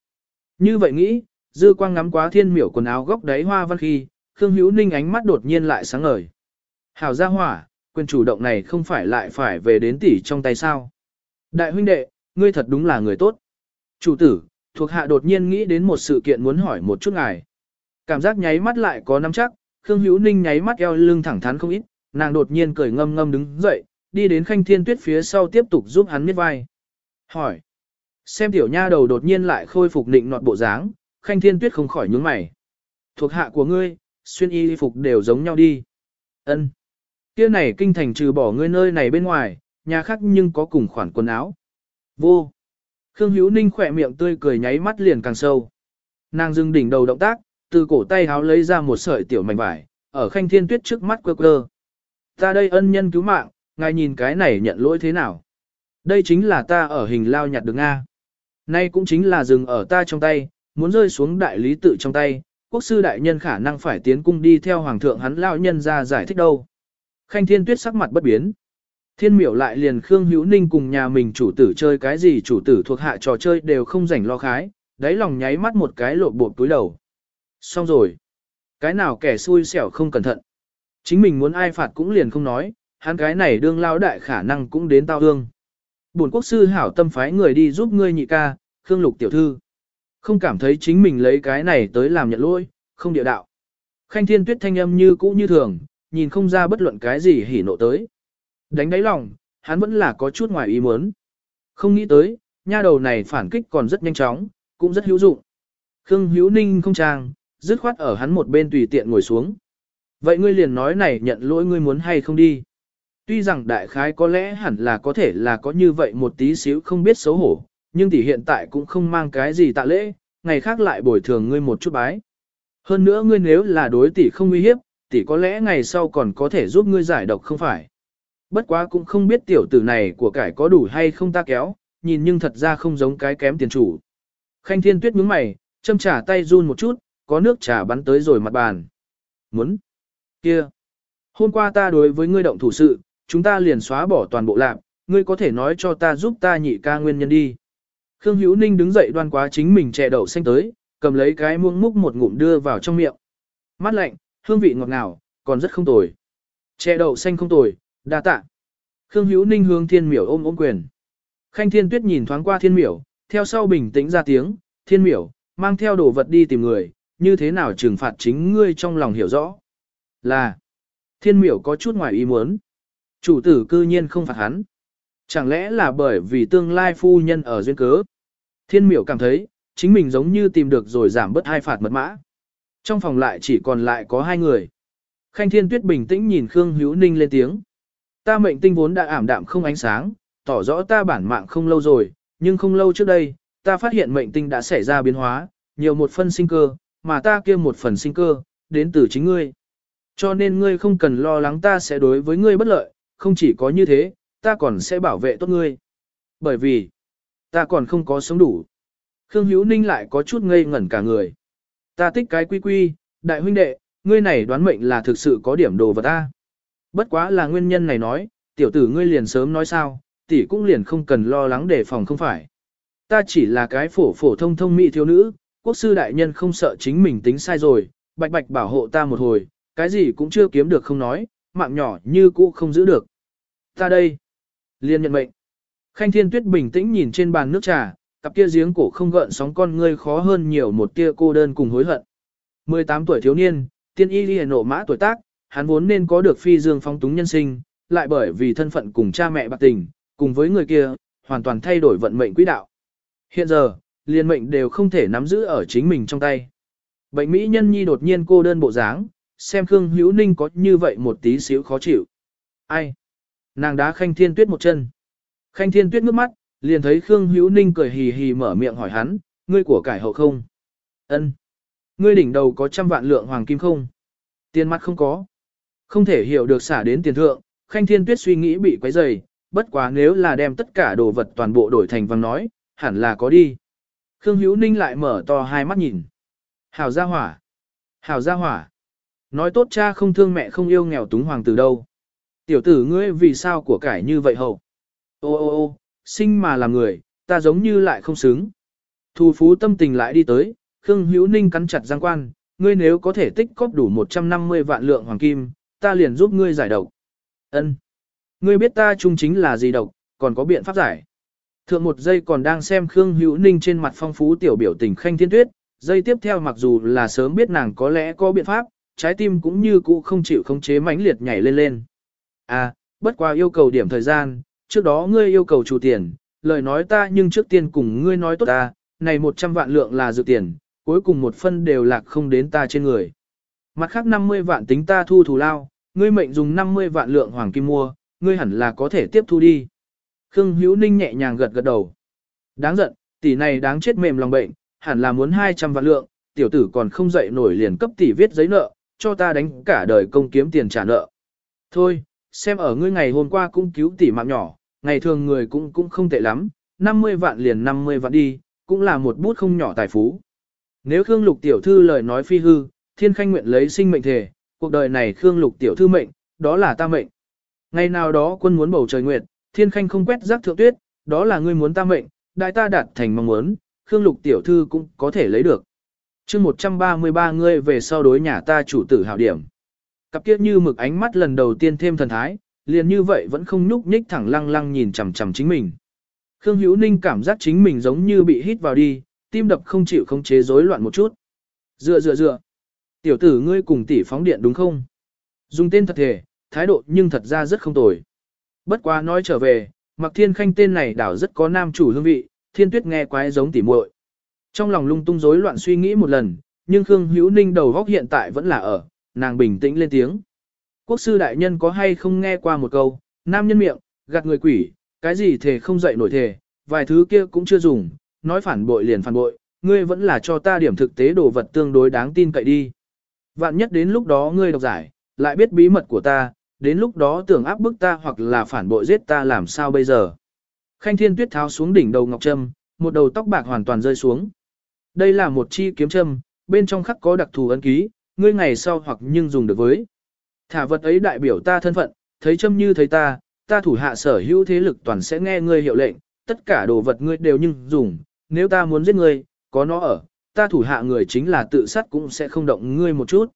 Như vậy nghĩ, dư quang ngắm quá thiên miểu quần áo góc đáy hoa văn khi, Khương Hữu Ninh ánh mắt đột nhiên lại sáng ngời. Hảo gia hỏa, quyền chủ động này không phải lại phải về đến tỷ trong tay sao. Đại huynh đệ, ngươi thật đúng là người tốt. Chủ tử, thuộc hạ đột nhiên nghĩ đến một sự kiện muốn hỏi một chút ngài. Cảm giác nháy mắt lại có nắm chắc, Khương Hữu Ninh nháy mắt eo lưng thẳng thắn không ít, nàng đột nhiên cười ngâm ngâm đứng dậy, đi đến Khanh Thiên Tuyết phía sau tiếp tục giúp hắn miết vai. Hỏi. Xem tiểu nha đầu đột nhiên lại khôi phục nịnh nọt bộ dáng, Khanh Thiên Tuyết không khỏi nhướng mày. Thuộc hạ của ngươi, xuyên y phục đều giống nhau đi. Ân. Kia này kinh thành trừ bỏ ngươi nơi này bên ngoài, nhà khác nhưng có cùng khoản quần áo. Vô. Khương Hữu Ninh khỏe miệng tươi cười nháy mắt liền càng sâu. Nàng dừng đỉnh đầu động tác, từ cổ tay háo lấy ra một sợi tiểu mảnh vải, ở khanh thiên tuyết trước mắt quơ quơ. Ta đây ân nhân cứu mạng, ngài nhìn cái này nhận lỗi thế nào? Đây chính là ta ở hình lao nhặt được Nga. Nay cũng chính là dừng ở ta trong tay, muốn rơi xuống đại lý tự trong tay, quốc sư đại nhân khả năng phải tiến cung đi theo hoàng thượng hắn lao nhân ra giải thích đâu. Khanh thiên tuyết sắc mặt bất biến. Thiên miểu lại liền Khương Hữu Ninh cùng nhà mình chủ tử chơi cái gì chủ tử thuộc hạ trò chơi đều không rảnh lo khái, đáy lòng nháy mắt một cái lộn bộ túi đầu. Xong rồi. Cái nào kẻ xui xẻo không cẩn thận. Chính mình muốn ai phạt cũng liền không nói, hắn cái này đương lao đại khả năng cũng đến tao hương. Bổn quốc sư hảo tâm phái người đi giúp ngươi nhị ca, Khương Lục tiểu thư. Không cảm thấy chính mình lấy cái này tới làm nhận lỗi, không địa đạo. Khanh thiên tuyết thanh âm như cũ như thường, nhìn không ra bất luận cái gì hỉ nộ tới. Đánh đáy lòng, hắn vẫn là có chút ngoài ý muốn. Không nghĩ tới, nha đầu này phản kích còn rất nhanh chóng, cũng rất hữu dụng. Khương Hữu Ninh không trang, dứt khoát ở hắn một bên tùy tiện ngồi xuống. Vậy ngươi liền nói này nhận lỗi ngươi muốn hay không đi. Tuy rằng đại khái có lẽ hẳn là có thể là có như vậy một tí xíu không biết xấu hổ, nhưng tỷ hiện tại cũng không mang cái gì tạ lễ, ngày khác lại bồi thường ngươi một chút bái. Hơn nữa ngươi nếu là đối tỷ không uy hiếp, tỷ có lẽ ngày sau còn có thể giúp ngươi giải độc không phải. Bất quá cũng không biết tiểu tử này của cải có đủ hay không ta kéo, nhìn nhưng thật ra không giống cái kém tiền chủ. Khanh thiên tuyết nhướng mày, châm trả tay run một chút, có nước trà bắn tới rồi mặt bàn. Muốn? Kia! Hôm qua ta đối với ngươi động thủ sự, chúng ta liền xóa bỏ toàn bộ lạc, ngươi có thể nói cho ta giúp ta nhị ca nguyên nhân đi. Khương Hữu Ninh đứng dậy đoan quá chính mình chè đậu xanh tới, cầm lấy cái muỗng múc một ngụm đưa vào trong miệng. Mát lạnh, hương vị ngọt ngào, còn rất không tồi. Chè đậu xanh không tồi, đa tạ. Khương Hữu Ninh hướng Thiên Miểu ôm ôm quyền. Khanh Thiên Tuyết nhìn thoáng qua Thiên Miểu, theo sau bình tĩnh ra tiếng, Thiên Miểu, mang theo đồ vật đi tìm người, như thế nào trừng phạt chính ngươi trong lòng hiểu rõ. Là, Thiên Miểu có chút ngoài ý muốn. Chủ tử cư nhiên không phạt hắn. Chẳng lẽ là bởi vì tương lai phu nhân ở duyên cớ? Thiên miểu cảm thấy, chính mình giống như tìm được rồi giảm bớt hai phạt mật mã. Trong phòng lại chỉ còn lại có hai người. Khanh Thiên Tuyết bình tĩnh nhìn Khương Hữu Ninh lên tiếng. Ta mệnh tinh vốn đã ảm đạm không ánh sáng, tỏ rõ ta bản mạng không lâu rồi, nhưng không lâu trước đây, ta phát hiện mệnh tinh đã xảy ra biến hóa, nhiều một phân sinh cơ, mà ta kia một phần sinh cơ, đến từ chính ngươi. Cho nên ngươi không cần lo lắng ta sẽ đối với ngươi bất lợi, không chỉ có như thế, ta còn sẽ bảo vệ tốt ngươi. Bởi vì, ta còn không có sống đủ. Khương Hữu Ninh lại có chút ngây ngẩn cả người. Ta thích cái quy quy, đại huynh đệ, ngươi này đoán mệnh là thực sự có điểm đồ vật ta. Bất quá là nguyên nhân này nói, tiểu tử ngươi liền sớm nói sao, tỷ cũng liền không cần lo lắng đề phòng không phải. Ta chỉ là cái phổ phổ thông thông mỹ thiếu nữ, quốc sư đại nhân không sợ chính mình tính sai rồi, bạch bạch bảo hộ ta một hồi, cái gì cũng chưa kiếm được không nói, mạng nhỏ như cũ không giữ được. Ta đây, liên nhận mệnh. Khanh Thiên Tuyết bình tĩnh nhìn trên bàn nước trà, cặp kia giếng cổ không gợn sóng con ngươi khó hơn nhiều một tia cô đơn cùng hối hận. 18 tuổi thiếu niên, tiên y liền nộ mã tuổi tác, hắn vốn nên có được phi dương phong túng nhân sinh, lại bởi vì thân phận cùng cha mẹ bạc tình, cùng với người kia, hoàn toàn thay đổi vận mệnh quỹ đạo. Hiện giờ, liên mệnh đều không thể nắm giữ ở chính mình trong tay. Bệnh mỹ nhân nhi đột nhiên cô đơn bộ dáng, xem Khương Hữu Ninh có như vậy một tí xíu khó chịu. Ai? Nàng đá Khanh Thiên Tuyết một chân. Khanh Thiên Tuyết ngước mắt, liền thấy Khương Hữu Ninh cười hì hì mở miệng hỏi hắn, ngươi của cải hậu không? Ân. Ngươi đỉnh đầu có trăm vạn lượng hoàng kim không? Tiền mặt không có. Không thể hiểu được xả đến tiền thượng, Khanh Thiên Tuyết suy nghĩ bị quấy rầy, bất quá nếu là đem tất cả đồ vật toàn bộ đổi thành vàng nói, hẳn là có đi. Khương Hữu Ninh lại mở to hai mắt nhìn. Hảo gia hỏa. Hảo gia hỏa. Nói tốt cha không thương mẹ không yêu nghèo túng hoàng tử đâu. Tiểu tử ngươi vì sao của cải như vậy hậu? Ô ô ô, sinh mà làm người, ta giống như lại không xứng. Thu phú tâm tình lại đi tới, Khương Hữu Ninh cắn chặt giang quan, ngươi nếu có thể tích cóp đủ 150 vạn lượng hoàng kim, ta liền giúp ngươi giải độc. Ân, Ngươi biết ta trung chính là gì độc, còn có biện pháp giải. Thượng một giây còn đang xem Khương Hữu Ninh trên mặt phong phú tiểu biểu tình khanh thiên tuyết, giây tiếp theo mặc dù là sớm biết nàng có lẽ có biện pháp, trái tim cũng như cũ không chịu khống chế mãnh liệt nhảy lên lên. À, bất qua yêu cầu điểm thời gian, trước đó ngươi yêu cầu chủ tiền, lời nói ta nhưng trước tiên cùng ngươi nói tốt ta, này 100 vạn lượng là dự tiền, cuối cùng một phân đều lạc không đến ta trên người. Mặt khác 50 vạn tính ta thu thù lao, ngươi mệnh dùng 50 vạn lượng hoàng kim mua, ngươi hẳn là có thể tiếp thu đi. Khương Hữu Ninh nhẹ nhàng gật gật đầu. Đáng giận, tỷ này đáng chết mềm lòng bệnh, hẳn là muốn 200 vạn lượng, tiểu tử còn không dậy nổi liền cấp tỷ viết giấy nợ, cho ta đánh cả đời công kiếm tiền trả nợ. Thôi, xem ở ngươi ngày hôm qua cũng cứu tỷ mạng nhỏ, ngày thường người cũng cũng không tệ lắm, 50 vạn liền 50 vạn đi, cũng là một bút không nhỏ tài phú. Nếu Khương Lục tiểu thư lời nói phi hư, Thiên Khanh nguyện lấy sinh mệnh thể, cuộc đời này Khương Lục tiểu thư mệnh, đó là ta mệnh. Ngày nào đó quân muốn bầu trời nguyệt, Thiên Khanh không quét rác thượng tuyết, đó là ngươi muốn ta mệnh, đại ta đạt thành mong muốn, Khương Lục tiểu thư cũng có thể lấy được. chương 133 ngươi về sau đối nhà ta chủ tử hảo điểm. Cặp kia như mực ánh mắt lần đầu tiên thêm thần thái, liền như vậy vẫn không nhúc nhích thẳng lăng lăng nhìn chằm chằm chính mình. Khương Hữu Ninh cảm giác chính mình giống như bị hít vào đi, tim đập không chịu không chế rối loạn một chút. Dựa dựa dựa. Tiểu tử ngươi cùng tỷ phóng điện đúng không? Dùng tên thật thể, thái độ nhưng thật ra rất không tồi. Bất quá nói trở về, Mặc Thiên Khanh tên này đảo rất có nam chủ hương vị, Thiên Tuyết nghe quái giống tỉ muội. Trong lòng lung tung rối loạn suy nghĩ một lần, nhưng Khương Hữu Ninh đầu góc hiện tại vẫn là ở, nàng bình tĩnh lên tiếng. Quốc sư đại nhân có hay không nghe qua một câu, nam nhân miệng, gạt người quỷ, cái gì thể không dậy nổi thể, vài thứ kia cũng chưa dùng, nói phản bội liền phản bội, ngươi vẫn là cho ta điểm thực tế đồ vật tương đối đáng tin cậy đi. Vạn nhất đến lúc đó ngươi đọc giải, lại biết bí mật của ta, đến lúc đó tưởng áp bức ta hoặc là phản bội giết ta làm sao bây giờ. Khanh thiên tuyết tháo xuống đỉnh đầu ngọc trâm, một đầu tóc bạc hoàn toàn rơi xuống. Đây là một chi kiếm châm, bên trong khắc có đặc thù ấn ký, ngươi ngày sau hoặc nhưng dùng được với. Thả vật ấy đại biểu ta thân phận, thấy châm như thấy ta, ta thủ hạ sở hữu thế lực toàn sẽ nghe ngươi hiệu lệnh, tất cả đồ vật ngươi đều nhưng dùng, nếu ta muốn giết ngươi, có nó ở, ta thủ hạ người chính là tự sát cũng sẽ không động ngươi một chút.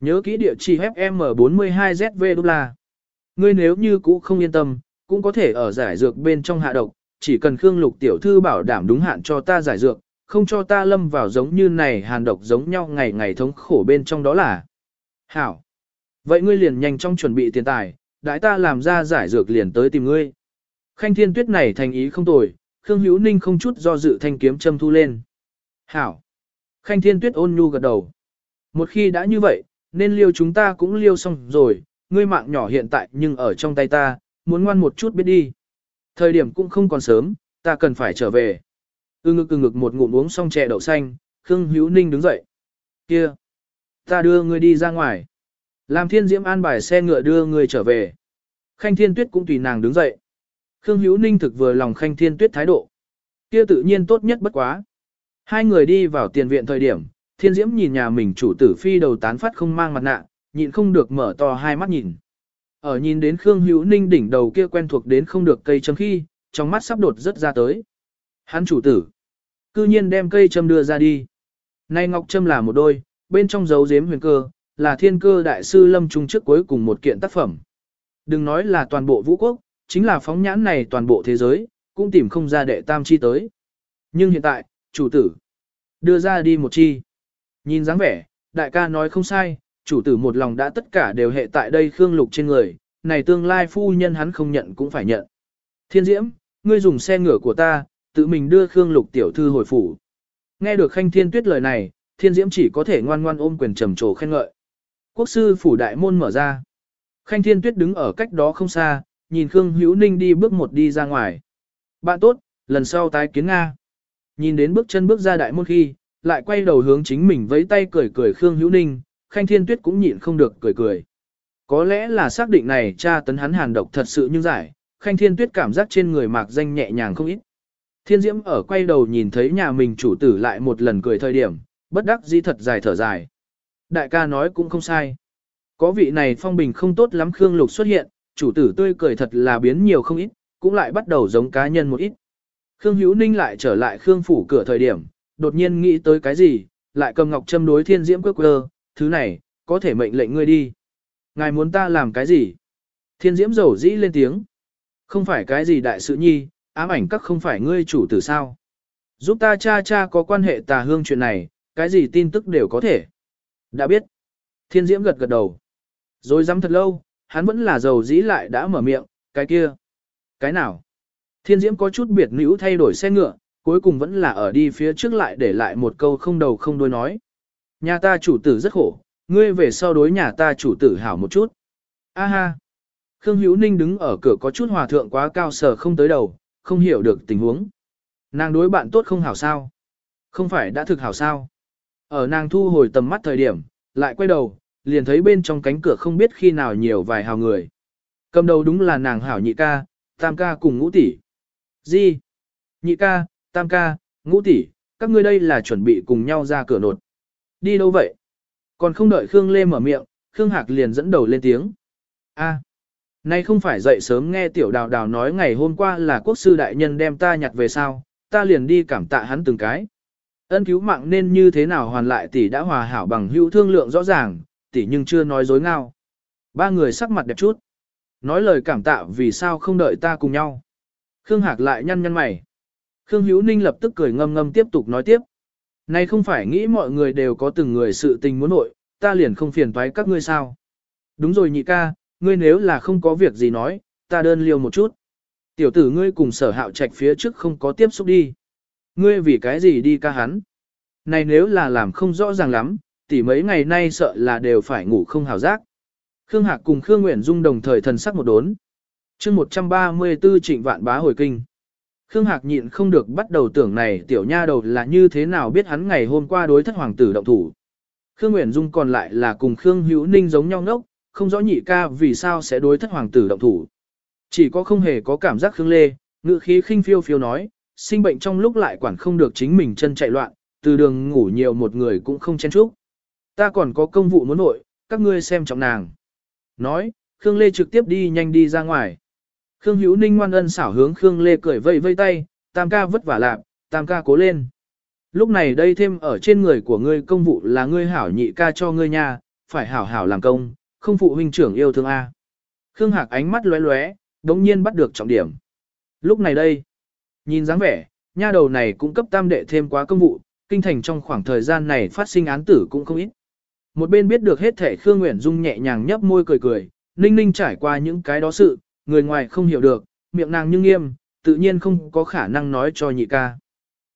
Nhớ kỹ địa chỉ FM42ZV đô la. Ngươi nếu như cũ không yên tâm, cũng có thể ở giải dược bên trong hạ độc, chỉ cần Khương Lục tiểu thư bảo đảm đúng hạn cho ta giải dược, không cho ta lâm vào giống như này hàn độc giống nhau ngày ngày thống khổ bên trong đó là. Hảo. Vậy ngươi liền nhanh trong chuẩn bị tiền tài, đãi ta làm ra giải dược liền tới tìm ngươi. Khanh thiên tuyết này thành ý không tồi, Khương Hữu Ninh không chút do dự thanh kiếm châm thu lên. Hảo. Khanh thiên tuyết ôn nhu gật đầu. Một khi đã như vậy, nên liêu chúng ta cũng liêu xong rồi, ngươi mạng nhỏ hiện tại nhưng ở trong tay ta, muốn ngoan một chút biết đi. Thời điểm cũng không còn sớm, ta cần phải trở về ư ngực ư ngực một ngụm uống xong chè đậu xanh, Khương Hữu Ninh đứng dậy. Kia, ta đưa ngươi đi ra ngoài. Làm thiên diễm an bài xe ngựa đưa ngươi trở về. Khanh thiên tuyết cũng tùy nàng đứng dậy. Khương Hữu Ninh thực vừa lòng khanh thiên tuyết thái độ. Kia tự nhiên tốt nhất bất quá. Hai người đi vào tiền viện thời điểm, thiên diễm nhìn nhà mình chủ tử phi đầu tán phát không mang mặt nạ, nhịn không được mở to hai mắt nhìn. Ở nhìn đến Khương Hữu Ninh đỉnh đầu kia quen thuộc đến không được cây châm khi, trong mắt sắp đột rất ra tới. Hắn chủ tử, cư nhiên đem cây châm đưa ra đi. Nay ngọc châm là một đôi, bên trong dấu giếm huyền cơ, là thiên cơ đại sư lâm trung trước cuối cùng một kiện tác phẩm. Đừng nói là toàn bộ vũ quốc, chính là phóng nhãn này toàn bộ thế giới, cũng tìm không ra đệ tam chi tới. Nhưng hiện tại, chủ tử, đưa ra đi một chi. Nhìn dáng vẻ, đại ca nói không sai, chủ tử một lòng đã tất cả đều hệ tại đây Khương Lục trên người, này tương lai phu nhân hắn không nhận cũng phải nhận. Thiên Diễm, ngươi dùng xe ngựa của ta, tự mình đưa Khương Lục tiểu thư hồi phủ. Nghe được Khanh Thiên Tuyết lời này, Thiên Diễm chỉ có thể ngoan ngoan ôm quyền trầm trồ khen ngợi. Quốc sư phủ đại môn mở ra. Khanh Thiên Tuyết đứng ở cách đó không xa, nhìn Khương Hữu Ninh đi bước một đi ra ngoài. Bạn tốt, lần sau tái kiến Nga. Nhìn đến bước chân bước ra đại môn khi, lại quay đầu hướng chính mình với tay cười cười Khương Hữu Ninh, Khanh Thiên Tuyết cũng nhịn không được cười cười. Có lẽ là xác định này cha tấn hắn hàn độc thật sự như giải, Khanh Thiên Tuyết cảm giác trên người mạc danh nhẹ nhàng không ít. Thiên Diễm ở quay đầu nhìn thấy nhà mình chủ tử lại một lần cười thời điểm, bất đắc dĩ thật dài thở dài. Đại ca nói cũng không sai. Có vị này phong bình không tốt lắm Khương Lục xuất hiện, chủ tử tươi cười thật là biến nhiều không ít, cũng lại bắt đầu giống cá nhân một ít. Khương Hữu Ninh lại trở lại Khương phủ cửa thời điểm, đột nhiên nghĩ tới cái gì, lại cầm ngọc châm đối thiên diễm quơ quơ, thứ này, có thể mệnh lệnh ngươi đi. Ngài muốn ta làm cái gì? Thiên diễm rầu dĩ lên tiếng. Không phải cái gì đại sự nhi, ám ảnh các không phải ngươi chủ tử sao. Giúp ta cha cha có quan hệ tà hương chuyện này, cái gì tin tức đều có thể. Đã biết. Thiên diễm gật gật đầu. Rồi dám thật lâu, hắn vẫn là giàu dĩ lại đã mở miệng, cái kia. Cái nào? Thiên diễm có chút biệt nữ thay đổi xe ngựa, cuối cùng vẫn là ở đi phía trước lại để lại một câu không đầu không đuôi nói. Nhà ta chủ tử rất khổ, ngươi về sau đối nhà ta chủ tử hảo một chút. A ha. Khương Hữu Ninh đứng ở cửa có chút hòa thượng quá cao sở không tới đầu, không hiểu được tình huống. Nàng đối bạn tốt không hảo sao? Không phải đã thực hảo sao? Ở nàng thu hồi tầm mắt thời điểm, lại quay đầu, liền thấy bên trong cánh cửa không biết khi nào nhiều vài hào người. Cầm đầu đúng là nàng hảo nhị ca, tam ca cùng ngũ tỷ. Gì? Nhị ca, tam ca, ngũ tỷ, các ngươi đây là chuẩn bị cùng nhau ra cửa nột. Đi đâu vậy? Còn không đợi Khương Lê mở miệng, Khương Hạc liền dẫn đầu lên tiếng. A, nay không phải dậy sớm nghe tiểu đào đào nói ngày hôm qua là quốc sư đại nhân đem ta nhặt về sao, ta liền đi cảm tạ hắn từng cái. Ân cứu mạng nên như thế nào hoàn lại tỷ đã hòa hảo bằng hữu thương lượng rõ ràng, tỷ nhưng chưa nói dối ngao. Ba người sắc mặt đẹp chút. Nói lời cảm tạ vì sao không đợi ta cùng nhau. Khương Hạc lại nhăn nhăn mày. Khương Hữu Ninh lập tức cười ngâm ngâm tiếp tục nói tiếp. Này không phải nghĩ mọi người đều có từng người sự tình muốn nội, ta liền không phiền toái các ngươi sao. Đúng rồi nhị ca, ngươi nếu là không có việc gì nói, ta đơn liêu một chút. Tiểu tử ngươi cùng sở hạo trạch phía trước không có tiếp xúc đi. Ngươi vì cái gì đi ca hắn? Này nếu là làm không rõ ràng lắm, tỷ mấy ngày nay sợ là đều phải ngủ không hào giác. Khương Hạc cùng Khương Nguyễn Dung đồng thời thần sắc một đốn. chương 134 trịnh vạn bá hồi kinh. Khương Hạc nhịn không được bắt đầu tưởng này tiểu nha đầu là như thế nào biết hắn ngày hôm qua đối thất hoàng tử động thủ. Khương Nguyễn Dung còn lại là cùng Khương Hữu Ninh giống nhau ngốc, không rõ nhị ca vì sao sẽ đối thất hoàng tử động thủ. Chỉ có không hề có cảm giác Khương Lê, ngự khí khinh phiêu phiêu nói, sinh bệnh trong lúc lại quản không được chính mình chân chạy loạn, từ đường ngủ nhiều một người cũng không chen chúc. Ta còn có công vụ muốn nội, các ngươi xem trọng nàng. Nói, Khương Lê trực tiếp đi nhanh đi ra ngoài. Khương Hữu Ninh ngoan ân xảo hướng Khương Lê cười vây vây tay, tam ca vất vả lạc, tam ca cố lên. Lúc này đây thêm ở trên người của ngươi công vụ là ngươi hảo nhị ca cho ngươi nha, phải hảo hảo làm công, không phụ huynh trưởng yêu thương A. Khương Hạc ánh mắt lóe lóe, đống nhiên bắt được trọng điểm. Lúc này đây, nhìn dáng vẻ, nha đầu này cũng cấp tam đệ thêm quá công vụ, kinh thành trong khoảng thời gian này phát sinh án tử cũng không ít. Một bên biết được hết thể Khương Nguyễn Dung nhẹ nhàng nhấp môi cười cười, ninh ninh trải qua những cái đó sự, người ngoài không hiểu được, miệng nàng nhưng nghiêm, tự nhiên không có khả năng nói cho nhị ca.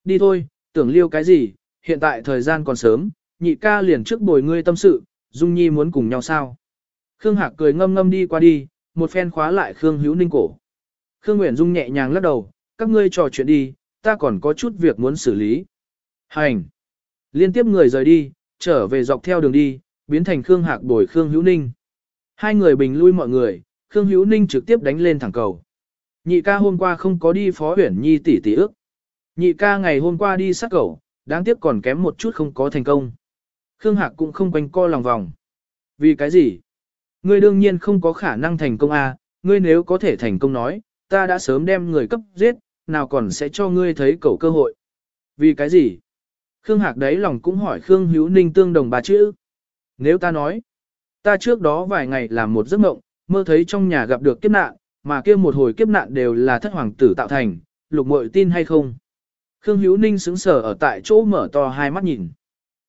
Đi thôi, tưởng liêu cái gì, hiện tại thời gian còn sớm, nhị ca liền trước bồi ngươi tâm sự, Dung Nhi muốn cùng nhau sao. Khương Hạc cười ngâm ngâm đi qua đi, một phen khóa lại Khương Hữu Ninh cổ. Khương Nguyễn Dung nhẹ nhàng lắc đầu, các ngươi trò chuyện đi, ta còn có chút việc muốn xử lý. Hành! Liên tiếp người rời đi, trở về dọc theo đường đi, biến thành Khương Hạc bồi Khương Hữu Ninh. Hai người bình lui mọi người, Khương Hữu Ninh trực tiếp đánh lên thẳng cầu. Nhị ca hôm qua không có đi phó huyển nhi tỷ tỷ ước. Nhị ca ngày hôm qua đi sát cầu, đáng tiếc còn kém một chút không có thành công. Khương Hạc cũng không quanh co lòng vòng. Vì cái gì? Ngươi đương nhiên không có khả năng thành công à, ngươi nếu có thể thành công nói, ta đã sớm đem người cấp giết, nào còn sẽ cho ngươi thấy cầu cơ hội. Vì cái gì? Khương Hạc đấy lòng cũng hỏi Khương Hữu Ninh tương đồng bà chữ. Nếu ta nói, ta trước đó vài ngày làm một giấc mộng, mơ thấy trong nhà gặp được kiếp nạn, mà kia một hồi kiếp nạn đều là thất hoàng tử tạo thành, lục muội tin hay không? Khương Hữu Ninh sững sờ ở tại chỗ mở to hai mắt nhìn.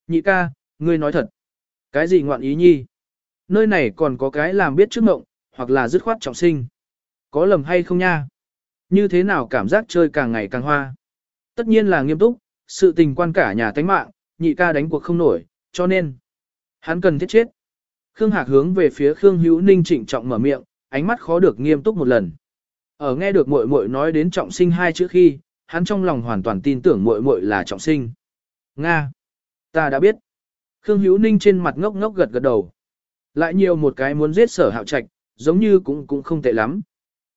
Nhị ca, ngươi nói thật. Cái gì ngoạn ý nhi? Nơi này còn có cái làm biết trước mộng, hoặc là dứt khoát trọng sinh. Có lầm hay không nha? Như thế nào cảm giác chơi càng ngày càng hoa? Tất nhiên là nghiêm túc, sự tình quan cả nhà tánh mạng, nhị ca đánh cuộc không nổi, cho nên hắn cần thiết chết. Khương Hạc hướng về phía Khương Hữu Ninh trịnh trọng mở miệng, ánh mắt khó được nghiêm túc một lần. Ở nghe được muội muội nói đến trọng sinh hai chữ khi, hắn trong lòng hoàn toàn tin tưởng muội muội là trọng sinh. Nga, ta đã biết. Khương Hữu Ninh trên mặt ngốc ngốc gật gật đầu. Lại nhiều một cái muốn giết sở hạo trạch, giống như cũng cũng không tệ lắm.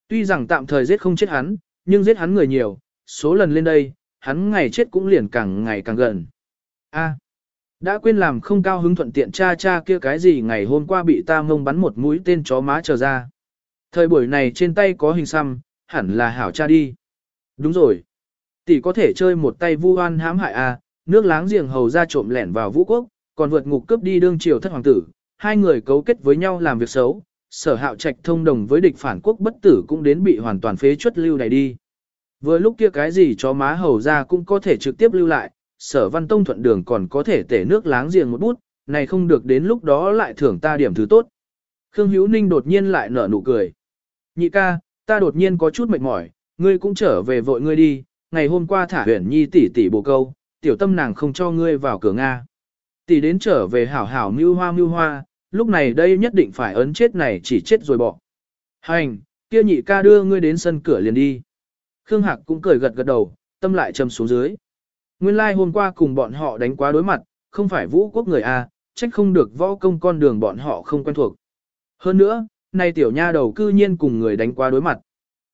Tuy rằng tạm thời giết không chết hắn, nhưng giết hắn người nhiều, số lần lên đây, hắn ngày chết cũng liền càng ngày càng gần. A, đã quên làm không cao hứng thuận tiện cha cha kia cái gì ngày hôm qua bị ta mông bắn một mũi tên chó má trở ra. Thời buổi này trên tay có hình xăm, hẳn là hảo cha đi. Đúng rồi. Tỷ có thể chơi một tay vu oan hãm hại a, nước láng giềng hầu ra trộm lẻn vào vũ quốc, còn vượt ngục cướp đi đương triều thất hoàng tử, hai người cấu kết với nhau làm việc xấu, sở hạo trạch thông đồng với địch phản quốc bất tử cũng đến bị hoàn toàn phế chuất lưu này đi. Vừa lúc kia cái gì cho má hầu ra cũng có thể trực tiếp lưu lại, sở văn tông thuận đường còn có thể tể nước láng giềng một bút, này không được đến lúc đó lại thưởng ta điểm thứ tốt. Khương Hữu Ninh đột nhiên lại nở nụ cười. Nhị ca, ta đột nhiên có chút mệt mỏi, ngươi cũng trở về vội ngươi đi, ngày hôm qua thả huyền nhi tỷ tỷ bồ câu, tiểu tâm nàng không cho ngươi vào cửa Nga. Tỷ đến trở về hảo hảo mưu hoa mưu hoa, lúc này đây nhất định phải ấn chết này chỉ chết rồi bỏ. Hành, kia nhị ca đưa ngươi đến sân cửa liền đi. Khương Hạc cũng cười gật gật đầu, tâm lại trầm xuống dưới. Nguyên lai like hôm qua cùng bọn họ đánh quá đối mặt, không phải vũ quốc người A, trách không được võ công con đường bọn họ không quen thuộc. Hơn nữa, nay tiểu nha đầu cư nhiên cùng người đánh quá đối mặt.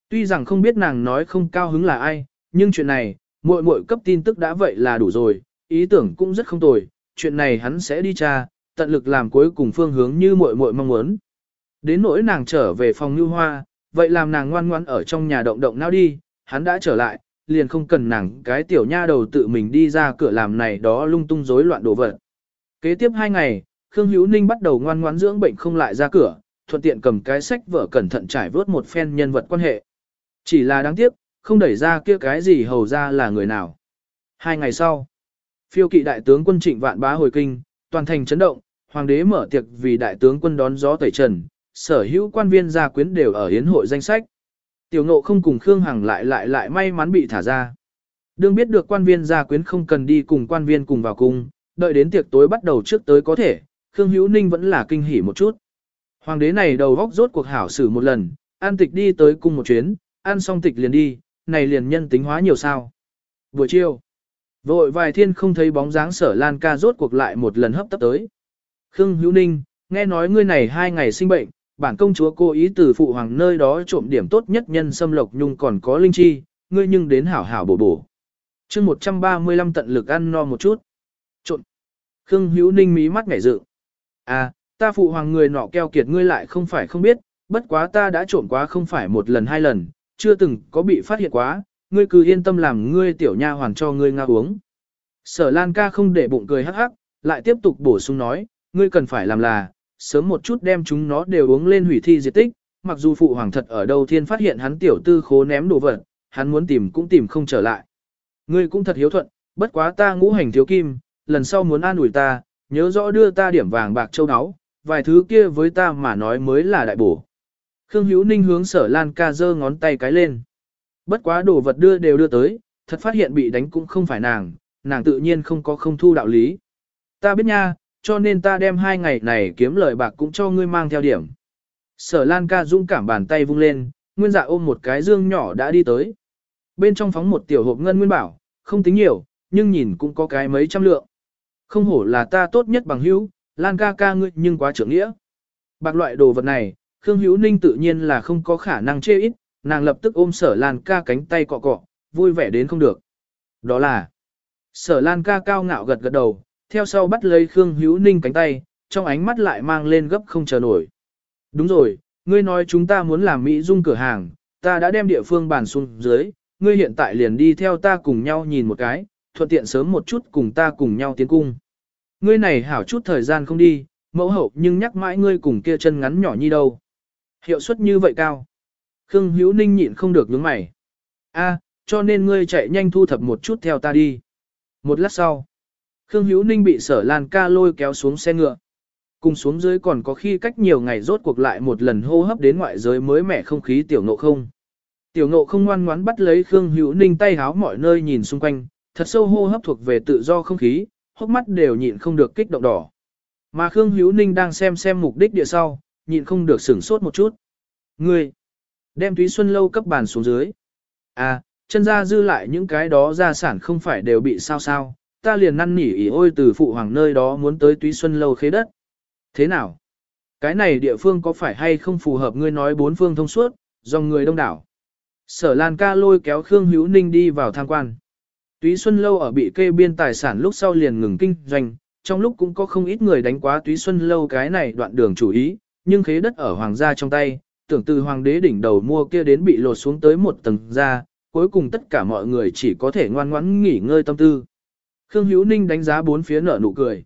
Tuy rằng không biết nàng nói không cao hứng là ai, nhưng chuyện này, muội muội cấp tin tức đã vậy là đủ rồi, ý tưởng cũng rất không tồi, chuyện này hắn sẽ đi tra, tận lực làm cuối cùng phương hướng như muội muội mong muốn. Đến nỗi nàng trở về phòng Nưu Hoa, vậy làm nàng ngoan ngoan ở trong nhà động động nào đi, hắn đã trở lại, liền không cần nàng cái tiểu nha đầu tự mình đi ra cửa làm này đó lung tung rối loạn đồ vật. Kế tiếp hai ngày, Khương Hữu Ninh bắt đầu ngoan ngoãn dưỡng bệnh không lại ra cửa, thuận tiện cầm cái sách vở cẩn thận trải vớt một phen nhân vật quan hệ. Chỉ là đáng tiếc, không đẩy ra kia cái gì hầu ra là người nào. Hai ngày sau, phiêu kỵ đại tướng quân trịnh vạn bá hồi kinh, toàn thành chấn động, hoàng đế mở tiệc vì đại tướng quân đón gió tẩy trần, sở hữu quan viên gia quyến đều ở hiến hội danh sách. Tiểu ngộ không cùng Khương Hằng lại lại lại may mắn bị thả ra. Đương biết được quan viên gia quyến không cần đi cùng quan viên cùng vào cung, đợi đến tiệc tối bắt đầu trước tới có thể, Khương Hữu Ninh vẫn là kinh hỉ một chút. Hoàng đế này đầu góc rốt cuộc hảo xử một lần, an tịch đi tới cung một chuyến, ăn xong tịch liền đi, này liền nhân tính hóa nhiều sao. Buổi chiều, vội vài thiên không thấy bóng dáng sở Lan ca rốt cuộc lại một lần hấp tấp tới. Khương Hữu Ninh, nghe nói ngươi này hai ngày sinh bệnh, bản công chúa cố ý từ phụ hoàng nơi đó trộm điểm tốt nhất nhân xâm lộc nhung còn có linh chi, ngươi nhưng đến hảo hảo bổ bổ. chương 135 tận lực ăn no một chút. Trộn. Khương Hữu Ninh mí mắt ngảy dự. À, ta phụ hoàng người nọ keo kiệt ngươi lại không phải không biết, bất quá ta đã trộm quá không phải một lần hai lần, chưa từng có bị phát hiện quá, ngươi cứ yên tâm làm ngươi tiểu nha hoàn cho ngươi nga uống. Sở Lan ca không để bụng cười hắc hắc, lại tiếp tục bổ sung nói, ngươi cần phải làm là, sớm một chút đem chúng nó đều uống lên hủy thi diệt tích, mặc dù phụ hoàng thật ở đâu thiên phát hiện hắn tiểu tư khố ném đồ vật, hắn muốn tìm cũng tìm không trở lại. Ngươi cũng thật hiếu thuận, bất quá ta ngũ hành thiếu kim, lần sau muốn an ủi ta, nhớ rõ đưa ta điểm vàng bạc châu áo, vài thứ kia với ta mà nói mới là đại bổ. Khương Hữu Ninh hướng sở Lan ca giơ ngón tay cái lên. Bất quá đồ vật đưa đều đưa tới, thật phát hiện bị đánh cũng không phải nàng, nàng tự nhiên không có không thu đạo lý. Ta biết nha, cho nên ta đem hai ngày này kiếm lời bạc cũng cho ngươi mang theo điểm. Sở Lan ca dũng cảm bàn tay vung lên, nguyên dạ ôm một cái dương nhỏ đã đi tới. Bên trong phóng một tiểu hộp ngân nguyên bảo, không tính nhiều, nhưng nhìn cũng có cái mấy trăm lượng. Không hổ là ta tốt nhất bằng hữu, Lan ca ca ngươi nhưng quá trưởng nghĩa. Bạc loại đồ vật này, Khương Hữu Ninh tự nhiên là không có khả năng chê ít, nàng lập tức ôm sở Lan ca cánh tay cọ cọ, vui vẻ đến không được. Đó là, sở Lan ca cao ngạo gật gật đầu, theo sau bắt lấy Khương Hữu Ninh cánh tay, trong ánh mắt lại mang lên gấp không chờ nổi. Đúng rồi, ngươi nói chúng ta muốn làm Mỹ dung cửa hàng, ta đã đem địa phương bàn xuống dưới, ngươi hiện tại liền đi theo ta cùng nhau nhìn một cái, thuận tiện sớm một chút cùng ta cùng nhau tiến cung. Ngươi này hảo chút thời gian không đi, mẫu hậu nhưng nhắc mãi ngươi cùng kia chân ngắn nhỏ như đâu. Hiệu suất như vậy cao. Khương Hữu Ninh nhịn không được nhướng mày. A, cho nên ngươi chạy nhanh thu thập một chút theo ta đi. Một lát sau, Khương Hữu Ninh bị sở Lan ca lôi kéo xuống xe ngựa. Cùng xuống dưới còn có khi cách nhiều ngày rốt cuộc lại một lần hô hấp đến ngoại giới mới mẻ không khí tiểu ngộ không. Tiểu ngộ không ngoan ngoãn bắt lấy Khương Hữu Ninh tay háo mọi nơi nhìn xung quanh, thật sâu hô hấp thuộc về tự do không khí, hốc mắt đều nhịn không được kích động đỏ. Mà Khương Hữu Ninh đang xem xem mục đích địa sau, nhịn không được sửng sốt một chút. Ngươi, đem túy xuân lâu cấp bàn xuống dưới. À, chân ra dư lại những cái đó gia sản không phải đều bị sao sao, ta liền năn nỉ ỉ ôi từ phụ hoàng nơi đó muốn tới túy xuân lâu khế đất. Thế nào? Cái này địa phương có phải hay không phù hợp ngươi nói bốn phương thông suốt, dòng người đông đảo. Sở Lan ca lôi kéo Khương Hữu Ninh đi vào tham quan. Túy Xuân Lâu ở bị kê biên tài sản lúc sau liền ngừng kinh doanh, trong lúc cũng có không ít người đánh quá Túy Xuân Lâu cái này đoạn đường chủ ý, nhưng khế đất ở hoàng gia trong tay, tưởng từ hoàng đế đỉnh đầu mua kia đến bị lột xuống tới một tầng ra, cuối cùng tất cả mọi người chỉ có thể ngoan ngoãn nghỉ ngơi tâm tư. Khương Hữu Ninh đánh giá bốn phía nở nụ cười.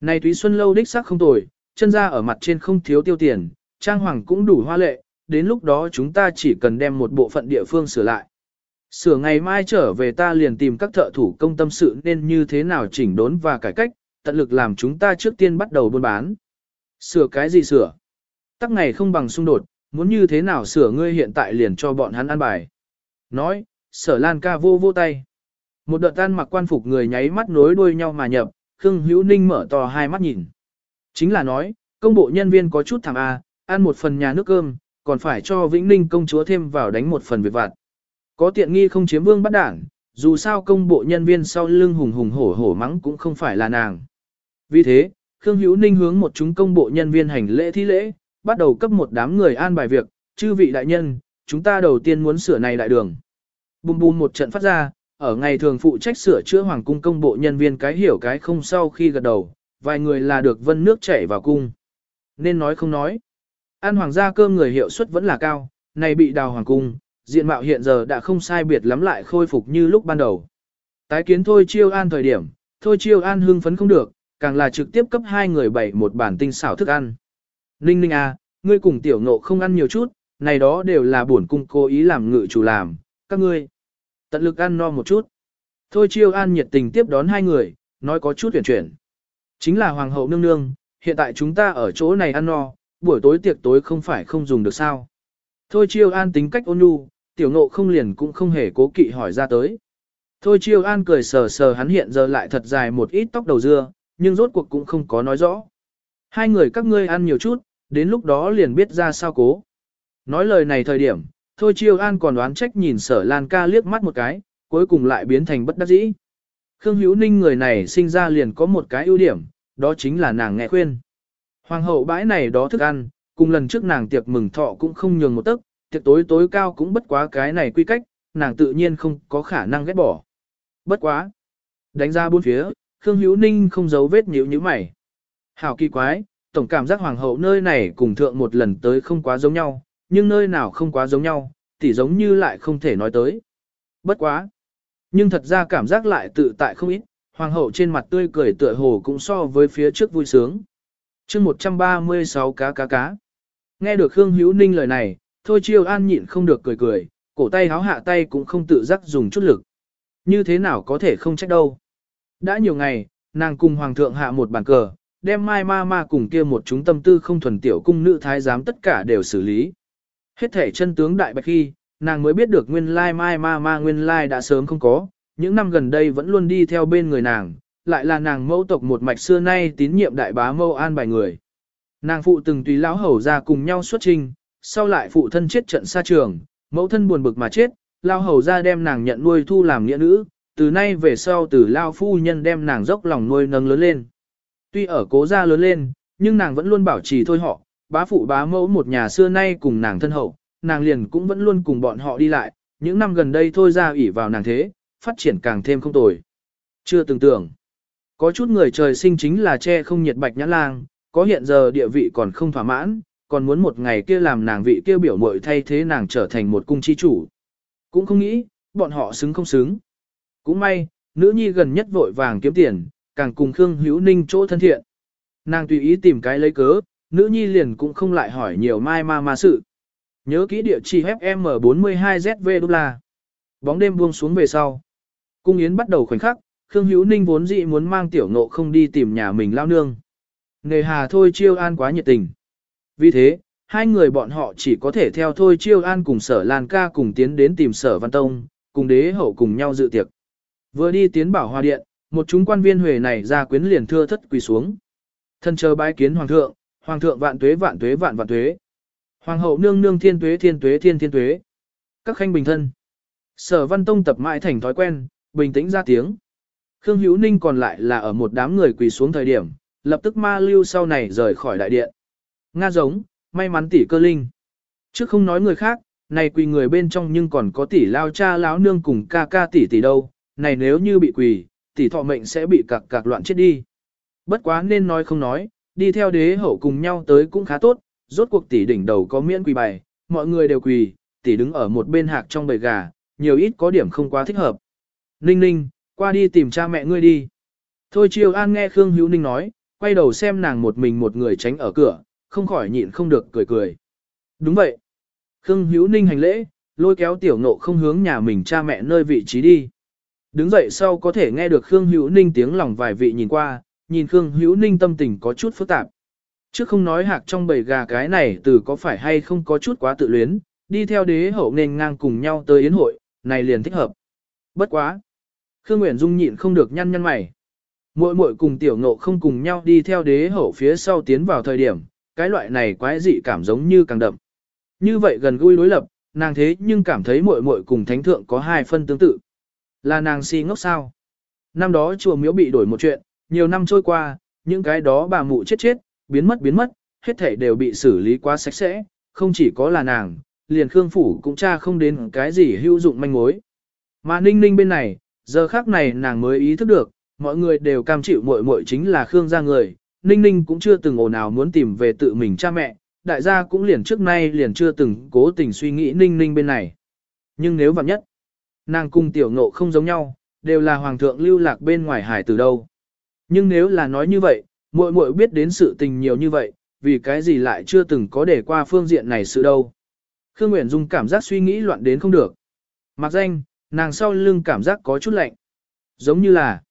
Này Thúy Xuân lâu đích xác không tồi, chân ra ở mặt trên không thiếu tiêu tiền, trang hoàng cũng đủ hoa lệ, đến lúc đó chúng ta chỉ cần đem một bộ phận địa phương sửa lại. Sửa ngày mai trở về ta liền tìm các thợ thủ công tâm sự nên như thế nào chỉnh đốn và cải cách, tận lực làm chúng ta trước tiên bắt đầu buôn bán. Sửa cái gì sửa? Tắc ngày không bằng xung đột, muốn như thế nào sửa ngươi hiện tại liền cho bọn hắn ăn bài. Nói, sở lan ca vô vô tay. Một đợt tan mặc quan phục người nháy mắt nối đuôi nhau mà nhập, Khương Hữu Ninh mở to hai mắt nhìn. Chính là nói, công bộ nhân viên có chút thảm A, ăn một phần nhà nước cơm, còn phải cho Vĩnh Ninh công chúa thêm vào đánh một phần việc vặt. Có tiện nghi không chiếm vương bắt đảng, dù sao công bộ nhân viên sau lưng hùng hùng hổ hổ mắng cũng không phải là nàng. Vì thế, Khương Hữu Ninh hướng một chúng công bộ nhân viên hành lễ thi lễ, bắt đầu cấp một đám người an bài việc, chư vị đại nhân, chúng ta đầu tiên muốn sửa này đại đường. Bùm bùm một trận phát ra, ở ngày thường phụ trách sửa chữa hoàng cung công bộ nhân viên cái hiểu cái không sau khi gật đầu, vài người là được vân nước chảy vào cung. Nên nói không nói. Ăn hoàng gia cơm người hiệu suất vẫn là cao, này bị đào hoàng cung, diện mạo hiện giờ đã không sai biệt lắm lại khôi phục như lúc ban đầu. Tái kiến thôi chiêu an thời điểm, thôi chiêu an hưng phấn không được, càng là trực tiếp cấp hai người bảy một bản tinh xảo thức ăn. Ninh ninh à, ngươi cùng tiểu ngộ không ăn nhiều chút, này đó đều là bổn cung cố ý làm ngự chủ làm, các ngươi. Tận lực ăn no một chút. Thôi chiêu an nhiệt tình tiếp đón hai người, nói có chút tuyển chuyển. Chính là hoàng hậu nương nương, hiện tại chúng ta ở chỗ này ăn no, buổi tối tiệc tối không phải không dùng được sao. Thôi chiêu an tính cách ôn nhu, tiểu ngộ không liền cũng không hề cố kỵ hỏi ra tới. Thôi chiêu an cười sờ sờ hắn hiện giờ lại thật dài một ít tóc đầu dưa, nhưng rốt cuộc cũng không có nói rõ. Hai người các ngươi ăn nhiều chút, đến lúc đó liền biết ra sao cố. Nói lời này thời điểm, thôi chiêu an còn đoán trách nhìn sở lan ca liếc mắt một cái, cuối cùng lại biến thành bất đắc dĩ. Khương Hữu Ninh người này sinh ra liền có một cái ưu điểm, đó chính là nàng nghe khuyên. Hoàng hậu bãi này đó thức ăn, cùng lần trước nàng tiệc mừng thọ cũng không nhường một tấc, tiệc tối tối cao cũng bất quá cái này quy cách, nàng tự nhiên không có khả năng ghét bỏ. Bất quá. Đánh ra bốn phía, Khương Hữu Ninh không giấu vết nhíu nhíu mày. Hảo kỳ quái, tổng cảm giác hoàng hậu nơi này cùng thượng một lần tới không quá giống nhau, nhưng nơi nào không quá giống nhau, tỉ giống như lại không thể nói tới. Bất quá. Nhưng thật ra cảm giác lại tự tại không ít, hoàng hậu trên mặt tươi cười tựa hồ cũng so với phía trước vui sướng. chương 136 cá cá cá. Nghe được Khương Hữu Ninh lời này, thôi chiêu an nhịn không được cười cười, cổ tay háo hạ tay cũng không tự giác dùng chút lực. Như thế nào có thể không trách đâu. Đã nhiều ngày, nàng cùng hoàng thượng hạ một bàn cờ, đem mai ma ma cùng kia một chúng tâm tư không thuần tiểu cung nữ thái giám tất cả đều xử lý. Hết thể chân tướng đại bạch khi, nàng mới biết được nguyên lai mai ma ma nguyên lai đã sớm không có, những năm gần đây vẫn luôn đi theo bên người nàng, lại là nàng mẫu tộc một mạch xưa nay tín nhiệm đại bá mâu an bài người. Nàng phụ từng tùy lão hầu ra cùng nhau xuất trình, sau lại phụ thân chết trận xa trường, mẫu thân buồn bực mà chết, lao hầu ra đem nàng nhận nuôi thu làm nghĩa nữ, từ nay về sau từ lao phu nhân đem nàng dốc lòng nuôi nâng lớn lên. Tuy ở cố gia lớn lên, nhưng nàng vẫn luôn bảo trì thôi họ, bá phụ bá mẫu một nhà xưa nay cùng nàng thân hậu, nàng liền cũng vẫn luôn cùng bọn họ đi lại, những năm gần đây thôi ra ủy vào nàng thế, phát triển càng thêm không tồi. Chưa từng tưởng, có chút người trời sinh chính là che không nhiệt bạch nhã lang, có hiện giờ địa vị còn không thỏa mãn, còn muốn một ngày kia làm nàng vị kia biểu muội thay thế nàng trở thành một cung chi chủ. Cũng không nghĩ, bọn họ xứng không xứng. Cũng may, nữ nhi gần nhất vội vàng kiếm tiền, càng cùng Khương Hữu Ninh chỗ thân thiện. Nàng tùy ý tìm cái lấy cớ, nữ nhi liền cũng không lại hỏi nhiều mai ma ma sự. Nhớ kỹ địa chỉ FM42ZV đô la. Bóng đêm buông xuống về sau. Cung yến bắt đầu khoảnh khắc, Khương Hữu Ninh vốn dị muốn mang tiểu ngộ không đi tìm nhà mình lao nương. Nề hà thôi chiêu an quá nhiệt tình. Vì thế, hai người bọn họ chỉ có thể theo thôi chiêu an cùng sở Lan ca cùng tiến đến tìm sở Văn Tông, cùng đế hậu cùng nhau dự tiệc. Vừa đi tiến bảo hoa điện, một chúng quan viên huề này ra quyến liền thưa thất quỳ xuống. Thân chờ bái kiến hoàng thượng, hoàng thượng vạn tuế vạn tuế vạn vạn tuế. Hoàng hậu nương nương thiên tuế thiên tuế thiên thiên tuế. Các khanh bình thân. Sở Văn Tông tập mãi thành thói quen, bình tĩnh ra tiếng. Khương Hữu Ninh còn lại là ở một đám người quỳ xuống thời điểm, lập tức ma lưu sau này rời khỏi đại điện. Nga giống, may mắn tỷ cơ linh. Trước không nói người khác, này quỳ người bên trong nhưng còn có tỷ lao cha lão nương cùng ca ca tỷ tỷ đâu, này nếu như bị quỳ, tỷ thọ mệnh sẽ bị cạc cạc loạn chết đi. Bất quá nên nói không nói, đi theo đế hậu cùng nhau tới cũng khá tốt, rốt cuộc tỷ đỉnh đầu có miễn quỳ bài, mọi người đều quỳ, tỷ đứng ở một bên hạc trong bầy gà, nhiều ít có điểm không quá thích hợp. Ninh ninh, qua đi tìm cha mẹ ngươi đi. Thôi chiều an nghe Khương Hữu Ninh nói, quay đầu xem nàng một mình một người tránh ở cửa, không khỏi nhịn không được cười cười. Đúng vậy. Khương Hữu Ninh hành lễ, lôi kéo tiểu nộ không hướng nhà mình cha mẹ nơi vị trí đi. Đứng dậy sau có thể nghe được Khương Hữu Ninh tiếng lòng vài vị nhìn qua, nhìn Khương Hữu Ninh tâm tình có chút phức tạp. Trước không nói hạc trong bầy gà cái này từ có phải hay không có chút quá tự luyến, đi theo đế hậu nên ngang cùng nhau tới yến hội, này liền thích hợp. Bất quá. Khương Nguyễn Dung nhịn không được nhăn nhăn mày. Muội muội cùng tiểu ngộ không cùng nhau đi theo đế hậu phía sau tiến vào thời điểm, cái loại này quái dị cảm giống như càng đậm. Như vậy gần gũi đối lập, nàng thế nhưng cảm thấy muội muội cùng thánh thượng có hai phân tương tự. Là nàng si ngốc sao? Năm đó chùa miếu bị đổi một chuyện, nhiều năm trôi qua, những cái đó bà mụ chết chết, biến mất biến mất, hết thể đều bị xử lý quá sạch sẽ, không chỉ có là nàng, liền Khương Phủ cũng tra không đến cái gì hữu dụng manh mối. Mà Ninh Ninh bên này, giờ khác này nàng mới ý thức được, mọi người đều cam chịu muội muội chính là Khương gia người, Ninh Ninh cũng chưa từng ồn nào muốn tìm về tự mình cha mẹ, đại gia cũng liền trước nay liền chưa từng cố tình suy nghĩ Ninh Ninh bên này. Nhưng nếu vặn nhất, nàng cùng tiểu ngộ không giống nhau, đều là hoàng thượng lưu lạc bên ngoài hải từ đâu. Nhưng nếu là nói như vậy, muội muội biết đến sự tình nhiều như vậy, vì cái gì lại chưa từng có để qua phương diện này sự đâu. Khương Nguyễn Dung cảm giác suy nghĩ loạn đến không được. Mặc danh, nàng sau lưng cảm giác có chút lạnh. Giống như là,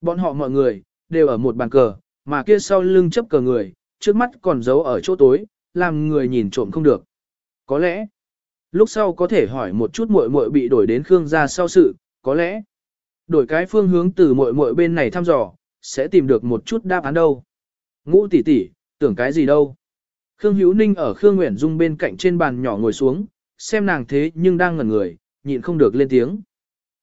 bọn họ mọi người, đều ở một bàn cờ, mà kia sau lưng chấp cờ người, trước mắt còn giấu ở chỗ tối, làm người nhìn trộm không được. Có lẽ, lúc sau có thể hỏi một chút muội muội bị đổi đến Khương gia sau sự, có lẽ, đổi cái phương hướng từ muội muội bên này thăm dò, sẽ tìm được một chút đáp án đâu. Ngũ tỷ tỷ, tưởng cái gì đâu. Khương Hữu Ninh ở Khương Nguyễn Dung bên cạnh trên bàn nhỏ ngồi xuống, xem nàng thế nhưng đang ngẩn người, nhịn không được lên tiếng.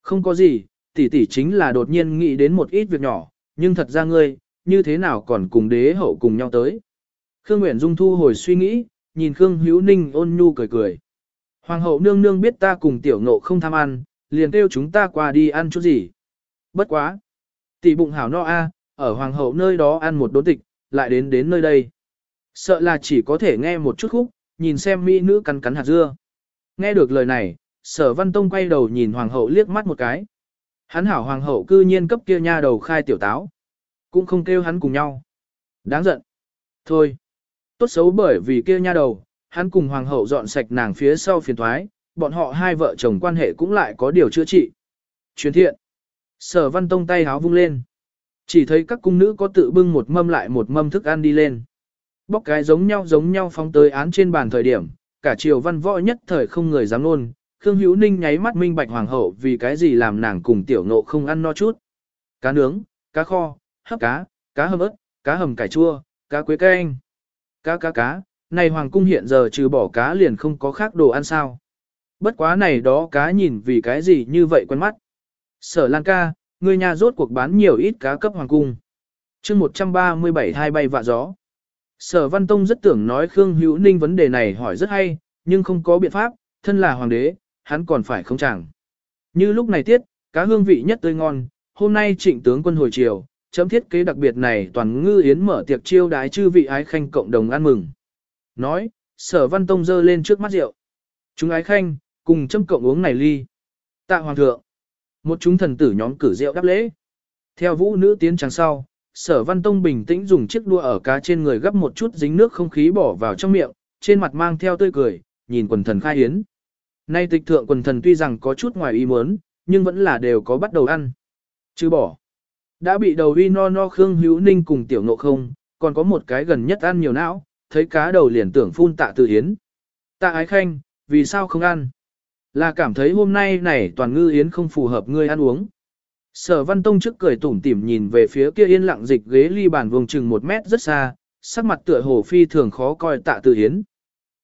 Không có gì, tỷ tỷ chính là đột nhiên nghĩ đến một ít việc nhỏ, nhưng thật ra ngươi, như thế nào còn cùng đế hậu cùng nhau tới. Khương Nguyễn Dung thu hồi suy nghĩ, nhìn Khương Hữu Ninh ôn nhu cười cười. Hoàng hậu nương nương biết ta cùng tiểu ngộ không tham ăn, liền kêu chúng ta qua đi ăn chút gì. Bất quá. Tỷ bụng hảo no a, ở hoàng hậu nơi đó ăn một đốn tịch, lại đến đến nơi đây. Sợ là chỉ có thể nghe một chút khúc, nhìn xem mỹ nữ cắn cắn hạt dưa. Nghe được lời này, sở văn tông quay đầu nhìn hoàng hậu liếc mắt một cái. Hắn hảo hoàng hậu cư nhiên cấp kia nha đầu khai tiểu táo. Cũng không kêu hắn cùng nhau. Đáng giận. Thôi. Tốt xấu bởi vì kia nha đầu, hắn cùng hoàng hậu dọn sạch nàng phía sau phiền thoái, bọn họ hai vợ chồng quan hệ cũng lại có điều chữa trị. Chuyến thiện. Sở văn tông tay háo vung lên. Chỉ thấy các cung nữ có tự bưng một mâm lại một mâm thức ăn đi lên. Bóc cái giống nhau giống nhau phóng tới án trên bàn thời điểm, cả triều văn võ nhất thời không người dám luôn. Khương Hữu Ninh nháy mắt minh bạch hoàng hậu vì cái gì làm nàng cùng tiểu nộ không ăn no chút. Cá nướng, cá kho, hấp cá, cá hầm ớt, cá hầm cải chua, cá quế canh. Cá cá cá, này hoàng cung hiện giờ trừ bỏ cá liền không có khác đồ ăn sao. Bất quá này đó cá nhìn vì cái gì như vậy quen mắt. Sở Lan ca, người nhà rốt cuộc bán nhiều ít cá cấp hoàng cung. chương 137 hai bay vạ gió. Sở Văn Tông rất tưởng nói Khương Hữu Ninh vấn đề này hỏi rất hay, nhưng không có biện pháp, thân là hoàng đế, hắn còn phải không chẳng. Như lúc này tiết, cá hương vị nhất tươi ngon, hôm nay trịnh tướng quân hồi chiều, chấm thiết kế đặc biệt này toàn ngư yến mở tiệc chiêu đái chư vị ái khanh cộng đồng ăn mừng. Nói, sở văn tông dơ lên trước mắt rượu. Chúng ái khanh, cùng châm cộng uống này ly. Tạ hoàng thượng. Một chúng thần tử nhóm cử rượu đáp lễ. Theo vũ nữ tiến tràng sau, sở văn tông bình tĩnh dùng chiếc đua ở cá trên người gấp một chút dính nước không khí bỏ vào trong miệng, trên mặt mang theo tươi cười, nhìn quần thần khai hiến. Nay tịch thượng quần thần tuy rằng có chút ngoài ý muốn, nhưng vẫn là đều có bắt đầu ăn. Chứ bỏ. Đã bị đầu uy no no Khương Hữu Ninh cùng tiểu ngộ không, còn có một cái gần nhất ăn nhiều não, thấy cá đầu liền tưởng phun tạ tự hiến. Tạ ái khanh, vì sao không ăn? Là cảm thấy hôm nay này toàn ngư yến không phù hợp ngươi ăn uống. Sở văn tông trước cười tủm tỉm nhìn về phía kia yên lặng dịch ghế ly bàn vùng chừng một mét rất xa, sắc mặt tựa hồ phi thường khó coi tạ tự hiến.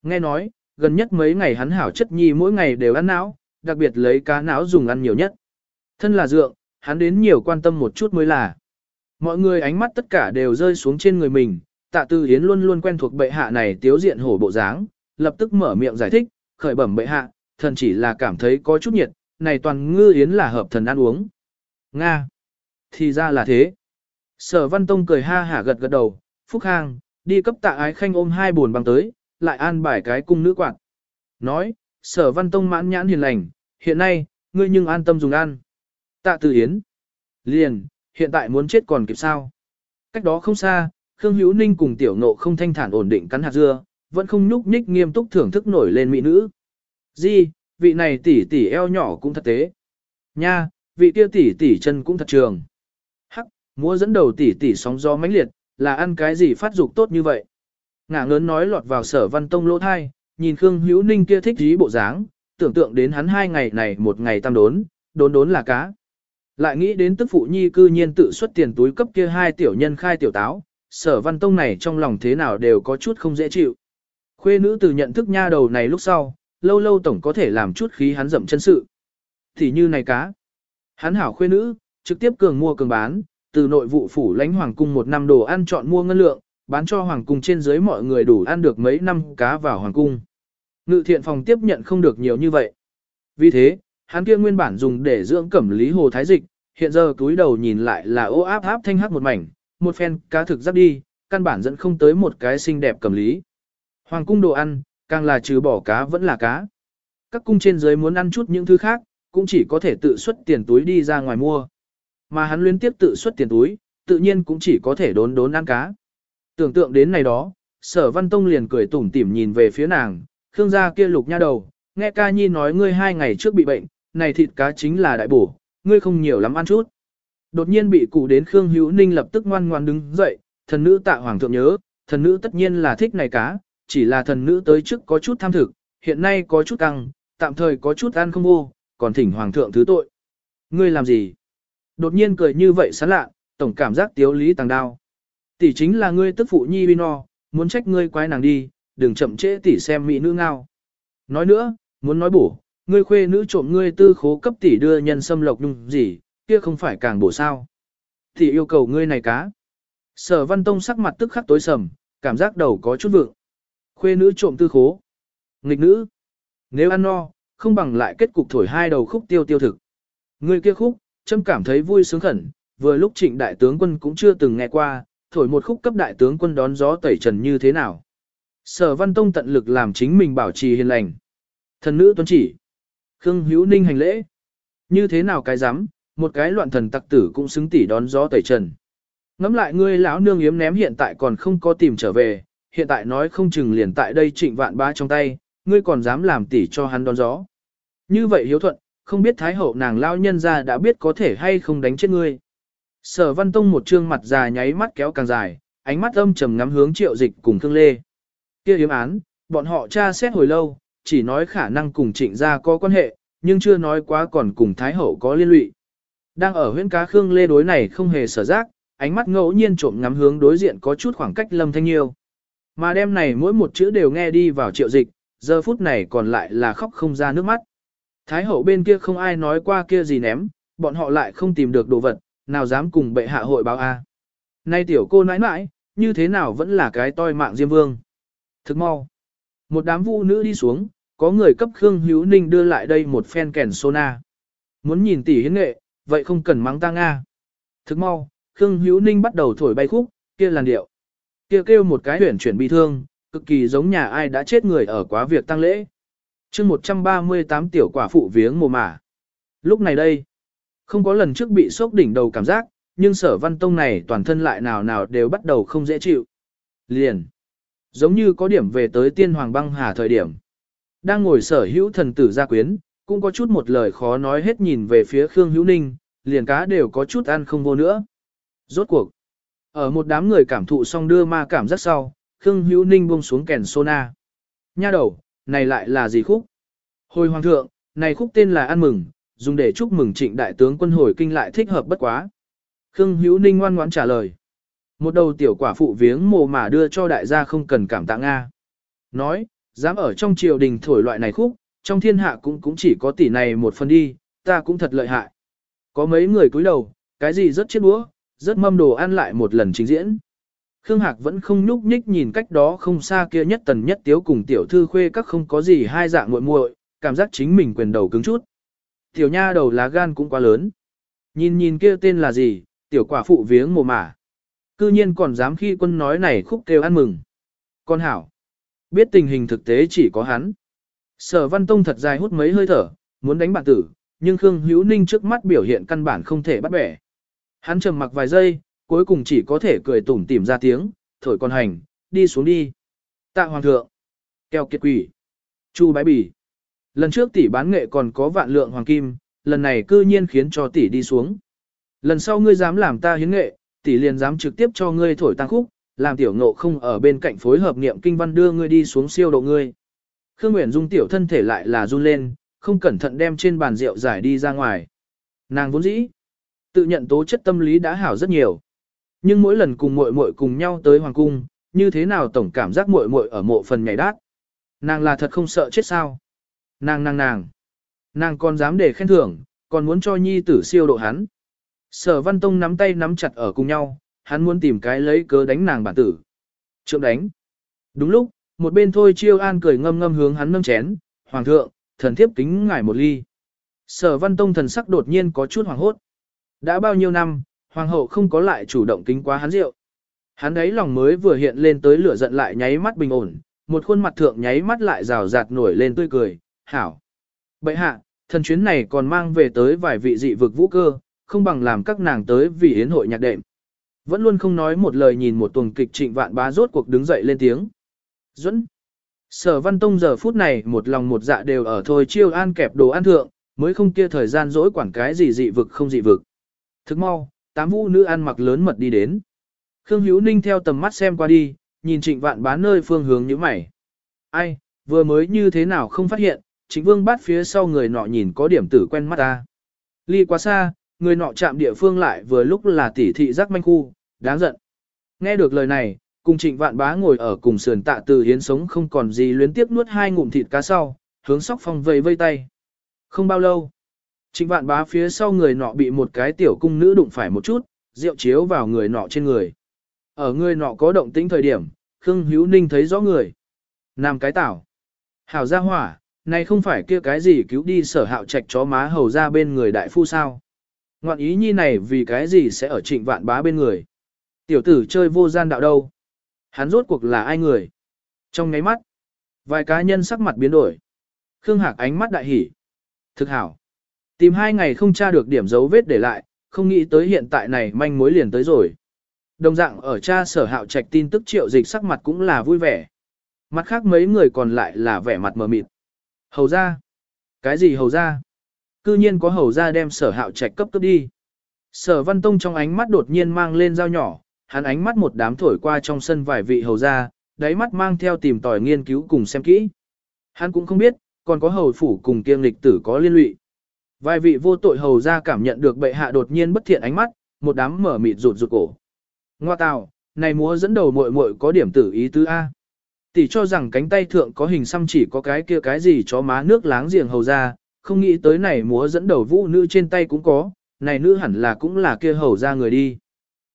Nghe nói, gần nhất mấy ngày hắn hảo chất nhi mỗi ngày đều ăn não, đặc biệt lấy cá não dùng ăn nhiều nhất. Thân là dượng, hắn đến nhiều quan tâm một chút mới là. Mọi người ánh mắt tất cả đều rơi xuống trên người mình, tạ tư hiến luôn luôn quen thuộc bệ hạ này tiếu diện hổ bộ dáng, lập tức mở miệng giải thích, khởi bẩm bệ hạ, thần chỉ là cảm thấy có chút nhiệt, này toàn ngư yến là hợp thần ăn uống. Nga. Thì ra là thế. Sở Văn Tông cười ha hả gật gật đầu, Phúc Khang, đi cấp tạ ái khanh ôm hai buồn băng tới, lại an bài cái cung nữ quạt. Nói, Sở Văn Tông mãn nhãn hiền lành, hiện nay, ngươi nhưng an tâm dùng ăn. Tạ Tử Yến. Liền, hiện tại muốn chết còn kịp sao. Cách đó không xa, Khương Hữu Ninh cùng tiểu nộ không thanh thản ổn định cắn hạt dưa, vẫn không nhúc nhích nghiêm túc thưởng thức nổi lên mỹ nữ. Di, vị này tỷ tỷ eo nhỏ cũng thật tế. Nha, vị kia tỷ tỷ chân cũng thật trường. Hắc, múa dẫn đầu tỷ tỷ sóng gió mãnh liệt, là ăn cái gì phát dục tốt như vậy. Ngả ngớn nói lọt vào sở văn tông lỗ thai, nhìn Khương Hữu Ninh kia thích dí bộ dáng, tưởng tượng đến hắn hai ngày này một ngày tam đốn, đốn đốn là cá. Lại nghĩ đến tức phụ nhi cư nhiên tự xuất tiền túi cấp kia hai tiểu nhân khai tiểu táo, sở văn tông này trong lòng thế nào đều có chút không dễ chịu. Khuê nữ từ nhận thức nha đầu này lúc sau, lâu lâu tổng có thể làm chút khí hắn dậm chân sự. Thì như này cá. Hắn hảo khuê nữ, trực tiếp cường mua cường bán, từ nội vụ phủ lãnh hoàng cung một năm đồ ăn chọn mua ngân lượng, bán cho hoàng cung trên dưới mọi người đủ ăn được mấy năm cá vào hoàng cung. Ngự thiện phòng tiếp nhận không được nhiều như vậy. Vì thế, hắn kia nguyên bản dùng để dưỡng cẩm lý hồ thái dịch, hiện giờ túi đầu nhìn lại là ô áp áp thanh hắc một mảnh, một phen cá thực dắt đi, căn bản dẫn không tới một cái xinh đẹp cẩm lý. Hoàng cung đồ ăn, càng là trừ bỏ cá vẫn là cá. Các cung trên dưới muốn ăn chút những thứ khác, cũng chỉ có thể tự xuất tiền túi đi ra ngoài mua. Mà hắn liên tiếp tự xuất tiền túi, tự nhiên cũng chỉ có thể đốn đốn ăn cá. Tưởng tượng đến này đó, sở văn tông liền cười tủm tỉm nhìn về phía nàng, khương gia kia lục nha đầu, nghe ca nhi nói ngươi hai ngày trước bị bệnh, này thịt cá chính là đại bổ, ngươi không nhiều lắm ăn chút. Đột nhiên bị cụ đến Khương Hữu Ninh lập tức ngoan ngoan đứng dậy, thần nữ tạ hoàng thượng nhớ, thần nữ tất nhiên là thích này cá, chỉ là thần nữ tới trước có chút tham thực, hiện nay có chút căng, tạm thời có chút ăn không vô, còn thỉnh hoàng thượng thứ tội. Ngươi làm gì? Đột nhiên cười như vậy sán lạ, tổng cảm giác tiếu lý tàng đao. Tỷ chính là ngươi tức phụ nhi Vino, muốn trách ngươi quái nàng đi, đừng chậm trễ tỷ xem mỹ nữ ngao. Nói nữa, muốn nói bổ, ngươi khuê nữ trộm ngươi tư khố cấp tỷ đưa nhân xâm lộc nhung gì, kia không phải càng bổ sao. Tỷ yêu cầu ngươi này cá. Sở văn tông sắc mặt tức khắc tối sầm, cảm giác đầu có chút vượng. Khuê nữ trộm tư khố. Nghịch nữ. Nếu ăn no, không bằng lại kết cục thổi hai đầu khúc tiêu tiêu thực. người kia khúc, châm cảm thấy vui sướng khẩn, vừa lúc trịnh đại tướng quân cũng chưa từng nghe qua, thổi một khúc cấp đại tướng quân đón gió tẩy trần như thế nào. Sở văn tông tận lực làm chính mình bảo trì hiền lành. Thần nữ tuân chỉ. Khương Hữu Ninh hành lễ. Như thế nào cái dám, một cái loạn thần tặc tử cũng xứng tỉ đón gió tẩy trần. Ngắm lại ngươi lão nương yếm ném hiện tại còn không có tìm trở về, hiện tại nói không chừng liền tại đây trịnh vạn ba trong tay, ngươi còn dám làm tỉ cho hắn đón gió. Như vậy hiếu thuận, không biết thái hậu nàng lao nhân ra đã biết có thể hay không đánh chết ngươi. Sở văn tông một trương mặt già nháy mắt kéo càng dài, ánh mắt âm trầm ngắm hướng triệu dịch cùng thương lê. kia yếm án, bọn họ tra xét hồi lâu, chỉ nói khả năng cùng trịnh gia có quan hệ, nhưng chưa nói quá còn cùng Thái Hậu có liên lụy. Đang ở huyễn cá Khương Lê đối này không hề sở giác, ánh mắt ngẫu nhiên trộm ngắm hướng đối diện có chút khoảng cách Lâm Thanh Nhiêu. Mà đêm này mỗi một chữ đều nghe đi vào triệu dịch, giờ phút này còn lại là khóc không ra nước mắt. Thái hậu bên kia không ai nói qua kia gì ném, bọn họ lại không tìm được đồ vật, nào dám cùng bệ hạ hội báo a. Nay tiểu cô nãi nãi, như thế nào vẫn là cái toi mạng Diêm Vương. Thức mau. Một đám vũ nữ đi xuống, có người cấp Khương Hữu Ninh đưa lại đây một phen kèn sona. Muốn nhìn tỷ hiến nghệ, vậy không cần mắng ta Nga. Thức mau, Khương Hữu Ninh bắt đầu thổi bay khúc, kia làn điệu. Kia kêu một cái huyển chuyển bi thương, cực kỳ giống nhà ai đã chết người ở quá việc tăng lễ. chương 138 tiểu quả phụ viếng mồ mả. Lúc này đây, không có lần trước bị sốc đỉnh đầu cảm giác, nhưng sở văn tông này toàn thân lại nào nào đều bắt đầu không dễ chịu. Liền. Giống như có điểm về tới tiên hoàng băng hà thời điểm. Đang ngồi sở hữu thần tử gia quyến, cũng có chút một lời khó nói hết nhìn về phía Khương Hữu Ninh, liền cá đều có chút ăn không vô nữa. Rốt cuộc. Ở một đám người cảm thụ xong đưa ma cảm giác sau, Khương Hữu Ninh buông xuống kèn sona. Nha đầu, này lại là gì khúc? Hồi hoàng thượng, này khúc tên là ăn mừng, dùng để chúc mừng trịnh đại tướng quân hồi kinh lại thích hợp bất quá. Khương Hữu Ninh ngoan ngoãn trả lời. Một đầu tiểu quả phụ viếng mồ mà đưa cho đại gia không cần cảm tạ Nga. Nói, dám ở trong triều đình thổi loại này khúc, trong thiên hạ cũng cũng chỉ có tỷ này một phần đi, ta cũng thật lợi hại. Có mấy người cúi đầu, cái gì rất chết búa, rất mâm đồ ăn lại một lần trình diễn. Khương Hạc vẫn không nhúc nhích nhìn cách đó không xa kia nhất tần nhất tiếu cùng tiểu thư khuê các không có gì hai dạng muội muội, cảm giác chính mình quyền đầu cứng chút. Tiểu nha đầu lá gan cũng quá lớn. Nhìn nhìn kia tên là gì, tiểu quả phụ viếng mồ mả. Cư nhiên còn dám khi quân nói này khúc kêu ăn mừng. Con hảo. Biết tình hình thực tế chỉ có hắn. Sở văn tông thật dài hút mấy hơi thở, muốn đánh bạn tử, nhưng Khương Hữu Ninh trước mắt biểu hiện căn bản không thể bắt bẻ. Hắn trầm mặc vài giây, cuối cùng chỉ có thể cười tủm tỉm ra tiếng, thổi con hành, đi xuống đi. Tạ hoàng thượng. Keo kiệt quỷ. Chu bái bỉ. Lần trước tỷ bán nghệ còn có vạn lượng hoàng kim, lần này cư nhiên khiến cho tỷ đi xuống. Lần sau ngươi dám làm ta hiến nghệ, tỷ liền dám trực tiếp cho ngươi thổi tăng khúc, làm tiểu ngộ không ở bên cạnh phối hợp niệm kinh văn đưa ngươi đi xuống siêu độ ngươi. Khương Nguyễn Dung tiểu thân thể lại là run lên, không cẩn thận đem trên bàn rượu giải đi ra ngoài. Nàng vốn dĩ, tự nhận tố chất tâm lý đã hảo rất nhiều. Nhưng mỗi lần cùng muội muội cùng nhau tới hoàng cung, như thế nào tổng cảm giác muội muội ở mộ phần nhảy đát. Nàng là thật không sợ chết sao? Nàng nàng nàng. Nàng còn dám để khen thưởng, còn muốn cho nhi tử siêu độ hắn. Sở Văn Tông nắm tay nắm chặt ở cùng nhau, hắn muốn tìm cái lấy cớ đánh nàng bản tử. Trượng đánh. Đúng lúc, một bên thôi chiêu an cười ngâm ngâm hướng hắn nâng chén, hoàng thượng, thần thiếp kính ngài một ly. Sở văn tông thần sắc đột nhiên có chút hoàng hốt. Đã bao nhiêu năm, hoàng hậu không có lại chủ động kính quá hắn rượu. Hắn ấy lòng mới vừa hiện lên tới lửa giận lại nháy mắt bình ổn, một khuôn mặt thượng nháy mắt lại rào rạt nổi lên tươi cười, hảo. Bậy hạ, thần chuyến này còn mang về tới vài vị dị vực vũ cơ, không bằng làm các nàng tới vì yến hội nhạc đệm. Vẫn luôn không nói một lời nhìn một tuần kịch trịnh vạn bá rốt cuộc đứng dậy lên tiếng. Duẫn. Sở văn tông giờ phút này một lòng một dạ đều ở thôi chiêu an kẹp đồ ăn thượng, mới không kia thời gian dỗi quản cái gì dị vực không dị vực. Thức mau, tám vũ nữ ăn mặc lớn mật đi đến. Khương Hữu Ninh theo tầm mắt xem qua đi, nhìn trịnh vạn bá nơi phương hướng như mày. Ai, vừa mới như thế nào không phát hiện, trịnh vương bắt phía sau người nọ nhìn có điểm tử quen mắt ta. Ly quá xa, người nọ chạm địa phương lại vừa lúc là tỷ thị giác manh khu, đáng giận. Nghe được lời này, cùng trịnh vạn bá ngồi ở cùng sườn tạ từ hiến sống không còn gì luyến tiếp nuốt hai ngụm thịt cá sau, hướng sóc phong vây vây tay. Không bao lâu, trịnh vạn bá phía sau người nọ bị một cái tiểu cung nữ đụng phải một chút, rượu chiếu vào người nọ trên người. Ở người nọ có động tĩnh thời điểm, Khương Hữu Ninh thấy rõ người. Nam cái tảo. Hảo gia hỏa, này không phải kia cái gì cứu đi sở hạo trạch chó má hầu ra bên người đại phu sao. Ngoạn ý nhi này vì cái gì sẽ ở trịnh vạn bá bên người. Tiểu tử chơi vô gian đạo đâu. Hắn rốt cuộc là ai người? Trong ngáy mắt, vài cá nhân sắc mặt biến đổi. Khương Hạc ánh mắt đại hỉ. Thực hảo. Tìm hai ngày không tra được điểm dấu vết để lại, không nghĩ tới hiện tại này manh mối liền tới rồi. Đồng dạng ở cha sở hạo trạch tin tức triệu dịch sắc mặt cũng là vui vẻ. Mặt khác mấy người còn lại là vẻ mặt mờ mịt. Hầu ra. Cái gì hầu ra? Cư nhiên có hầu ra đem sở hạo trạch cấp cấp đi. Sở văn tông trong ánh mắt đột nhiên mang lên dao nhỏ, hắn ánh mắt một đám thổi qua trong sân vài vị hầu ra, đáy mắt mang theo tìm tòi nghiên cứu cùng xem kỹ. Hắn cũng không biết, còn có hầu phủ cùng kiêng lịch tử có liên lụy. Vài vị vô tội hầu ra cảm nhận được bệ hạ đột nhiên bất thiện ánh mắt, một đám mở mịt rụt rụt cổ. Ngoa tào, này múa dẫn đầu muội muội có điểm tử ý tứ A. Tỷ cho rằng cánh tay thượng có hình xăm chỉ có cái kia cái gì chó má nước láng giềng hầu ra, không nghĩ tới này múa dẫn đầu vũ nữ trên tay cũng có, này nữ hẳn là cũng là kia hầu ra người đi.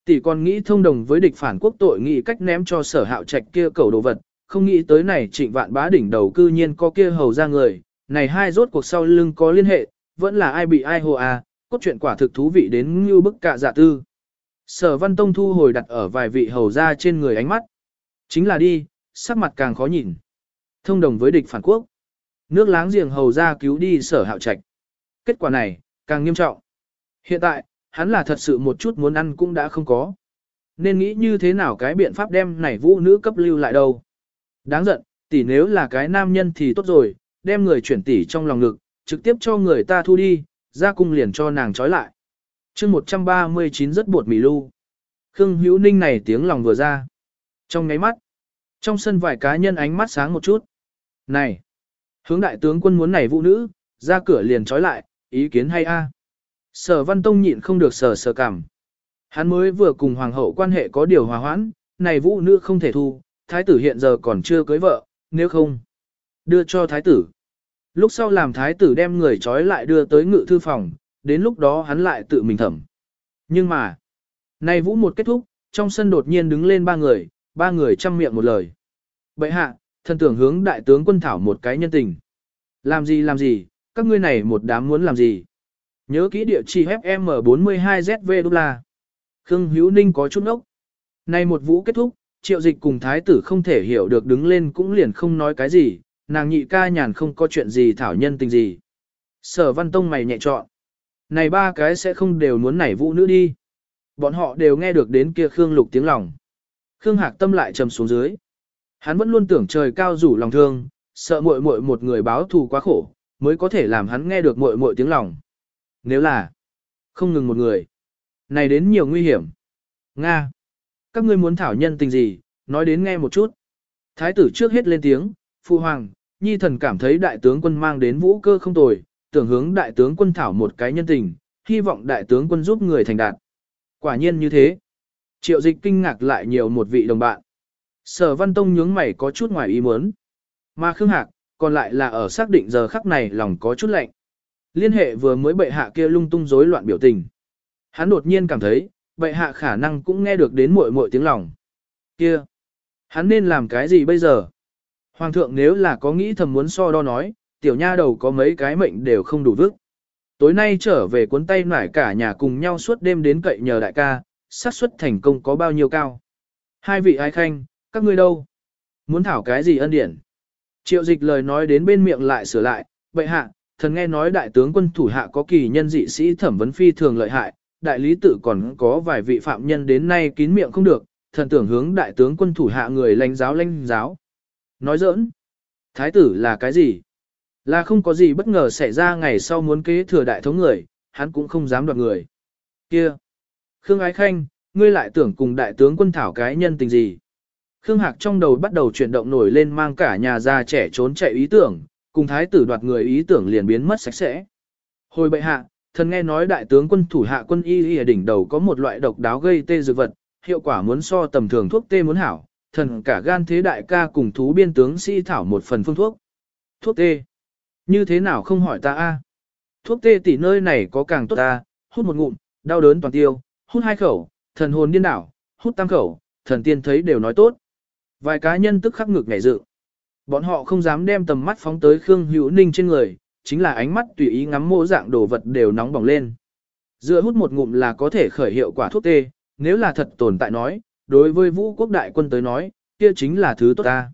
Tỷ còn nghĩ thông đồng với địch phản quốc tội nghĩ cách ném cho sở hạo trạch kia cầu đồ vật, không nghĩ tới này trịnh vạn bá đỉnh đầu cư nhiên có kia hầu ra người, này hai rốt cuộc sau lưng có liên hệ, vẫn là ai bị ai hồ à, cốt truyện quả thực thú vị đến như bức cả dạ tư. Sở văn tông thu hồi đặt ở vài vị hầu ra trên người ánh mắt. Chính là đi, sắc mặt càng khó nhìn. Thông đồng với địch phản quốc. Nước láng giềng hầu ra cứu đi sở hạo trạch. Kết quả này, càng nghiêm trọng. Hiện tại, hắn là thật sự một chút muốn ăn cũng đã không có. Nên nghĩ như thế nào cái biện pháp đem này vũ nữ cấp lưu lại đâu. Đáng giận, tỷ nếu là cái nam nhân thì tốt rồi, đem người chuyển tỷ trong lòng ngực, trực tiếp cho người ta thu đi, ra cung liền cho nàng trói lại. chương 139 rất bột mì lưu. Khương Hữu Ninh này tiếng lòng vừa ra. Trong ngáy mắt, trong sân vài cá nhân ánh mắt sáng một chút. Này, hướng đại tướng quân muốn này vũ nữ, ra cửa liền trói lại, ý kiến hay a? Sở Văn Tông nhịn không được sở sở cảm. Hắn mới vừa cùng hoàng hậu quan hệ có điều hòa hoãn, này vũ nữ không thể thu, thái tử hiện giờ còn chưa cưới vợ, nếu không, đưa cho thái tử. Lúc sau làm thái tử đem người trói lại đưa tới ngự thư phòng, đến lúc đó hắn lại tự mình thẩm. Nhưng mà, nay vũ một kết thúc, trong sân đột nhiên đứng lên ba người, ba người chăm miệng một lời. Bậy hạ, thân tưởng hướng đại tướng quân thảo một cái nhân tình. Làm gì làm gì, các ngươi này một đám muốn làm gì. Nhớ kỹ địa chỉ FM42ZV đô la. Khương Hữu Ninh có chút ốc. nay một vũ kết thúc, triệu dịch cùng thái tử không thể hiểu được đứng lên cũng liền không nói cái gì, nàng nhị ca nhàn không có chuyện gì thảo nhân tình gì. Sở văn tông mày nhẹ chọn. Này ba cái sẽ không đều muốn nảy vũ nữ đi. Bọn họ đều nghe được đến kia Khương lục tiếng lòng. Khương Hạc tâm lại trầm xuống dưới. Hắn vẫn luôn tưởng trời cao rủ lòng thương, sợ muội muội một người báo thù quá khổ, mới có thể làm hắn nghe được muội muội tiếng lòng. Nếu là không ngừng một người, này đến nhiều nguy hiểm. Nga, các ngươi muốn thảo nhân tình gì, nói đến nghe một chút. Thái tử trước hết lên tiếng, Phu Hoàng, Nhi thần cảm thấy đại tướng quân mang đến vũ cơ không tồi, tưởng hướng đại tướng quân thảo một cái nhân tình, hy vọng đại tướng quân giúp người thành đạt. Quả nhiên như thế. Triệu dịch kinh ngạc lại nhiều một vị đồng bạn. Sở Văn Tông nhướng mày có chút ngoài ý muốn. Mà Khương Hạc, còn lại là ở xác định giờ khắc này lòng có chút lạnh. Liên hệ vừa mới bệ hạ kia lung tung rối loạn biểu tình. Hắn đột nhiên cảm thấy, bệ hạ khả năng cũng nghe được đến muội muội tiếng lòng. Kia, Hắn nên làm cái gì bây giờ? Hoàng thượng nếu là có nghĩ thầm muốn so đo nói, tiểu nha đầu có mấy cái mệnh đều không đủ vức. Tối nay trở về cuốn tay nải cả nhà cùng nhau suốt đêm đến cậy nhờ đại ca, xác suất thành công có bao nhiêu cao. Hai vị ái khanh, các ngươi đâu? Muốn thảo cái gì ân điển? Triệu dịch lời nói đến bên miệng lại sửa lại, bệ hạ, thần nghe nói đại tướng quân thủ hạ có kỳ nhân dị sĩ thẩm vấn phi thường lợi hại, đại lý tự còn có vài vị phạm nhân đến nay kín miệng không được, thần tưởng hướng đại tướng quân thủ hạ người lãnh giáo lãnh giáo. Nói giỡn, thái tử là cái gì? Là không có gì bất ngờ xảy ra ngày sau muốn kế thừa đại thống người, hắn cũng không dám đoạt người. Kia! Khương Ái Khanh, ngươi lại tưởng cùng đại tướng quân thảo cái nhân tình gì? Khương Hạc trong đầu bắt đầu chuyển động nổi lên mang cả nhà già trẻ trốn chạy ý tưởng, cùng thái tử đoạt người ý tưởng liền biến mất sạch sẽ. Hồi bệ hạ, thần nghe nói đại tướng quân thủ hạ quân y y ở đỉnh đầu có một loại độc đáo gây tê dược vật, hiệu quả muốn so tầm thường thuốc tê muốn hảo, thần cả gan thế đại ca cùng thú biên tướng sĩ thảo một phần phương thuốc. Thuốc tê. Như thế nào không hỏi ta a? Thuốc tê tỷ nơi này có càng tốt ta, hút một ngụm, đau đớn toàn tiêu, hút hai khẩu, thần hồn điên đảo, hút tam khẩu, thần tiên thấy đều nói tốt. Vài cá nhân tức khắc ngực nhảy dự. Bọn họ không dám đem tầm mắt phóng tới Khương Hữu Ninh trên người, chính là ánh mắt tùy ý ngắm mô dạng đồ vật đều nóng bỏng lên. Dựa hút một ngụm là có thể khởi hiệu quả thuốc tê, nếu là thật tồn tại nói, đối với vũ quốc đại quân tới nói, kia chính là thứ tốt ta.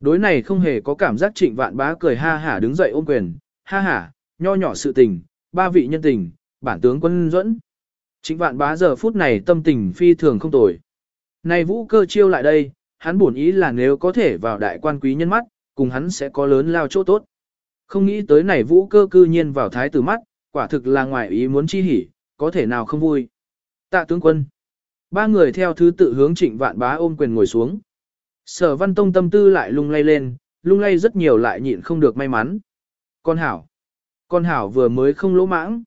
Đối này không hề có cảm giác trịnh vạn bá cười ha hả đứng dậy ôm quyền, ha hả, nho nhỏ sự tình, ba vị nhân tình, bản tướng quân dẫn. Trịnh vạn bá giờ phút này tâm tình phi thường không tồi. Này vũ cơ chiêu lại đây, hắn buồn ý là nếu có thể vào đại quan quý nhân mắt, cùng hắn sẽ có lớn lao chỗ tốt. Không nghĩ tới này vũ cơ cư nhiên vào thái tử mắt, quả thực là ngoài ý muốn chi hỉ, có thể nào không vui. Tạ tướng quân. Ba người theo thứ tự hướng trịnh vạn bá ôm quyền ngồi xuống. Sở văn tông tâm tư lại lung lay lên, lung lay rất nhiều lại nhịn không được may mắn. Con hảo. Con hảo vừa mới không lỗ mãng.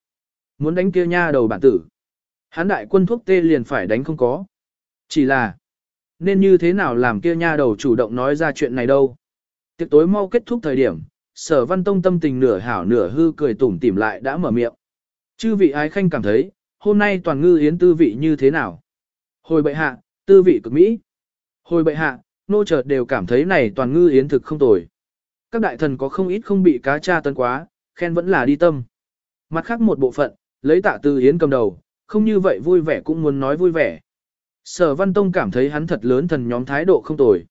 Muốn đánh kia nha đầu bản tử. Hán đại quân thuốc tê liền phải đánh không có. Chỉ là, nên như thế nào làm kia nha đầu chủ động nói ra chuyện này đâu. Tiệc tối mau kết thúc thời điểm, sở văn tông tâm tình nửa hảo nửa hư cười tủm tỉm lại đã mở miệng. Chư vị ái khanh cảm thấy, hôm nay toàn ngư yến tư vị như thế nào? Hồi bệ hạ, tư vị cực mỹ. Hồi bệ hạ, nô chợt đều cảm thấy này toàn ngư yến thực không tồi. Các đại thần có không ít không bị cá tra tấn quá, khen vẫn là đi tâm. Mặt khác một bộ phận, lấy tạ tư yến cầm đầu, không như vậy vui vẻ cũng muốn nói vui vẻ. Sở Văn Tông cảm thấy hắn thật lớn thần nhóm thái độ không tồi.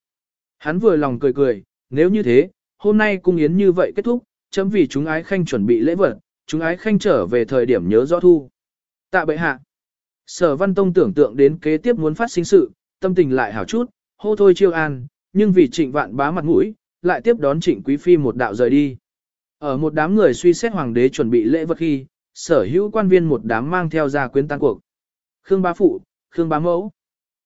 Hắn vừa lòng cười cười, nếu như thế, hôm nay cung yến như vậy kết thúc, chấm vì chúng ái khanh chuẩn bị lễ vật, chúng ái khanh trở về thời điểm nhớ rõ thu. Tạ bệ hạ. Sở Văn Tông tưởng tượng đến kế tiếp muốn phát sinh sự, tâm tình lại hảo chút, hô thôi chiêu an, nhưng vì trịnh vạn bá mặt mũi, lại tiếp đón trịnh quý phi một đạo rời đi. Ở một đám người suy xét hoàng đế chuẩn bị lễ vật khi, sở hữu quan viên một đám mang theo ra quyến tăng cuộc. Khương bá phụ, Khương bá mẫu.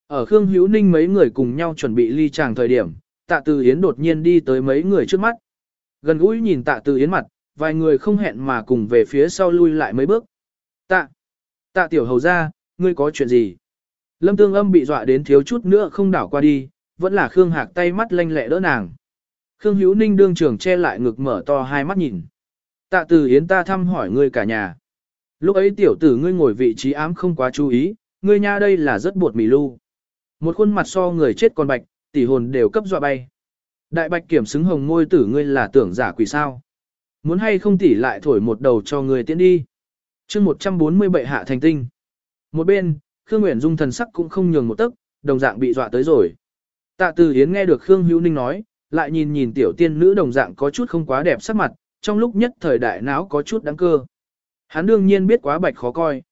Ở Khương Hữu Ninh mấy người cùng nhau chuẩn bị ly tràng thời điểm, tạ từ Yến đột nhiên đi tới mấy người trước mắt. Gần gũi nhìn tạ từ Yến mặt, vài người không hẹn mà cùng về phía sau lui lại mấy bước. Tạ, tạ tiểu hầu ra, ngươi có chuyện gì? Lâm tương âm bị dọa đến thiếu chút nữa không đảo qua đi, vẫn là Khương Hạc tay mắt lanh lẹ đỡ nàng. Khương Hữu Ninh đương trường che lại ngực mở to hai mắt nhìn. Tạ từ Yến ta thăm hỏi ngươi cả nhà. Lúc ấy tiểu tử ngươi ngồi vị trí ám không quá chú ý, ngươi nha đây là rất bột mì lưu. Một khuôn mặt so người chết còn bạch, tỷ hồn đều cấp dọa bay. Đại bạch kiểm xứng hồng ngôi tử ngươi là tưởng giả quỷ sao. Muốn hay không tỷ lại thổi một đầu cho ngươi tiến đi. chương 147 hạ thành tinh. Một bên, Khương Nguyễn Dung thần sắc cũng không nhường một tấc, đồng dạng bị dọa tới rồi. Tạ Từ Hiến nghe được Khương Hữu Ninh nói, lại nhìn nhìn tiểu tiên nữ đồng dạng có chút không quá đẹp sắc mặt, trong lúc nhất thời đại não có chút đáng cơ. Hắn đương nhiên biết quá bạch khó coi.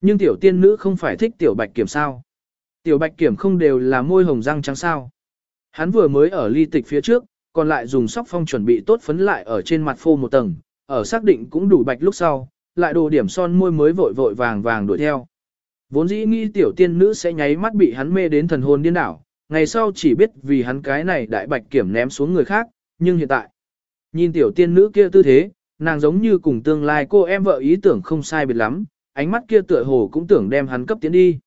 Nhưng tiểu tiên nữ không phải thích tiểu bạch kiểm sao. Tiểu bạch kiểm không đều là môi hồng răng trắng sao. Hắn vừa mới ở ly tịch phía trước, còn lại dùng sóc phong chuẩn bị tốt phấn lại ở trên mặt phô một tầng, ở xác định cũng đủ bạch lúc sau, lại đồ điểm son môi mới vội vội vàng vàng đuổi theo. Vốn dĩ nghĩ tiểu tiên nữ sẽ nháy mắt bị hắn mê đến thần hồn điên đảo, ngày sau chỉ biết vì hắn cái này đại bạch kiểm ném xuống người khác, nhưng hiện tại, nhìn tiểu tiên nữ kia tư thế, nàng giống như cùng tương lai cô em vợ ý tưởng không sai biệt lắm, ánh mắt kia tựa hồ cũng tưởng đem hắn cấp tiến đi.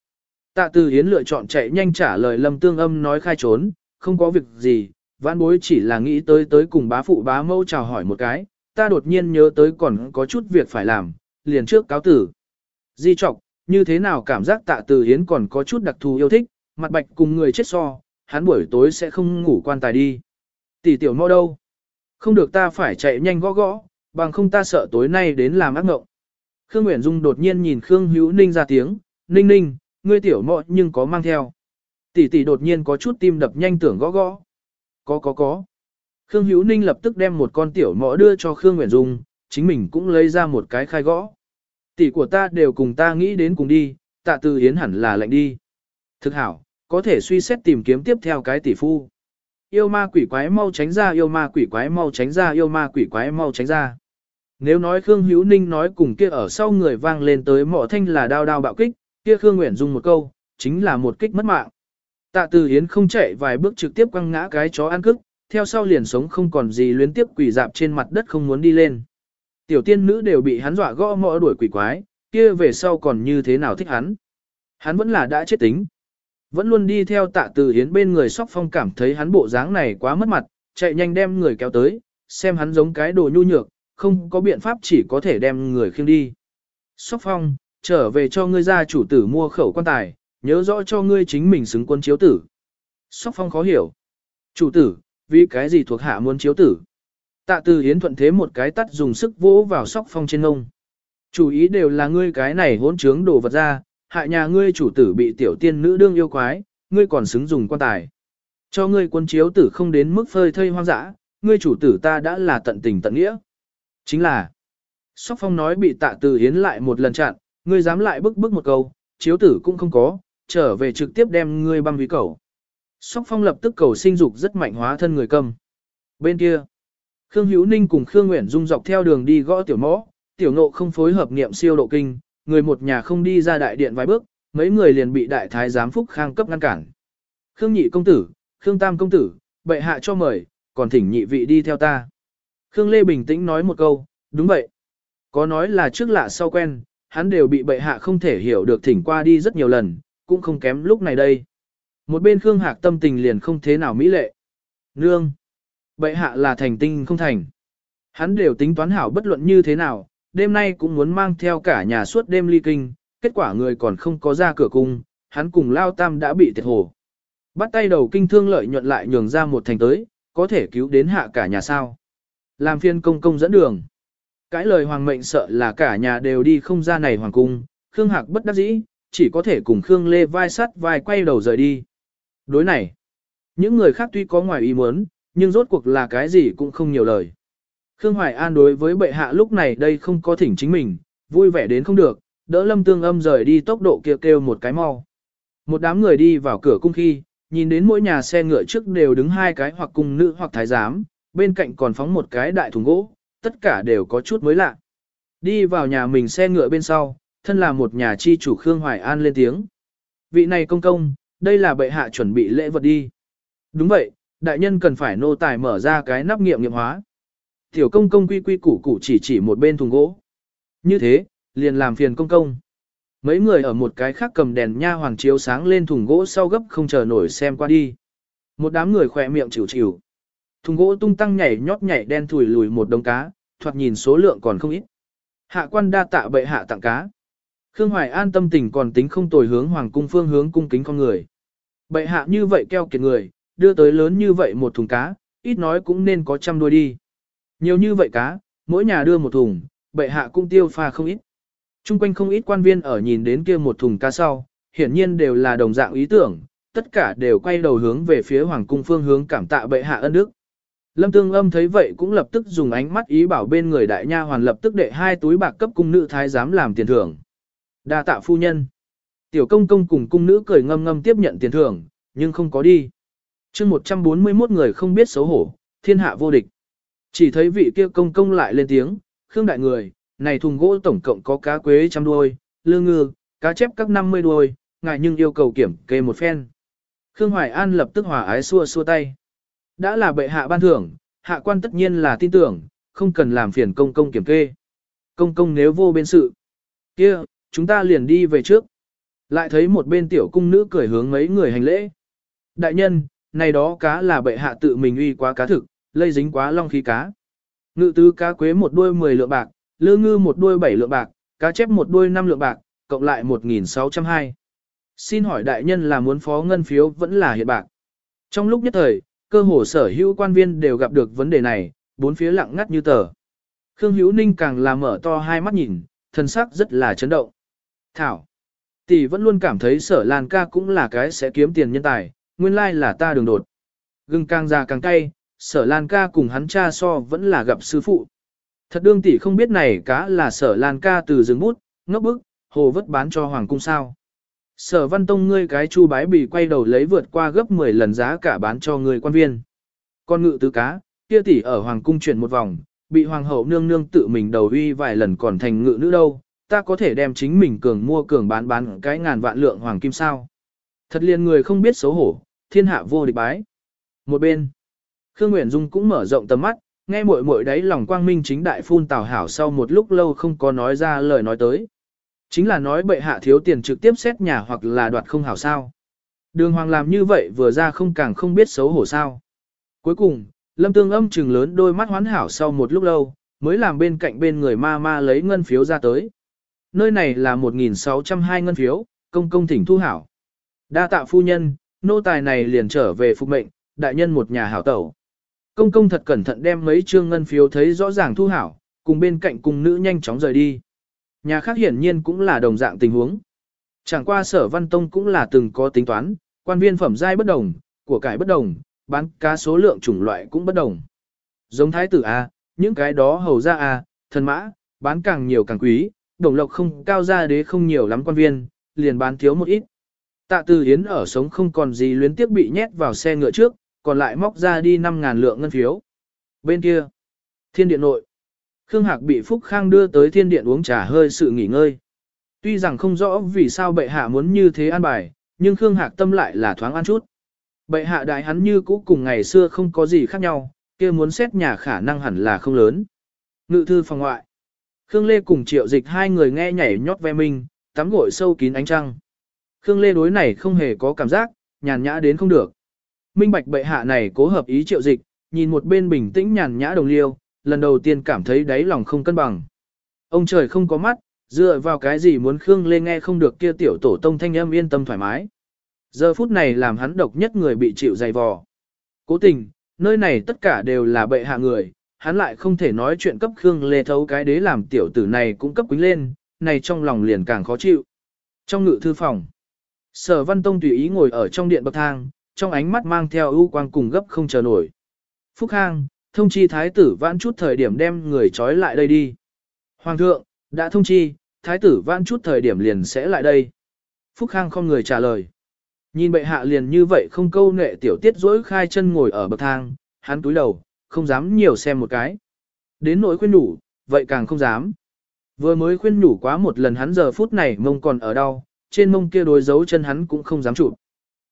Tạ Từ Hiến lựa chọn chạy nhanh trả lời Lâm Tương Âm nói khai trốn, không có việc gì, vãn bối chỉ là nghĩ tới tới cùng bá phụ bá mâu chào hỏi một cái, ta đột nhiên nhớ tới còn có chút việc phải làm, liền trước cáo tử. Di trọc, như thế nào cảm giác tạ Từ Hiến còn có chút đặc thù yêu thích, mặt bạch cùng người chết so, hắn buổi tối sẽ không ngủ quan tài đi. Tỷ tiểu mau đâu? Không được ta phải chạy nhanh gõ gõ, bằng không ta sợ tối nay đến làm ác ngộng. Khương Nguyễn Dung đột nhiên nhìn Khương Hữu Ninh ra tiếng, Ninh Ninh, ngươi tiểu mọ nhưng có mang theo. Tỷ tỷ đột nhiên có chút tim đập nhanh tưởng gõ gõ. Có có có. Khương Hữu Ninh lập tức đem một con tiểu mọ đưa cho Khương Nguyễn Dung, chính mình cũng lấy ra một cái khai gõ. Tỷ của ta đều cùng ta nghĩ đến cùng đi, tạ từ yến hẳn là lệnh đi. Thực hảo, có thể suy xét tìm kiếm tiếp theo cái tỷ phu. Yêu ma quỷ quái mau tránh ra, yêu ma quỷ quái mau tránh ra, yêu ma quỷ quái mau tránh ra. Nếu nói Khương Hữu Ninh nói cùng kia ở sau người vang lên tới mỏ thanh là đao đao bạo kích, kia Khương Nguyễn Dung một câu, chính là một kích mất mạng. Tạ Từ Yến không chạy vài bước trực tiếp quăng ngã cái chó ăn cức, theo sau liền sống không còn gì luyến tiếp quỷ dạp trên mặt đất không muốn đi lên. Tiểu tiên nữ đều bị hắn dọa gõ mõ đuổi quỷ quái, kia về sau còn như thế nào thích hắn. Hắn vẫn là đã chết tính. Vẫn luôn đi theo tạ từ hiến bên người sóc phong cảm thấy hắn bộ dáng này quá mất mặt, chạy nhanh đem người kéo tới, xem hắn giống cái đồ nhu nhược, không có biện pháp chỉ có thể đem người khiêng đi. Sóc phong, trở về cho ngươi ra chủ tử mua khẩu quan tài, nhớ rõ cho ngươi chính mình xứng quân chiếu tử. Sóc phong khó hiểu. Chủ tử, vì cái gì thuộc hạ muốn chiếu tử? Tạ từ hiến thuận thế một cái tắt dùng sức vỗ vào sóc phong trên ngông. Chủ ý đều là ngươi cái này hỗn trướng đồ vật ra, hại nhà ngươi chủ tử bị tiểu tiên nữ đương yêu quái, ngươi còn xứng dùng quan tài. Cho ngươi quân chiếu tử không đến mức phơi thây hoang dã, ngươi chủ tử ta đã là tận tình tận nghĩa. Chính là, Sóc Phong nói bị tạ từ hiến lại một lần chặn, ngươi dám lại bức bức một câu, chiếu tử cũng không có, trở về trực tiếp đem ngươi băm ví cầu. Sóc Phong lập tức cầu sinh dục rất mạnh hóa thân người cầm. Bên kia, Khương Hữu Ninh cùng Khương Nguyễn Dung dọc theo đường đi gõ tiểu mõ, tiểu nộ không phối hợp niệm siêu độ kinh, người một nhà không đi ra đại điện vài bước, mấy người liền bị đại thái giám Phúc Khang cấp ngăn cản. Khương nhị công tử, Khương tam công tử, bệ hạ cho mời, còn thỉnh nhị vị đi theo ta. Khương Lê bình tĩnh nói một câu, đúng vậy. Có nói là trước lạ sau quen, hắn đều bị bệ hạ không thể hiểu được thỉnh qua đi rất nhiều lần, cũng không kém lúc này đây. Một bên Khương Hạc tâm tình liền không thế nào mỹ lệ. Nương! Bệ hạ là thành tinh không thành. Hắn đều tính toán hảo bất luận như thế nào, đêm nay cũng muốn mang theo cả nhà suốt đêm ly kinh, kết quả người còn không có ra cửa cung, hắn cùng Lao Tam đã bị thiệt hồ. Bắt tay đầu kinh thương lợi nhuận lại nhường ra một thành tới, có thể cứu đến hạ cả nhà sao. Làm phiên công công dẫn đường. Cái lời hoàng mệnh sợ là cả nhà đều đi không ra này hoàng cung, Khương Hạc bất đắc dĩ, chỉ có thể cùng Khương Lê vai sắt vai quay đầu rời đi. Đối này, những người khác tuy có ngoài ý muốn, nhưng rốt cuộc là cái gì cũng không nhiều lời. Khương Hoài An đối với bệ hạ lúc này đây không có thỉnh chính mình, vui vẻ đến không được, đỡ lâm tương âm rời đi tốc độ kia kêu, kêu một cái mau. Một đám người đi vào cửa cung khi, nhìn đến mỗi nhà xe ngựa trước đều đứng hai cái hoặc cung nữ hoặc thái giám, bên cạnh còn phóng một cái đại thùng gỗ, tất cả đều có chút mới lạ. Đi vào nhà mình xe ngựa bên sau, thân là một nhà chi chủ Khương Hoài An lên tiếng. Vị này công công, đây là bệ hạ chuẩn bị lễ vật đi. Đúng vậy, đại nhân cần phải nô tài mở ra cái nắp nghiệm nghiệm hóa. Tiểu công công quy quy củ củ chỉ chỉ một bên thùng gỗ. Như thế, liền làm phiền công công. Mấy người ở một cái khác cầm đèn nha hoàng chiếu sáng lên thùng gỗ sau gấp không chờ nổi xem qua đi. Một đám người khỏe miệng chịu chịu. Thùng gỗ tung tăng nhảy nhót nhảy đen thùi lùi một đống cá, thoạt nhìn số lượng còn không ít. Hạ quan đa tạ bệ hạ tặng cá. Khương Hoài an tâm tình còn tính không tồi hướng hoàng cung phương hướng cung kính con người. Bệ hạ như vậy keo kiệt người, đưa tới lớn như vậy một thùng cá, ít nói cũng nên có trăm đuôi đi. Nhiều như vậy cá, mỗi nhà đưa một thùng, bệ hạ cũng tiêu pha không ít. Trung quanh không ít quan viên ở nhìn đến kia một thùng cá sau, hiển nhiên đều là đồng dạng ý tưởng, tất cả đều quay đầu hướng về phía hoàng cung phương hướng cảm tạ bệ hạ ân đức. Lâm Tương Âm thấy vậy cũng lập tức dùng ánh mắt ý bảo bên người đại nha hoàn lập tức đệ hai túi bạc cấp cung nữ thái giám làm tiền thưởng. Đa tạ phu nhân. Tiểu công công cùng cung nữ cười ngâm ngâm tiếp nhận tiền thưởng, nhưng không có đi chương 141 người không biết xấu hổ, thiên hạ vô địch. Chỉ thấy vị kia công công lại lên tiếng, khương đại người, này thùng gỗ tổng cộng có cá quế trăm đuôi, lương ngư, cá chép các 50 đuôi, ngài nhưng yêu cầu kiểm kê một phen. Khương Hoài An lập tức hòa ái xua xua tay. Đã là bệ hạ ban thưởng, hạ quan tất nhiên là tin tưởng, không cần làm phiền công công kiểm kê. Công công nếu vô bên sự, kia, chúng ta liền đi về trước. Lại thấy một bên tiểu cung nữ cười hướng mấy người hành lễ. Đại nhân, này đó cá là bệ hạ tự mình uy quá cá thực, lây dính quá long khí cá. Ngự tứ cá quế một đuôi 10 lượng bạc, lư ngư một đuôi 7 lượng bạc, cá chép một đuôi 5 lượng bạc, cộng lại 1.602. Xin hỏi đại nhân là muốn phó ngân phiếu vẫn là hiện bạc. Trong lúc nhất thời, cơ hồ sở hữu quan viên đều gặp được vấn đề này, bốn phía lặng ngắt như tờ. Khương Hữu Ninh càng là mở to hai mắt nhìn, thân sắc rất là chấn động. Thảo, tỷ vẫn luôn cảm thấy sở Lan ca cũng là cái sẽ kiếm tiền nhân tài, nguyên lai là ta đường đột. Gừng càng già càng cay, sở Lan ca cùng hắn cha so vẫn là gặp sư phụ. Thật đương tỷ không biết này cá là sở Lan ca từ rừng bút, ngốc bức, hồ vất bán cho hoàng cung sao. Sở văn tông ngươi cái chu bái bị quay đầu lấy vượt qua gấp 10 lần giá cả bán cho người quan viên. Con ngự tứ cá, kia tỷ ở hoàng cung chuyển một vòng, bị hoàng hậu nương nương tự mình đầu uy vài lần còn thành ngự nữ đâu, ta có thể đem chính mình cường mua cường bán bán cái ngàn vạn lượng hoàng kim sao. Thật liền người không biết xấu hổ, thiên hạ vô địch bái. Một bên, Khương Nguyễn Dung cũng mở rộng tầm mắt, nghe muội muội đấy lòng quang minh chính đại phun tào hảo sau một lúc lâu không có nói ra lời nói tới. Chính là nói bệ hạ thiếu tiền trực tiếp xét nhà hoặc là đoạt không hảo sao. Đường hoàng làm như vậy vừa ra không càng không biết xấu hổ sao. Cuối cùng, lâm tương âm trừng lớn đôi mắt hoán hảo sau một lúc lâu, mới làm bên cạnh bên người ma ma lấy ngân phiếu ra tới. Nơi này là 1.602 ngân phiếu, công công thỉnh thu hảo. Đa tạ phu nhân, nô tài này liền trở về phục mệnh, đại nhân một nhà hảo tẩu. Công công thật cẩn thận đem mấy trương ngân phiếu thấy rõ ràng thu hảo, cùng bên cạnh cùng nữ nhanh chóng rời đi. Nhà khác hiển nhiên cũng là đồng dạng tình huống. Chẳng qua sở văn tông cũng là từng có tính toán, quan viên phẩm giai bất đồng, của cải bất đồng, bán cá số lượng chủng loại cũng bất đồng. Giống thái tử A, những cái đó hầu ra A, thần mã, bán càng nhiều càng quý, đồng lộc không cao ra đế không nhiều lắm quan viên, liền bán thiếu một ít. Tạ Từ Hiến ở sống không còn gì luyến tiếp bị nhét vào xe ngựa trước, còn lại móc ra đi 5.000 lượng ngân phiếu. Bên kia, thiên điện nội, Khương Hạc bị Phúc Khang đưa tới thiên điện uống trà hơi sự nghỉ ngơi. Tuy rằng không rõ vì sao bệ hạ muốn như thế an bài, nhưng Khương Hạc tâm lại là thoáng ăn chút. Bệ hạ đại hắn như cũ cùng ngày xưa không có gì khác nhau, kia muốn xét nhà khả năng hẳn là không lớn. Ngự thư phòng ngoại. Khương Lê cùng triệu dịch hai người nghe nhảy nhót ve minh, tắm gội sâu kín ánh trăng. Khương Lê đối này không hề có cảm giác, nhàn nhã đến không được. Minh bạch bệ hạ này cố hợp ý triệu dịch, nhìn một bên bình tĩnh nhàn nhã đồng liêu, lần đầu tiên cảm thấy đáy lòng không cân bằng. Ông trời không có mắt, dựa vào cái gì muốn Khương Lê nghe không được kia tiểu tổ tông thanh âm yên tâm thoải mái. Giờ phút này làm hắn độc nhất người bị chịu dày vò. Cố tình, nơi này tất cả đều là bệ hạ người, hắn lại không thể nói chuyện cấp Khương Lê thấu cái đế làm tiểu tử này cũng cấp quính lên, này trong lòng liền càng khó chịu. Trong ngự thư phòng, Sở Văn Tông tùy ý ngồi ở trong điện bậc thang, trong ánh mắt mang theo ưu quang cùng gấp không chờ nổi. Phúc Khang, thông chi thái tử vãn chút thời điểm đem người trói lại đây đi. Hoàng thượng, đã thông chi, thái tử vãn chút thời điểm liền sẽ lại đây. Phúc Khang không người trả lời. Nhìn bệ hạ liền như vậy không câu nệ tiểu tiết dỗi khai chân ngồi ở bậc thang, hắn túi đầu, không dám nhiều xem một cái. Đến nỗi khuyên nhủ, vậy càng không dám. Vừa mới khuyên nhủ quá một lần hắn giờ phút này mông còn ở đâu, trên mông kia đối dấu chân hắn cũng không dám chụp.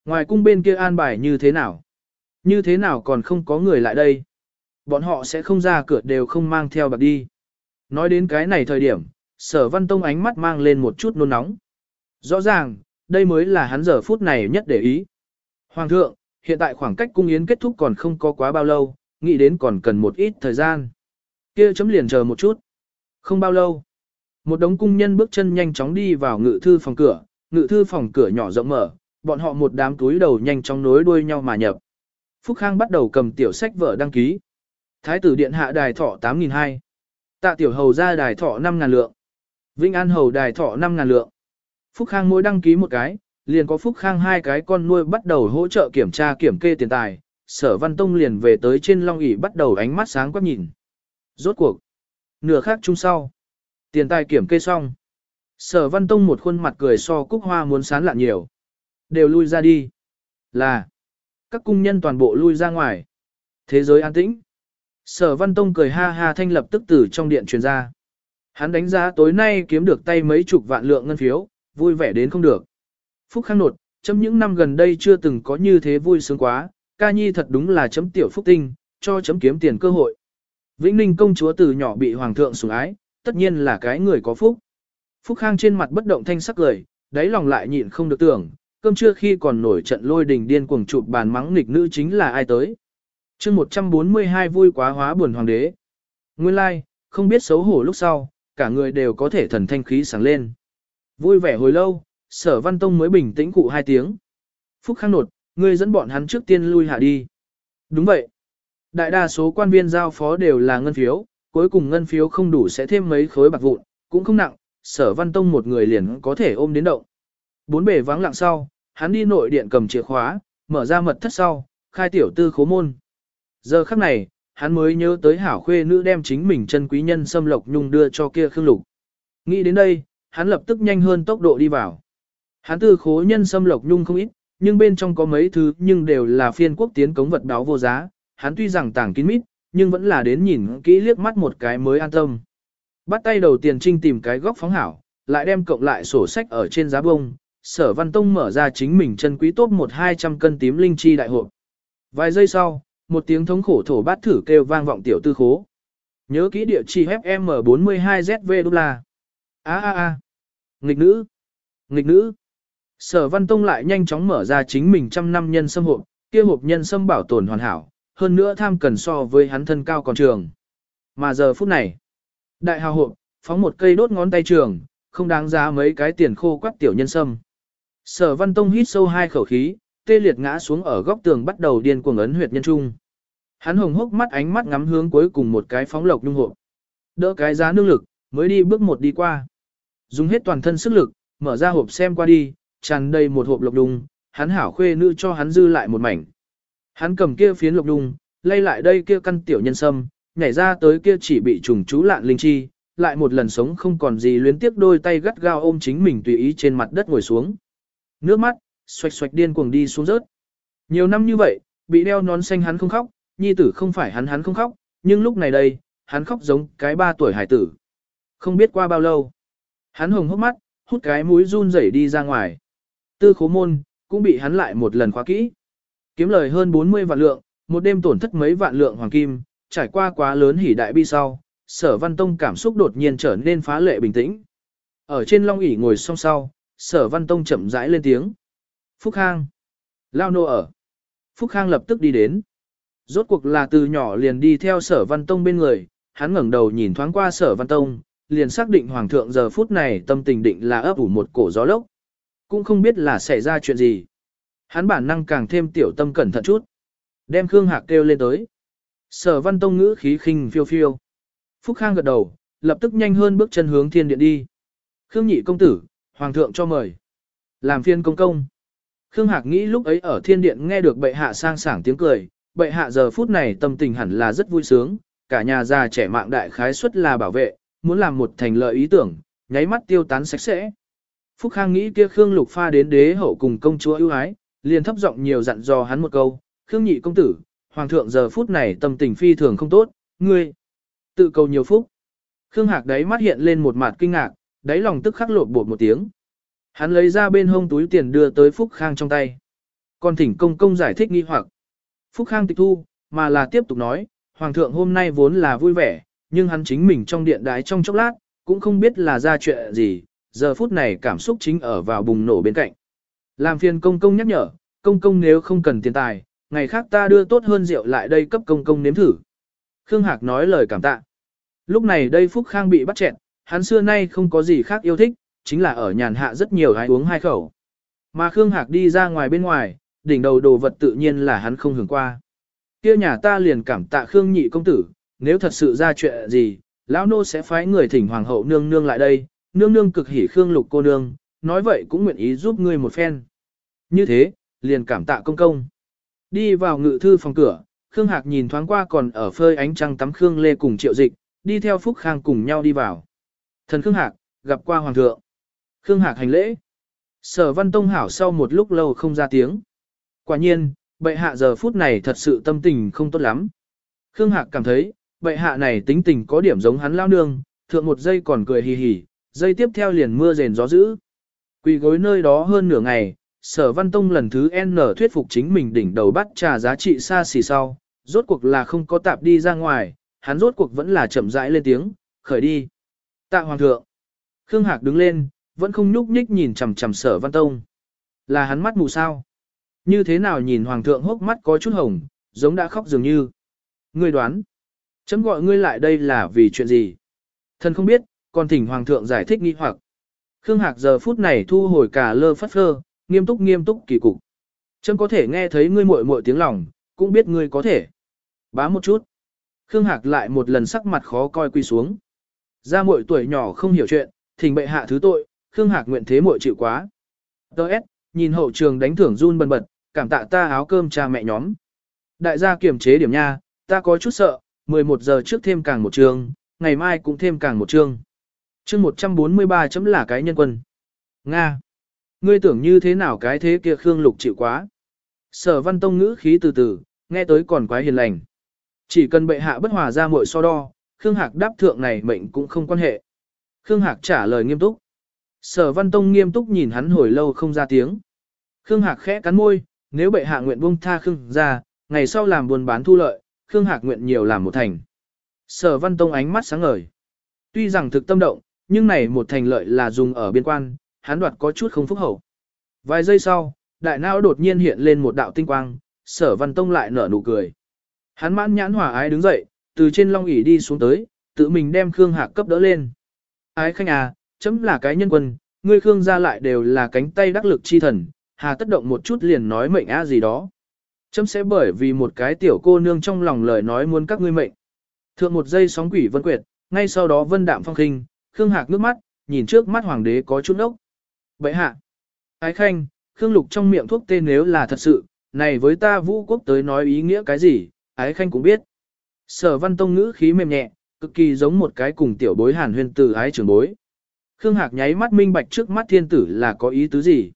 Ngoài cung bên kia an bài như thế nào? Như thế nào còn không có người lại đây? Bọn họ sẽ không ra cửa đều không mang theo bạc đi. Nói đến cái này thời điểm, sở văn tông ánh mắt mang lên một chút nôn nóng. Rõ ràng, đây mới là hắn giờ phút này nhất để ý. Hoàng thượng, hiện tại khoảng cách cung yến kết thúc còn không có quá bao lâu, nghĩ đến còn cần một ít thời gian. kia chấm liền chờ một chút. Không bao lâu. Một đống cung nhân bước chân nhanh chóng đi vào ngự thư phòng cửa, ngự thư phòng cửa nhỏ rộng mở, bọn họ một đám túi đầu nhanh chóng nối đuôi nhau mà nhập. Phúc Khang bắt đầu cầm tiểu sách vở đăng ký. Thái tử điện hạ đài thọ 8.200. Tạ tiểu hầu ra đài thọ 5.000 lượng. Vĩnh An hầu đài thọ 5.000 lượng. Phúc Khang mỗi đăng ký một cái, liền có Phúc Khang hai cái con nuôi bắt đầu hỗ trợ kiểm tra kiểm kê tiền tài. Sở Văn Tông liền về tới trên long ỷ bắt đầu ánh mắt sáng quắc nhìn. Rốt cuộc. Nửa khác chung sau. Tiền tài kiểm kê xong. Sở Văn Tông một khuôn mặt cười so cúc hoa muốn sán lạn nhiều. Đều lui ra đi. Là. Các cung nhân toàn bộ lui ra ngoài. Thế giới an tĩnh. Sở Văn Tông cười ha ha thanh lập tức từ trong điện truyền ra. Hắn đánh giá tối nay kiếm được tay mấy chục vạn lượng ngân phiếu, vui vẻ đến không được. Phúc Khang nột, chấm những năm gần đây chưa từng có như thế vui sướng quá, ca nhi thật đúng là chấm tiểu phúc tinh, cho chấm kiếm tiền cơ hội. Vĩnh Ninh công chúa từ nhỏ bị hoàng thượng sủng ái, tất nhiên là cái người có phúc. Phúc Khang trên mặt bất động thanh sắc cười, đáy lòng lại nhịn không được tưởng, cơm trưa khi còn nổi trận lôi đình điên cuồng chụp bàn mắng nghịch nữ chính là ai tới. chương 142 vui quá hóa buồn hoàng đế. Nguyên lai, like, không biết xấu hổ lúc sau, cả người đều có thể thần thanh khí sáng lên. Vui vẻ hồi lâu, sở văn tông mới bình tĩnh cụ hai tiếng. Phúc khang nột, ngươi dẫn bọn hắn trước tiên lui hạ đi. Đúng vậy. Đại đa số quan viên giao phó đều là ngân phiếu, cuối cùng ngân phiếu không đủ sẽ thêm mấy khối bạc vụn, cũng không nặng, sở văn tông một người liền có thể ôm đến động. Bốn bề vắng lặng sau, hắn đi nội điện cầm chìa khóa, mở ra mật thất sau, khai tiểu tư khố môn. Giờ khắc này, hắn mới nhớ tới hảo khuê nữ đem chính mình chân quý nhân xâm lộc nhung đưa cho kia khương lục. Nghĩ đến đây, hắn lập tức nhanh hơn tốc độ đi vào. Hắn tư khố nhân xâm lộc nhung không ít, nhưng bên trong có mấy thứ nhưng đều là phiên quốc tiến cống vật đáo vô giá. Hắn tuy rằng tảng kín mít, nhưng vẫn là đến nhìn kỹ liếc mắt một cái mới an tâm. Bắt tay đầu tiền trinh tìm cái góc phóng hảo, lại đem cộng lại sổ sách ở trên giá bông, sở văn tông mở ra chính mình chân quý tốt một hai trăm cân tím linh chi đại hộp. Vài giây sau, một tiếng thống khổ thổ bát thử kêu vang vọng tiểu tư khố. Nhớ kỹ địa chỉ FM42ZV đô la. A a a. Nghịch nữ. Nghịch nữ. Sở Văn Tông lại nhanh chóng mở ra chính mình trăm năm nhân sâm hộp, kia hộp nhân sâm bảo tồn hoàn hảo, hơn nữa tham cần so với hắn thân cao còn trường. Mà giờ phút này, đại hào hộp, phóng một cây đốt ngón tay trường, không đáng giá mấy cái tiền khô quắc tiểu nhân sâm. Sở Văn Tông hít sâu hai khẩu khí, tê liệt ngã xuống ở góc tường bắt đầu điên cuồng ấn huyệt nhân trung. Hắn hồng hốc mắt ánh mắt ngắm hướng cuối cùng một cái phóng lộc nhung hộp. Đỡ cái giá nương lực, mới đi bước một đi qua. Dùng hết toàn thân sức lực, mở ra hộp xem qua đi, tràn đầy một hộp lộc đùng. hắn hảo khuê nữ cho hắn dư lại một mảnh. Hắn cầm kia phiến lộc đùng lay lại đây kia căn tiểu nhân sâm, nhảy ra tới kia chỉ bị trùng chú lạn linh chi, lại một lần sống không còn gì luyến tiếc đôi tay gắt gao ôm chính mình tùy ý trên mặt đất ngồi xuống. Nước mắt, xoạch xoạch điên cuồng đi xuống rớt. Nhiều năm như vậy, bị đeo nón xanh hắn không khóc, nhi tử không phải hắn hắn không khóc, nhưng lúc này đây, hắn khóc giống cái ba tuổi hải tử. Không biết qua bao lâu, hắn hồng hốc mắt, hút cái mũi run rẩy đi ra ngoài. Tư khố môn, cũng bị hắn lại một lần khóa kỹ. Kiếm lời hơn 40 vạn lượng, một đêm tổn thất mấy vạn lượng hoàng kim, trải qua quá lớn hỉ đại bi sau, sở văn tông cảm xúc đột nhiên trở nên phá lệ bình tĩnh. Ở trên long ỷ ngồi song sau, sở văn tông chậm rãi lên tiếng. Phúc Khang. Lao nô ở. Phúc Khang lập tức đi đến. Rốt cuộc là từ nhỏ liền đi theo sở văn tông bên người, hắn ngẩng đầu nhìn thoáng qua sở văn tông, liền xác định hoàng thượng giờ phút này tâm tình định là ấp ủ một cổ gió lốc. Cũng không biết là xảy ra chuyện gì. Hắn bản năng càng thêm tiểu tâm cẩn thận chút. Đem Khương Hạc kêu lên tới. Sở văn tông ngữ khí khinh phiêu phiêu. Phúc Khang gật đầu, lập tức nhanh hơn bước chân hướng thiên điện đi. Khương nhị công tử, hoàng thượng cho mời. Làm phiên công công. Khương Hạc nghĩ lúc ấy ở thiên điện nghe được bệ hạ sang sảng tiếng cười, bệ hạ giờ phút này tâm tình hẳn là rất vui sướng, cả nhà già trẻ mạng đại khái suất là bảo vệ, muốn làm một thành lợi ý tưởng, nháy mắt tiêu tán sạch sẽ. Phúc Khang nghĩ kia Khương Lục pha đến đế hậu cùng công chúa ưu ái, liền thấp giọng nhiều dặn dò hắn một câu, Khương nhị công tử, hoàng thượng giờ phút này tâm tình phi thường không tốt, ngươi tự cầu nhiều phúc. Khương Hạc đấy mắt hiện lên một mặt kinh ngạc, đáy lòng tức khắc lột bột một tiếng. Hắn lấy ra bên hông túi tiền đưa tới Phúc Khang trong tay. Còn thỉnh công công giải thích nghi hoặc. Phúc Khang tịch thu, mà là tiếp tục nói, Hoàng thượng hôm nay vốn là vui vẻ, nhưng hắn chính mình trong điện đái trong chốc lát, cũng không biết là ra chuyện gì, giờ phút này cảm xúc chính ở vào bùng nổ bên cạnh. Làm phiền công công nhắc nhở, công công nếu không cần tiền tài, ngày khác ta đưa tốt hơn rượu lại đây cấp công công nếm thử. Khương Hạc nói lời cảm tạ. Lúc này đây Phúc Khang bị bắt chẹn, hắn xưa nay không có gì khác yêu thích, chính là ở nhàn hạ rất nhiều gái uống hai khẩu. Mà Khương Hạc đi ra ngoài bên ngoài, đỉnh đầu đồ vật tự nhiên là hắn không hưởng qua. kia nhà ta liền cảm tạ Khương nhị công tử, nếu thật sự ra chuyện gì, lão nô sẽ phái người thỉnh hoàng hậu nương nương lại đây, nương nương cực hỉ Khương lục cô nương, nói vậy cũng nguyện ý giúp ngươi một phen. Như thế, liền cảm tạ công công. Đi vào ngự thư phòng cửa, Khương Hạc nhìn thoáng qua còn ở phơi ánh trăng tắm Khương Lê cùng Triệu Dịch, đi theo Phúc Khang cùng nhau đi vào. Thần Khương Hạc, gặp qua Hoàng thượng. Khương Hạc hành lễ. Sở Văn Tông hảo sau một lúc lâu không ra tiếng. Quả nhiên, bệ hạ giờ phút này thật sự tâm tình không tốt lắm. Khương Hạc cảm thấy, bệ hạ này tính tình có điểm giống hắn lao nương, thượng một giây còn cười hì hì, giây tiếp theo liền mưa rền gió dữ. Quỳ gối nơi đó hơn nửa ngày, sở văn tông lần thứ N thuyết phục chính mình đỉnh đầu bắt trà giá trị xa xỉ sau, rốt cuộc là không có tạp đi ra ngoài, hắn rốt cuộc vẫn là chậm rãi lên tiếng, khởi đi. Tạ hoàng thượng. Khương Hạc đứng lên, vẫn không nhúc nhích nhìn chằm chằm sở văn tông. Là hắn mắt mù sao? Như thế nào nhìn hoàng thượng hốc mắt có chút hồng, giống đã khóc dường như. Ngươi đoán. Chấm gọi ngươi lại đây là vì chuyện gì? Thần không biết, còn thỉnh hoàng thượng giải thích nghi hoặc. Khương Hạc giờ phút này thu hồi cả lơ phất phơ, nghiêm túc nghiêm túc kỳ cục. Trâm có thể nghe thấy ngươi muội muội tiếng lòng, cũng biết ngươi có thể. Bá một chút. Khương Hạc lại một lần sắc mặt khó coi quy xuống. Gia muội tuổi nhỏ không hiểu chuyện, thỉnh bệ hạ thứ tội, Khương Hạc nguyện thế muội chịu quá. Đợt, nhìn hậu trường đánh thưởng run bần bật, cảm tạ ta áo cơm cha mẹ nhóm. Đại gia kiềm chế điểm nha, ta có chút sợ, 11 giờ trước thêm càng một trường, ngày mai cũng thêm càng một chương. Chương 143 chấm là cái nhân quân. Nga. Ngươi tưởng như thế nào cái thế kia Khương Lục chịu quá. Sở văn tông ngữ khí từ từ, nghe tới còn quái hiền lành. Chỉ cần bệ hạ bất hòa ra muội so đo, Khương Hạc đáp thượng này mệnh cũng không quan hệ. Khương Hạc trả lời nghiêm túc. Sở văn tông nghiêm túc nhìn hắn hồi lâu không ra tiếng. Khương Hạc khẽ cắn môi, nếu bệ hạ nguyện buông tha Khương ra, ngày sau làm buôn bán thu lợi, Khương Hạc nguyện nhiều làm một thành. Sở văn tông ánh mắt sáng ngời. Tuy rằng thực tâm động, nhưng này một thành lợi là dùng ở biên quan, hắn đoạt có chút không phúc hậu. Vài giây sau, đại não đột nhiên hiện lên một đạo tinh quang, sở văn tông lại nở nụ cười. Hắn mãn nhãn hỏa ái đứng dậy, từ trên long ỷ đi xuống tới, tự mình đem Khương Hạc cấp đỡ lên. Ái khanh à, chấm là cái nhân quân, ngươi Khương gia lại đều là cánh tay đắc lực chi thần, hà tất động một chút liền nói mệnh a gì đó. Chấm sẽ bởi vì một cái tiểu cô nương trong lòng lời nói muốn các ngươi mệnh. Thượng một giây sóng quỷ vân quyệt, ngay sau đó vân đạm phong khinh, Khương Hạc nước mắt, nhìn trước mắt hoàng đế có chút ốc. Vậy hạ, ái khanh, Khương Lục trong miệng thuốc tên nếu là thật sự, này với ta vũ quốc tới nói ý nghĩa cái gì, ái khanh cũng biết. Sở văn tông ngữ khí mềm nhẹ, cực kỳ giống một cái cùng tiểu bối hàn huyên từ ái trưởng bối. Khương Hạc nháy mắt minh bạch trước mắt thiên tử là có ý tứ gì.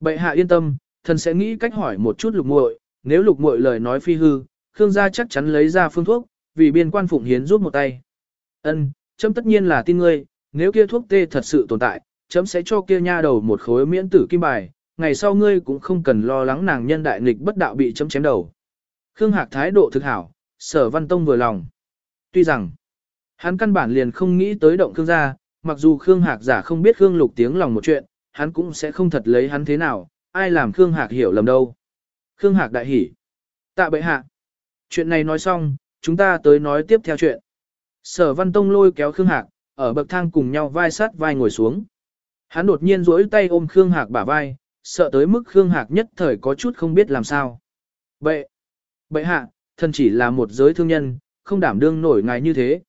Bệ hạ yên tâm, thần sẽ nghĩ cách hỏi một chút lục muội, nếu lục muội lời nói phi hư, Khương gia chắc chắn lấy ra phương thuốc, vì biên quan phụng hiến giúp một tay. Ân, châm tất nhiên là tin ngươi, nếu kia thuốc tê thật sự tồn tại, chấm sẽ cho kia nha đầu một khối miễn tử kim bài, ngày sau ngươi cũng không cần lo lắng nàng nhân đại nghịch bất đạo bị chấm chém đầu. Khương Hạc thái độ thực hảo, sở văn tông vừa lòng. Tuy rằng, hắn căn bản liền không nghĩ tới động Khương gia, mặc dù Khương Hạc giả không biết Khương Lục tiếng lòng một chuyện, hắn cũng sẽ không thật lấy hắn thế nào, ai làm Khương Hạc hiểu lầm đâu. Khương Hạc đại hỉ. Tạ bệ hạ. Chuyện này nói xong, chúng ta tới nói tiếp theo chuyện. Sở Văn Tông lôi kéo Khương Hạc, ở bậc thang cùng nhau vai sát vai ngồi xuống. Hắn đột nhiên duỗi tay ôm Khương Hạc bả vai, sợ tới mức Khương Hạc nhất thời có chút không biết làm sao. Bệ, bệ hạ, thân chỉ là một giới thương nhân, không đảm đương nổi ngài như thế.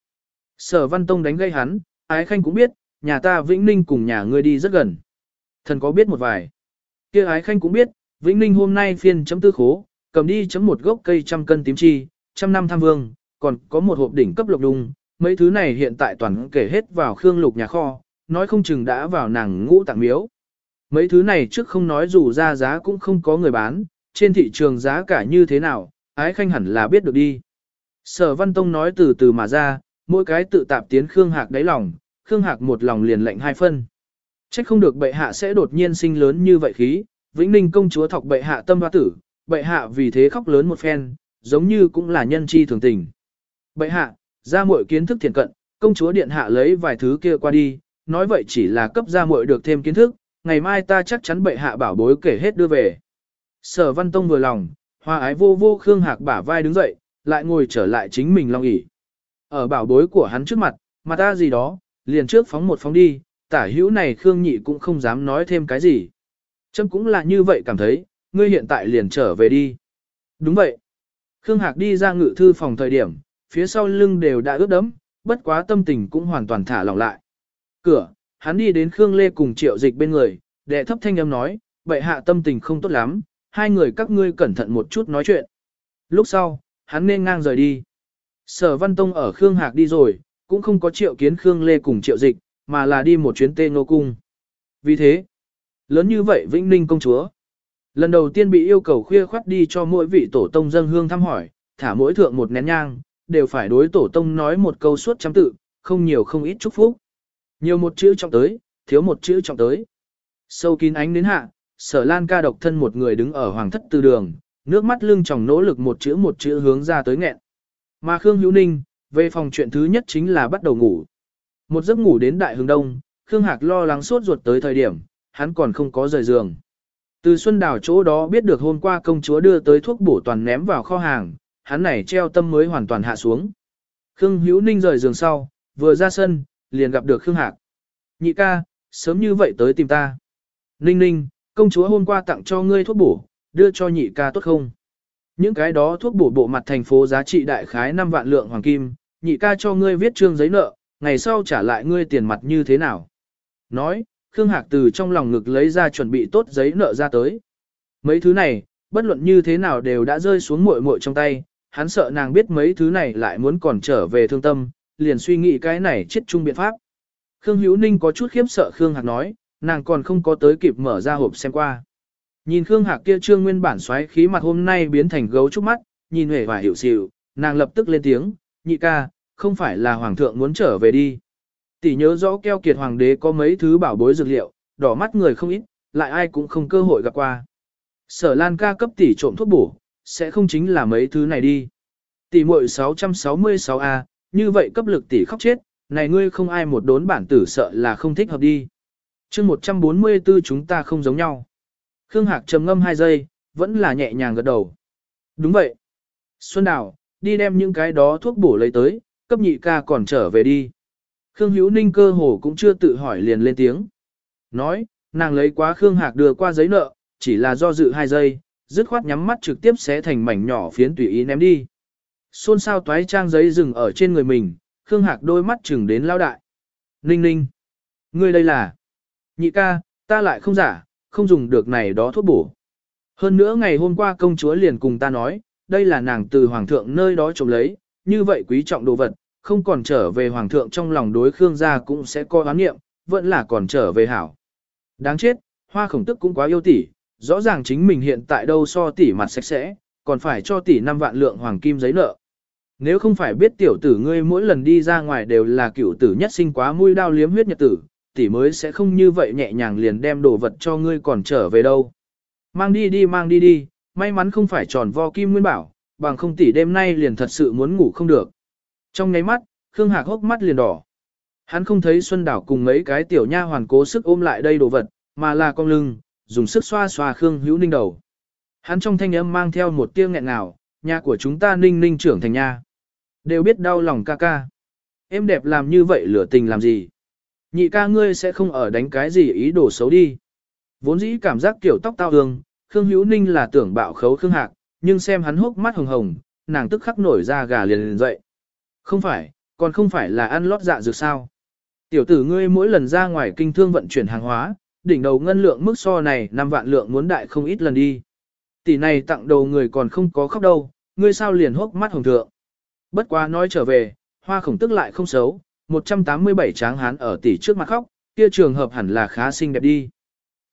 Sở Văn Tông đánh gây hắn, ái khanh cũng biết, nhà ta Vĩnh Ninh cùng nhà ngươi đi rất gần. Thần có biết một vài. kia ái khanh cũng biết, Vĩnh Ninh hôm nay phiên chấm tư khố, cầm đi chấm một gốc cây trăm cân tím chi, trăm năm tham vương, còn có một hộp đỉnh cấp lục đung, mấy thứ này hiện tại toàn kể hết vào Khương Lục nhà kho, nói không chừng đã vào nàng ngũ tạng miếu. Mấy thứ này trước không nói dù ra giá cũng không có người bán, trên thị trường giá cả như thế nào, ái khanh hẳn là biết được đi. Sở Văn Tông nói từ từ mà ra, mỗi cái tự tạp tiến Khương Hạc đáy lòng, Khương Hạc một lòng liền lệnh hai phân. Trách không được bệ hạ sẽ đột nhiên sinh lớn như vậy khí, Vĩnh Ninh công chúa thọc bệ hạ tâm hoa tử, bệ hạ vì thế khóc lớn một phen, giống như cũng là nhân chi thường tình. Bệ hạ, ra muội kiến thức thiền cận, công chúa điện hạ lấy vài thứ kia qua đi, nói vậy chỉ là cấp gia muội được thêm kiến thức, ngày mai ta chắc chắn bệ hạ bảo bối kể hết đưa về. Sở Văn Tông vừa lòng, hoa ái vô vô Khương Hạc bả vai đứng dậy, lại ngồi trở lại chính mình long ỉ. Ở bảo bối của hắn trước mặt, mà ta gì đó, liền trước phóng một phóng đi, tả hữu này Khương Nhị cũng không dám nói thêm cái gì. Trâm cũng là như vậy cảm thấy, ngươi hiện tại liền trở về đi. Đúng vậy. Khương Hạc đi ra ngự thư phòng thời điểm, phía sau lưng đều đã ướt đẫm, bất quá tâm tình cũng hoàn toàn thả lỏng lại. Cửa, hắn đi đến Khương Lê cùng triệu dịch bên người, đệ thấp thanh âm nói, bệ hạ tâm tình không tốt lắm, hai người các ngươi cẩn thận một chút nói chuyện. Lúc sau, hắn nên ngang rời đi. Sở Văn Tông ở Khương Hạc đi rồi, cũng không có triệu kiến Khương Lê cùng triệu dịch, mà là đi một chuyến tê ngô cung. Vì thế, lớn như vậy Vĩnh Ninh công chúa. Lần đầu tiên bị yêu cầu khuya khoát đi cho mỗi vị tổ tông dân hương thăm hỏi, thả mỗi thượng một nén nhang, đều phải đối tổ tông nói một câu suốt trăm tự, không nhiều không ít chúc phúc. Nhiều một chữ trọng tới, thiếu một chữ trọng tới. Sâu kín ánh đến hạ, sở lan ca độc thân một người đứng ở hoàng thất tư đường, nước mắt lưng tròng nỗ lực một chữ một chữ hướng ra tới nghẹn. Mà Khương Hữu Ninh, về phòng chuyện thứ nhất chính là bắt đầu ngủ. Một giấc ngủ đến đại hướng đông, Khương Hạc lo lắng suốt ruột tới thời điểm, hắn còn không có rời giường. Từ Xuân Đào chỗ đó biết được hôm qua công chúa đưa tới thuốc bổ toàn ném vào kho hàng, hắn này treo tâm mới hoàn toàn hạ xuống. Khương Hữu Ninh rời giường sau, vừa ra sân, liền gặp được Khương Hạc. Nhị ca, sớm như vậy tới tìm ta. Ninh ninh, công chúa hôm qua tặng cho ngươi thuốc bổ, đưa cho nhị ca tốt không? Những cái đó thuốc bổ bộ mặt thành phố giá trị đại khái 5 vạn lượng hoàng kim, nhị ca cho ngươi viết trương giấy nợ, ngày sau trả lại ngươi tiền mặt như thế nào? Nói, Khương Hạc từ trong lòng ngực lấy ra chuẩn bị tốt giấy nợ ra tới. Mấy thứ này, bất luận như thế nào đều đã rơi xuống muội muội trong tay, hắn sợ nàng biết mấy thứ này lại muốn còn trở về thương tâm, liền suy nghĩ cái này chết chung biện pháp. Khương Hữu Ninh có chút khiếp sợ Khương Hạc nói, nàng còn không có tới kịp mở ra hộp xem qua. Nhìn Khương Hạc kia trương nguyên bản xoáy khí mặt hôm nay biến thành gấu trúc mắt, nhìn hề và hiểu xỉu, nàng lập tức lên tiếng, nhị ca, không phải là hoàng thượng muốn trở về đi. Tỷ nhớ rõ keo kiệt hoàng đế có mấy thứ bảo bối dược liệu, đỏ mắt người không ít, lại ai cũng không cơ hội gặp qua. Sở Lan ca cấp tỷ trộm thuốc bổ, sẽ không chính là mấy thứ này đi. Tỷ muội 666A, như vậy cấp lực tỷ khóc chết, này ngươi không ai một đốn bản tử sợ là không thích hợp đi. chương 144 chúng ta không giống nhau. Khương Hạc trầm ngâm 2 giây, vẫn là nhẹ nhàng gật đầu. Đúng vậy. Xuân Đào, đi đem những cái đó thuốc bổ lấy tới, cấp nhị ca còn trở về đi. Khương Hữu Ninh cơ hồ cũng chưa tự hỏi liền lên tiếng. Nói, nàng lấy quá Khương Hạc đưa qua giấy nợ, chỉ là do dự 2 giây, dứt khoát nhắm mắt trực tiếp xé thành mảnh nhỏ phiến tùy ý ném đi. Xôn xao toái trang giấy dừng ở trên người mình, Khương Hạc đôi mắt chừng đến lao đại. Ninh ninh. Ngươi đây là. Nhị ca, ta lại không giả, không dùng được này đó thuốc bổ. Hơn nữa ngày hôm qua công chúa liền cùng ta nói, đây là nàng từ hoàng thượng nơi đó trộm lấy, như vậy quý trọng đồ vật, không còn trở về hoàng thượng trong lòng đối Khương gia cũng sẽ coi oán nghiệm, vẫn là còn trở về hảo. Đáng chết, hoa khổng tức cũng quá yêu tỷ, rõ ràng chính mình hiện tại đâu so tỷ mặt sạch sẽ, còn phải cho tỷ 5 vạn lượng hoàng kim giấy nợ. Nếu không phải biết tiểu tử ngươi mỗi lần đi ra ngoài đều là cựu tử nhất sinh quá mũi đao liếm huyết nhật tử, tỷ mới sẽ không như vậy nhẹ nhàng liền đem đồ vật cho ngươi còn trở về đâu. Mang đi đi mang đi đi, may mắn không phải tròn vo kim nguyên bảo, bằng không tỷ đêm nay liền thật sự muốn ngủ không được. Trong nháy mắt, Khương Hạc hốc mắt liền đỏ. Hắn không thấy Xuân Đảo cùng mấy cái tiểu nha hoàn cố sức ôm lại đây đồ vật, mà là con lưng, dùng sức xoa xoa Khương Hữu Ninh đầu. Hắn trong thanh âm mang theo một tiếng nghẹn ngào, nhà của chúng ta ninh ninh trưởng thành nha. Đều biết đau lòng ca ca. Em đẹp làm như vậy lửa tình làm gì? Nhị ca ngươi sẽ không ở đánh cái gì ý đồ xấu đi. Vốn dĩ cảm giác kiểu tóc tao hương, Khương Hữu Ninh là tưởng bạo khấu Khương Hạc, nhưng xem hắn hốc mắt hồng hồng, nàng tức khắc nổi ra gà liền liền dậy. Không phải, còn không phải là ăn lót dạ dược sao. Tiểu tử ngươi mỗi lần ra ngoài kinh thương vận chuyển hàng hóa, đỉnh đầu ngân lượng mức so này 5 vạn lượng muốn đại không ít lần đi. Tỷ này tặng đầu người còn không có khóc đâu, ngươi sao liền hốc mắt hồng thượng. Bất quá nói trở về, hoa khổng tức lại không xấu, 187 tráng hán ở tỷ trước mặt khóc, kia trường hợp hẳn là khá xinh đẹp đi.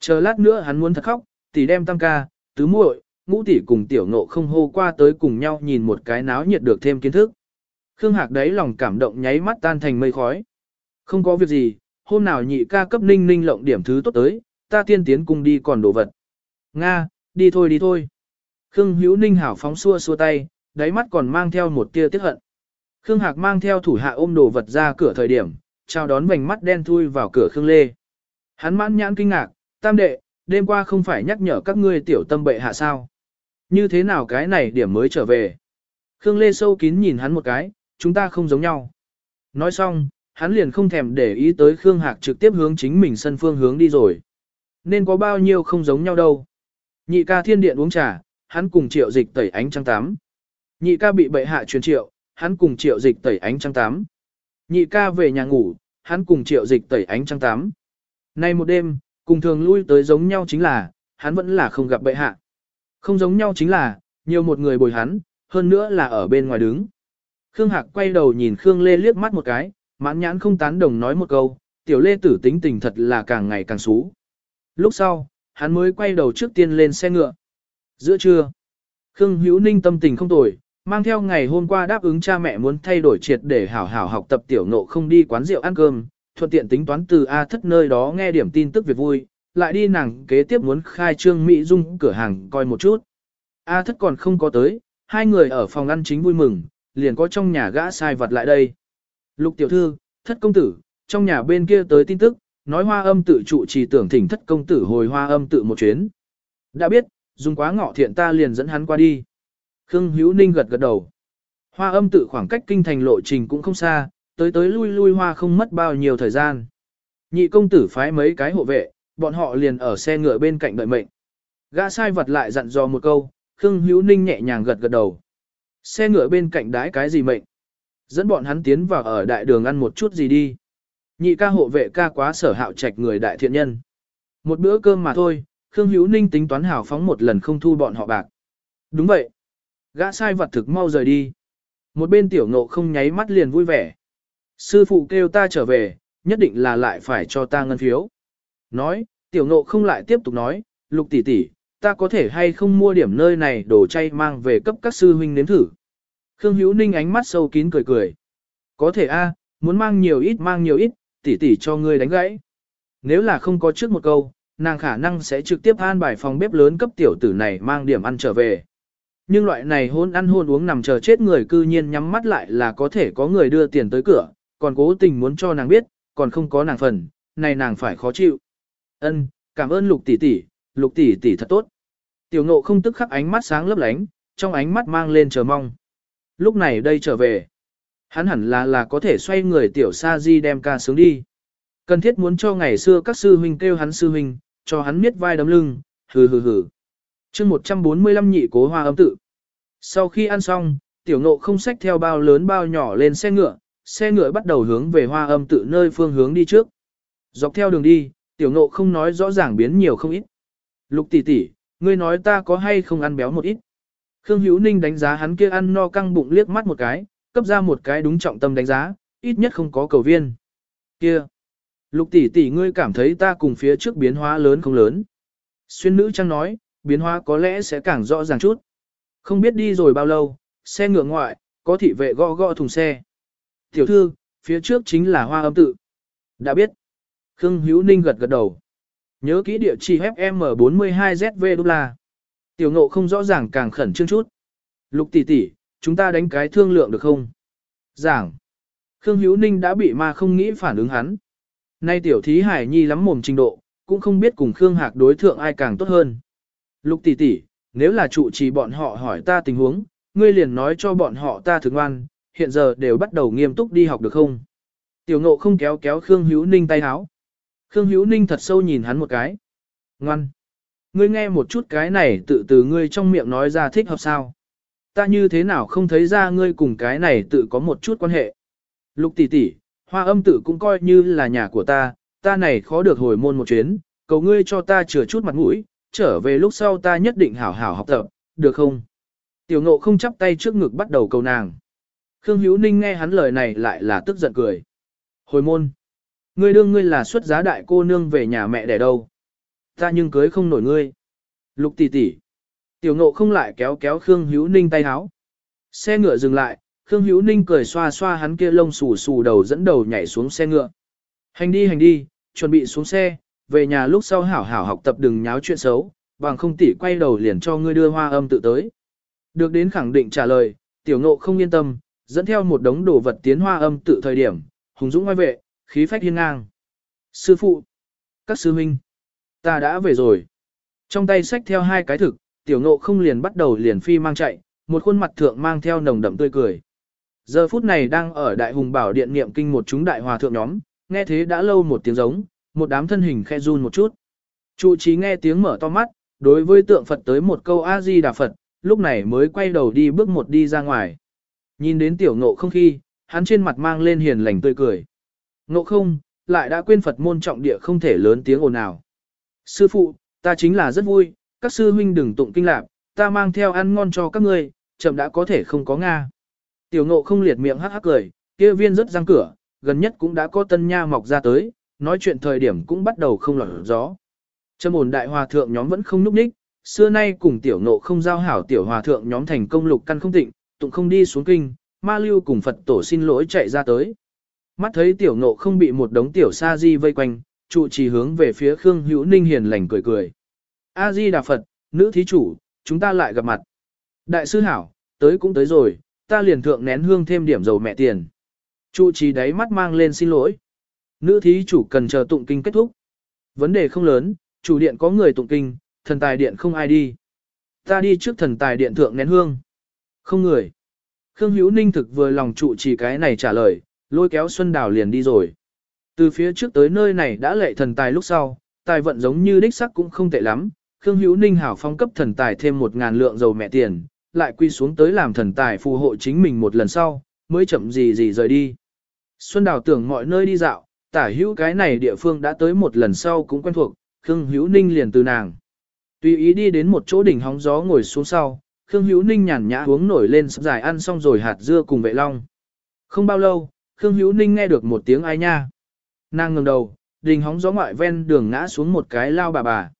Chờ lát nữa hắn muốn thật khóc, tỷ đem tam ca, tứ muội, ngũ tỷ cùng tiểu nộ không hô qua tới cùng nhau nhìn một cái náo nhiệt được thêm kiến thức. Khương Hạc đấy lòng cảm động nháy mắt tan thành mây khói. Không có việc gì, hôm nào nhị ca cấp ninh ninh lộng điểm thứ tốt tới, ta tiên tiến cùng đi còn đồ vật. Nga, đi thôi đi thôi. Khương Hữu Ninh hảo phóng xua xua tay, đáy mắt còn mang theo một tia tiếc hận. Khương Hạc mang theo thủ hạ ôm đồ vật ra cửa thời điểm, chào đón vành mắt đen thui vào cửa Khương Lê. Hắn mãn nhãn kinh ngạc, tam đệ, đêm qua không phải nhắc nhở các ngươi tiểu tâm bệ hạ sao. Như thế nào cái này điểm mới trở về. Khương Lê sâu kín nhìn hắn một cái, chúng ta không giống nhau. Nói xong, hắn liền không thèm để ý tới Khương Hạc trực tiếp hướng chính mình sân phương hướng đi rồi. Nên có bao nhiêu không giống nhau đâu. Nhị ca thiên điện uống trà, hắn cùng triệu dịch tẩy ánh trăng tám. Nhị ca bị bệ hạ truyền triệu, hắn cùng triệu dịch tẩy ánh trăng tám. Nhị ca về nhà ngủ, hắn cùng triệu dịch tẩy ánh trăng tám. Nay một đêm, cùng thường lui tới giống nhau chính là, hắn vẫn là không gặp bệ hạ. Không giống nhau chính là, nhiều một người bồi hắn, hơn nữa là ở bên ngoài đứng. Khương Hạc quay đầu nhìn Khương Lê liếc mắt một cái, mãn nhãn không tán đồng nói một câu, tiểu Lê tử tính tình thật là càng ngày càng xú. Lúc sau, hắn mới quay đầu trước tiên lên xe ngựa. Giữa trưa, Khương Hữu Ninh tâm tình không tồi, mang theo ngày hôm qua đáp ứng cha mẹ muốn thay đổi triệt để hảo hảo học tập tiểu ngộ không đi quán rượu ăn cơm, thuận tiện tính toán từ A thất nơi đó nghe điểm tin tức việc vui, lại đi nàng kế tiếp muốn khai trương Mỹ Dung cửa hàng coi một chút. A thất còn không có tới, hai người ở phòng ăn chính vui mừng, liền có trong nhà gã sai vật lại đây. Lục tiểu thư, thất công tử, trong nhà bên kia tới tin tức, nói hoa âm tự trụ trì tưởng thỉnh thất công tử hồi hoa âm tự một chuyến. Đã biết, dùng quá ngọ thiện ta liền dẫn hắn qua đi. Khương Hữu Ninh gật gật đầu. Hoa âm tự khoảng cách kinh thành lộ trình cũng không xa, tới tới lui lui hoa không mất bao nhiêu thời gian. Nhị công tử phái mấy cái hộ vệ, bọn họ liền ở xe ngựa bên cạnh đợi mệnh. Gã sai vật lại dặn dò một câu, Khương Hữu Ninh nhẹ nhàng gật gật đầu. Xe ngựa bên cạnh đái cái gì mệnh? Dẫn bọn hắn tiến vào ở đại đường ăn một chút gì đi. Nhị ca hộ vệ ca quá sở hạo trạch người đại thiện nhân. Một bữa cơm mà thôi, Khương Hữu Ninh tính toán hảo phóng một lần không thu bọn họ bạc. Đúng vậy. Gã sai vật thực mau rời đi. Một bên tiểu ngộ không nháy mắt liền vui vẻ. Sư phụ kêu ta trở về, nhất định là lại phải cho ta ngân phiếu. Nói, tiểu ngộ không lại tiếp tục nói, lục tỷ tỷ, ta có thể hay không mua điểm nơi này đồ chay mang về cấp các sư huynh nếm thử. Khương Hữu Ninh ánh mắt sâu kín cười cười. Có thể a, muốn mang nhiều ít mang nhiều ít, tỷ tỷ cho ngươi đánh gãy. Nếu là không có trước một câu, nàng khả năng sẽ trực tiếp an bài phòng bếp lớn cấp tiểu tử này mang điểm ăn trở về. Nhưng loại này hôn ăn hôn uống nằm chờ chết người cư nhiên nhắm mắt lại là có thể có người đưa tiền tới cửa, còn cố tình muốn cho nàng biết, còn không có nàng phần, này nàng phải khó chịu. Ân, cảm ơn lục tỷ tỷ, lục tỷ tỷ thật tốt. Tiểu ngộ không tức khắc ánh mắt sáng lấp lánh, trong ánh mắt mang lên chờ mong. Lúc này đây trở về. Hắn hẳn là là có thể xoay người tiểu sa di đem ca sướng đi. Cần thiết muốn cho ngày xưa các sư huynh kêu hắn sư huynh, cho hắn miết vai đấm lưng, hừ hừ hừ. chương 145 nhị cố hoa âm tự. Sau khi ăn xong, tiểu ngộ không xách theo bao lớn bao nhỏ lên xe ngựa, xe ngựa bắt đầu hướng về hoa âm tự nơi phương hướng đi trước. Dọc theo đường đi, tiểu ngộ không nói rõ ràng biến nhiều không ít. Lục tỷ tỷ, ngươi nói ta có hay không ăn béo một ít. Khương Hữu Ninh đánh giá hắn kia ăn no căng bụng liếc mắt một cái, cấp ra một cái đúng trọng tâm đánh giá, ít nhất không có cầu viên. Kia, lục tỷ tỷ ngươi cảm thấy ta cùng phía trước biến hóa lớn không lớn. Xuyên nữ trang nói, biến hóa có lẽ sẽ càng rõ ràng chút. Không biết đi rồi bao lâu, xe ngựa ngoại, có thị vệ gõ gõ thùng xe. Tiểu thư, phía trước chính là hoa âm tự. Đã biết. Khương Hữu Ninh gật gật đầu. Nhớ kỹ địa chỉ FM42ZV đô la. Tiểu ngộ không rõ ràng càng khẩn trương chút. Lục tỷ tỷ, chúng ta đánh cái thương lượng được không? Giảng. Khương Hữu Ninh đã bị ma không nghĩ phản ứng hắn. Nay tiểu thí hải nhi lắm mồm trình độ, cũng không biết cùng Khương Hạc đối thượng ai càng tốt hơn. Lục tỷ tỷ, nếu là trụ trì bọn họ hỏi ta tình huống, ngươi liền nói cho bọn họ ta thường ngoan, hiện giờ đều bắt đầu nghiêm túc đi học được không? Tiểu ngộ không kéo kéo Khương Hữu Ninh tay háo. Khương Hữu Ninh thật sâu nhìn hắn một cái. Ngoan. Ngươi nghe một chút cái này tự từ ngươi trong miệng nói ra thích hợp sao. Ta như thế nào không thấy ra ngươi cùng cái này tự có một chút quan hệ. Lục tỷ tỷ, hoa âm tự cũng coi như là nhà của ta, ta này khó được hồi môn một chuyến, cầu ngươi cho ta chừa chút mặt mũi, trở về lúc sau ta nhất định hảo hảo học tập, được không? Tiểu ngộ không chắp tay trước ngực bắt đầu cầu nàng. Khương Hữu Ninh nghe hắn lời này lại là tức giận cười. Hồi môn. Ngươi đương ngươi là xuất giá đại cô nương về nhà mẹ đẻ đâu. Ta nhưng cưới không nổi ngươi. Lục tỷ tỷ. Tiểu ngộ không lại kéo kéo Khương Hữu Ninh tay háo. Xe ngựa dừng lại, Khương Hữu Ninh cười xoa xoa hắn kia lông xù xù đầu dẫn đầu nhảy xuống xe ngựa. Hành đi hành đi, chuẩn bị xuống xe, về nhà lúc sau hảo hảo học tập đừng nháo chuyện xấu, bằng không Tỉ quay đầu liền cho ngươi đưa hoa âm tự tới. Được đến khẳng định trả lời, tiểu ngộ không yên tâm, dẫn theo một đống đồ vật tiến hoa âm tự thời điểm, hùng dũng ngoài vệ, khí phách hiên ngang. Sư phụ, các sư huynh, ta đã về rồi. Trong tay sách theo hai cái thực, tiểu ngộ không liền bắt đầu liền phi mang chạy, một khuôn mặt thượng mang theo nồng đậm tươi cười. Giờ phút này đang ở đại hùng bảo điện niệm kinh một chúng đại hòa thượng nhóm, nghe thế đã lâu một tiếng giống, một đám thân hình khe run một chút. Trụ trí nghe tiếng mở to mắt, đối với tượng Phật tới một câu A-di Đà Phật, lúc này mới quay đầu đi bước một đi ra ngoài. Nhìn đến tiểu ngộ không khi, hắn trên mặt mang lên hiền lành tươi cười. Ngộ không, lại đã quên Phật môn trọng địa không thể lớn tiếng ồn nào. Sư phụ, ta chính là rất vui, các sư huynh đừng tụng kinh lạc, ta mang theo ăn ngon cho các ngươi, chậm đã có thể không có Nga. Tiểu ngộ không liệt miệng hắc hắc cười, kia viên rất răng cửa, gần nhất cũng đã có tân nha mọc ra tới, nói chuyện thời điểm cũng bắt đầu không lọt gió. trâm ổn đại hòa thượng nhóm vẫn không núp ních, xưa nay cùng tiểu ngộ không giao hảo tiểu hòa thượng nhóm thành công lục căn không tịnh, tụng không đi xuống kinh, ma lưu cùng Phật tổ xin lỗi chạy ra tới. Mắt thấy tiểu ngộ không bị một đống tiểu sa di vây quanh, trụ trì hướng về phía Khương Hữu Ninh hiền lành cười cười. A di đà Phật, nữ thí chủ, chúng ta lại gặp mặt. Đại sư hảo, tới cũng tới rồi, ta liền thượng nén hương thêm điểm dầu mẹ tiền. Trụ trì đáy mắt mang lên xin lỗi. Nữ thí chủ cần chờ tụng kinh kết thúc. Vấn đề không lớn, chủ điện có người tụng kinh, thần tài điện không ai đi. Ta đi trước thần tài điện thượng nén hương. Không người. Khương Hữu Ninh thực vừa lòng trụ trì cái này trả lời, lôi kéo Xuân Đào liền đi rồi. Từ phía trước tới nơi này đã lệ thần tài lúc sau, tài vận giống như đích sắc cũng không tệ lắm, Khương Hữu Ninh hảo phong cấp thần tài thêm một ngàn lượng dầu mẹ tiền, lại quy xuống tới làm thần tài phù hộ chính mình một lần sau, mới chậm gì gì rời đi. Xuân Đào tưởng mọi nơi đi dạo, tả hữu cái này địa phương đã tới một lần sau cũng quen thuộc, Khương Hữu Ninh liền từ nàng. Tùy ý đi đến một chỗ đỉnh hóng gió ngồi xuống sau, Khương Hữu Ninh nhàn nhã uống nổi lên sắp dài ăn xong rồi hạt dưa cùng vệ long. Không bao lâu, Khương Hữu Ninh nghe được một tiếng ai nha. Nàng ngẩng đầu, đỉnh hóng gió ngoại ven đường ngã xuống một cái lao bà bà.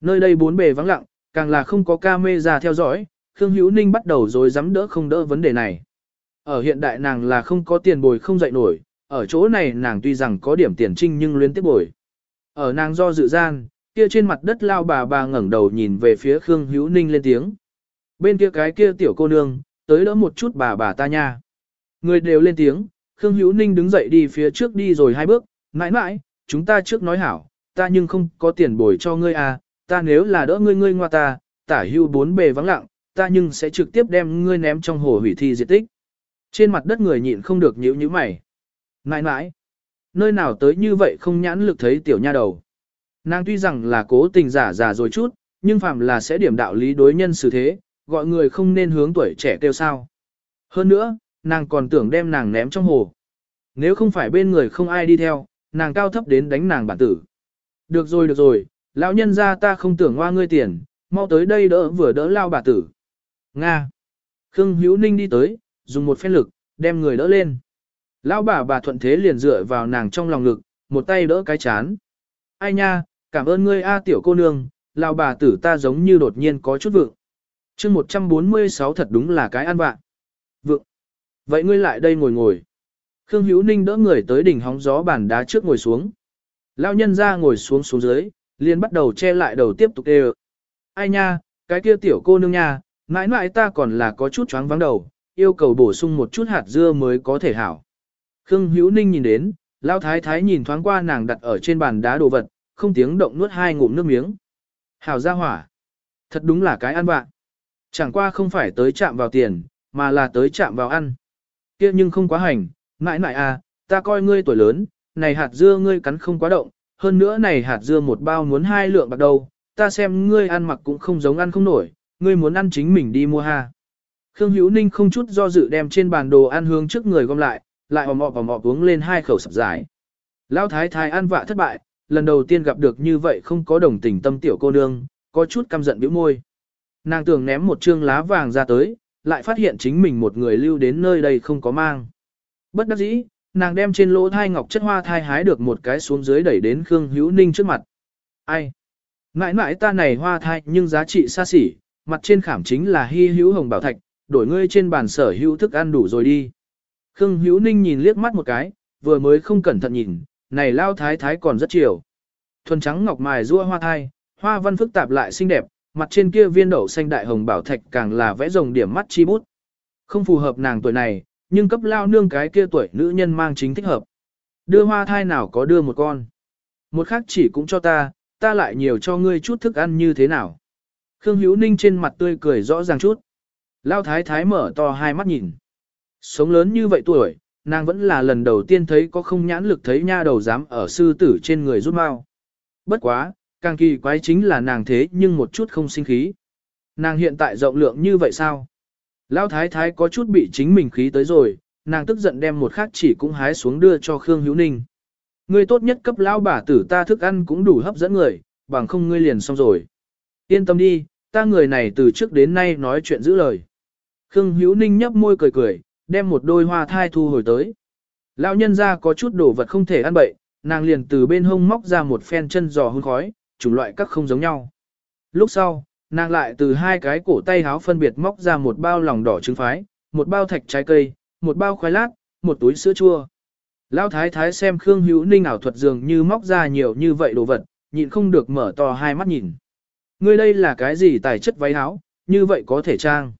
Nơi đây bốn bề vắng lặng, càng là không có ca mê ra theo dõi, Khương Hữu Ninh bắt đầu rồi dám đỡ không đỡ vấn đề này. Ở hiện đại nàng là không có tiền bồi không dậy nổi, ở chỗ này nàng tuy rằng có điểm tiền trinh nhưng luyến tiếp bồi. Ở nàng do dự gian, kia trên mặt đất lao bà bà ngẩng đầu nhìn về phía Khương Hữu Ninh lên tiếng. Bên kia cái kia tiểu cô nương, tới đỡ một chút bà bà ta nha. Người đều lên tiếng, Khương Hữu Ninh đứng dậy đi phía trước đi rồi hai bước, mãi mãi, chúng ta trước nói hảo, ta nhưng không có tiền bồi cho ngươi à, ta nếu là đỡ ngươi ngươi ngoa ta, tả hưu bốn bề vắng lặng, ta nhưng sẽ trực tiếp đem ngươi ném trong hồ hủy thi diệt tích. Trên mặt đất người nhịn không được nhíu nhíu mày. Nãi nãi, nơi nào tới như vậy không nhãn lực thấy tiểu nha đầu. Nàng tuy rằng là cố tình giả giả rồi chút, nhưng phạm là sẽ điểm đạo lý đối nhân xử thế, gọi người không nên hướng tuổi trẻ kêu sao. Hơn nữa, nàng còn tưởng đem nàng ném trong hồ. Nếu không phải bên người không ai đi theo, nàng cao thấp đến đánh nàng bản tử. Được rồi được rồi, lão nhân ra ta không tưởng hoa ngươi tiền, mau tới đây đỡ vừa đỡ lao bà tử. Nga. Khương Hữu Ninh đi tới, dùng một phen lực, đem người đỡ lên. Lão bà bà thuận thế liền dựa vào nàng trong lòng ngực, một tay đỡ cái chán. Ai nha, cảm ơn ngươi a tiểu cô nương, lão bà tử ta giống như đột nhiên có chút vượng. chương 146 thật đúng là cái ăn bạn. Vượng. Vậy ngươi lại đây ngồi ngồi. Khương Hữu Ninh đỡ người tới đỉnh hóng gió bàn đá trước ngồi xuống. Lão nhân ra ngồi xuống xuống dưới, liền bắt đầu che lại đầu tiếp tục đều. Ai nha, cái kia tiểu cô nương nha, mãi mãi ta còn là có chút choáng vắng đầu, yêu cầu bổ sung một chút hạt dưa mới có thể hảo. Khương Hữu Ninh nhìn đến, Lão Thái Thái nhìn thoáng qua nàng đặt ở trên bàn đá đồ vật, không tiếng động nuốt hai ngụm nước miếng. Hảo ra hỏa. Thật đúng là cái ăn bạn. Chẳng qua không phải tới chạm vào tiền, mà là tới chạm vào ăn. kia nhưng không quá hành, mãi mãi à, ta coi ngươi tuổi lớn, này hạt dưa ngươi cắn không quá động, hơn nữa này hạt dưa một bao muốn hai lượng bạc đâu, ta xem ngươi ăn mặc cũng không giống ăn không nổi, ngươi muốn ăn chính mình đi mua ha. Khương Hữu Ninh không chút do dự đem trên bàn đồ ăn hướng trước người gom lại, lại ồm ọp ồm ọp uống lên hai khẩu sập dài. Lão thái thái ăn vạ thất bại, lần đầu tiên gặp được như vậy không có đồng tình tâm tiểu cô nương, có chút căm giận bĩu môi. Nàng tưởng ném một trương lá vàng ra tới, lại phát hiện chính mình một người lưu đến nơi đây không có mang. Bất đắc dĩ, nàng đem trên lỗ thai ngọc chất hoa thai hái được một cái xuống dưới đẩy đến Khương Hữu Ninh trước mặt. Ai? Mãi mãi ta này hoa thai nhưng giá trị xa xỉ, mặt trên khảm chính là hy hữu hồng bảo thạch, đổi ngươi trên bàn sở hữu thức ăn đủ rồi đi. Khương Hữu Ninh nhìn liếc mắt một cái, vừa mới không cẩn thận nhìn, này lao thái thái còn rất chiều. Thuần trắng ngọc mài rua hoa thai, hoa văn phức tạp lại xinh đẹp, mặt trên kia viên đậu xanh đại hồng bảo thạch càng là vẽ rồng điểm mắt chi bút. Không phù hợp nàng tuổi này, nhưng cấp lao nương cái kia tuổi nữ nhân mang chính thích hợp. Đưa hoa thai nào có đưa một con. Một khác chỉ cũng cho ta, ta lại nhiều cho ngươi chút thức ăn như thế nào. Khương Hữu Ninh trên mặt tươi cười rõ ràng chút. Lao thái thái mở to hai mắt nhìn. Sống lớn như vậy tuổi, nàng vẫn là lần đầu tiên thấy có không nhãn lực thấy nha đầu dám ở sư tử trên người rút mau. Bất quá, càng kỳ quái chính là nàng thế nhưng một chút không sinh khí. Nàng hiện tại rộng lượng như vậy sao? Lão thái thái có chút bị chính mình khí tới rồi, nàng tức giận đem một khắc chỉ cũng hái xuống đưa cho Khương Hữu Ninh. Ngươi tốt nhất cấp lão bà tử ta thức ăn cũng đủ hấp dẫn người, bằng không ngươi liền xong rồi. Yên tâm đi, ta người này từ trước đến nay nói chuyện giữ lời. Khương Hữu Ninh nhấp môi cười cười, đem một đôi hoa thai thu hồi tới. Lão nhân ra có chút đồ vật không thể ăn bậy, nàng liền từ bên hông móc ra một phen chân giò hun khói, chủng loại các không giống nhau. Lúc sau, nàng lại từ hai cái cổ tay háo phân biệt móc ra một bao lòng đỏ trứng phái, một bao thạch trái cây, một bao khoai lát, một túi sữa chua. Lão thái thái xem Khương Hữu Ninh ảo thuật dường như móc ra nhiều như vậy đồ vật, nhịn không được mở to hai mắt nhìn. Ngươi đây là cái gì tài chất váy áo, như vậy có thể trang.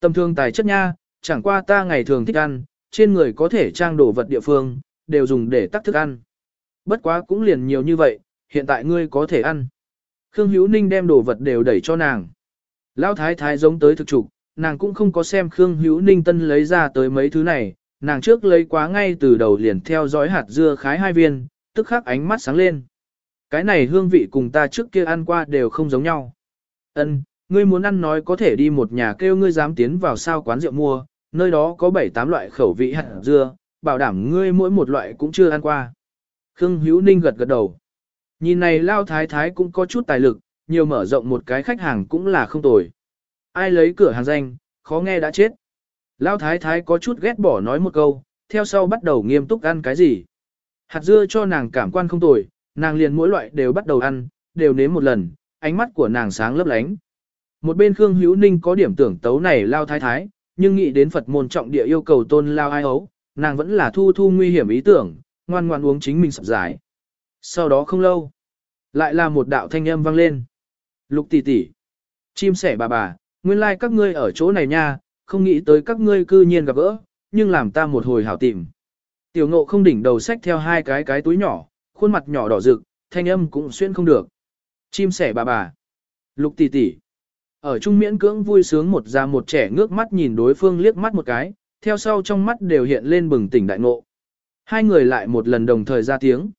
Tầm thường tài chất nha, chẳng qua ta ngày thường thích ăn, trên người có thể trang đồ vật địa phương, đều dùng để tắc thức ăn. Bất quá cũng liền nhiều như vậy, hiện tại ngươi có thể ăn. Khương Hữu Ninh đem đồ vật đều đẩy cho nàng. Lão thái thái giống tới thực trục, nàng cũng không có xem Khương Hữu Ninh tân lấy ra tới mấy thứ này, nàng trước lấy quá ngay từ đầu liền theo dõi hạt dưa khái hai viên, tức khắc ánh mắt sáng lên. Cái này hương vị cùng ta trước kia ăn qua đều không giống nhau. Ân, ngươi muốn ăn nói có thể đi một nhà kêu ngươi dám tiến vào sao quán rượu mua, nơi đó có 7-8 loại khẩu vị hạt dưa, bảo đảm ngươi mỗi một loại cũng chưa ăn qua. Khương Hữu Ninh gật gật đầu. Nhìn này lao thái thái cũng có chút tài lực, nhiều mở rộng một cái khách hàng cũng là không tồi. Ai lấy cửa hàng danh, khó nghe đã chết. Lao thái thái có chút ghét bỏ nói một câu, theo sau bắt đầu nghiêm túc ăn cái gì. Hạt dưa cho nàng cảm quan không tồi, nàng liền mỗi loại đều bắt đầu ăn, đều nếm một lần, ánh mắt của nàng sáng lấp lánh. Một bên Khương Hữu Ninh có điểm tưởng tấu này lao thái thái, nhưng nghĩ đến Phật môn trọng địa yêu cầu tôn lao ai ấu, nàng vẫn là thu thu nguy hiểm ý tưởng, ngoan ngoan uống chính mình sập giải. Sau đó không lâu, lại là một đạo thanh âm vang lên. Lục tỷ tỷ, chim sẻ bà bà, nguyên lai like các ngươi ở chỗ này nha, không nghĩ tới các ngươi cư nhiên gặp gỡ, nhưng làm ta một hồi hảo tìm. Tiểu ngộ không đỉnh đầu sách theo hai cái cái túi nhỏ, khuôn mặt nhỏ đỏ rực, thanh âm cũng xuyên không được. Chim sẻ bà bà, lục tỷ tỷ. Ở trung miễn cưỡng vui sướng một già một trẻ ngước mắt nhìn đối phương liếc mắt một cái, theo sau trong mắt đều hiện lên bừng tỉnh đại ngộ. Hai người lại một lần đồng thời ra tiếng.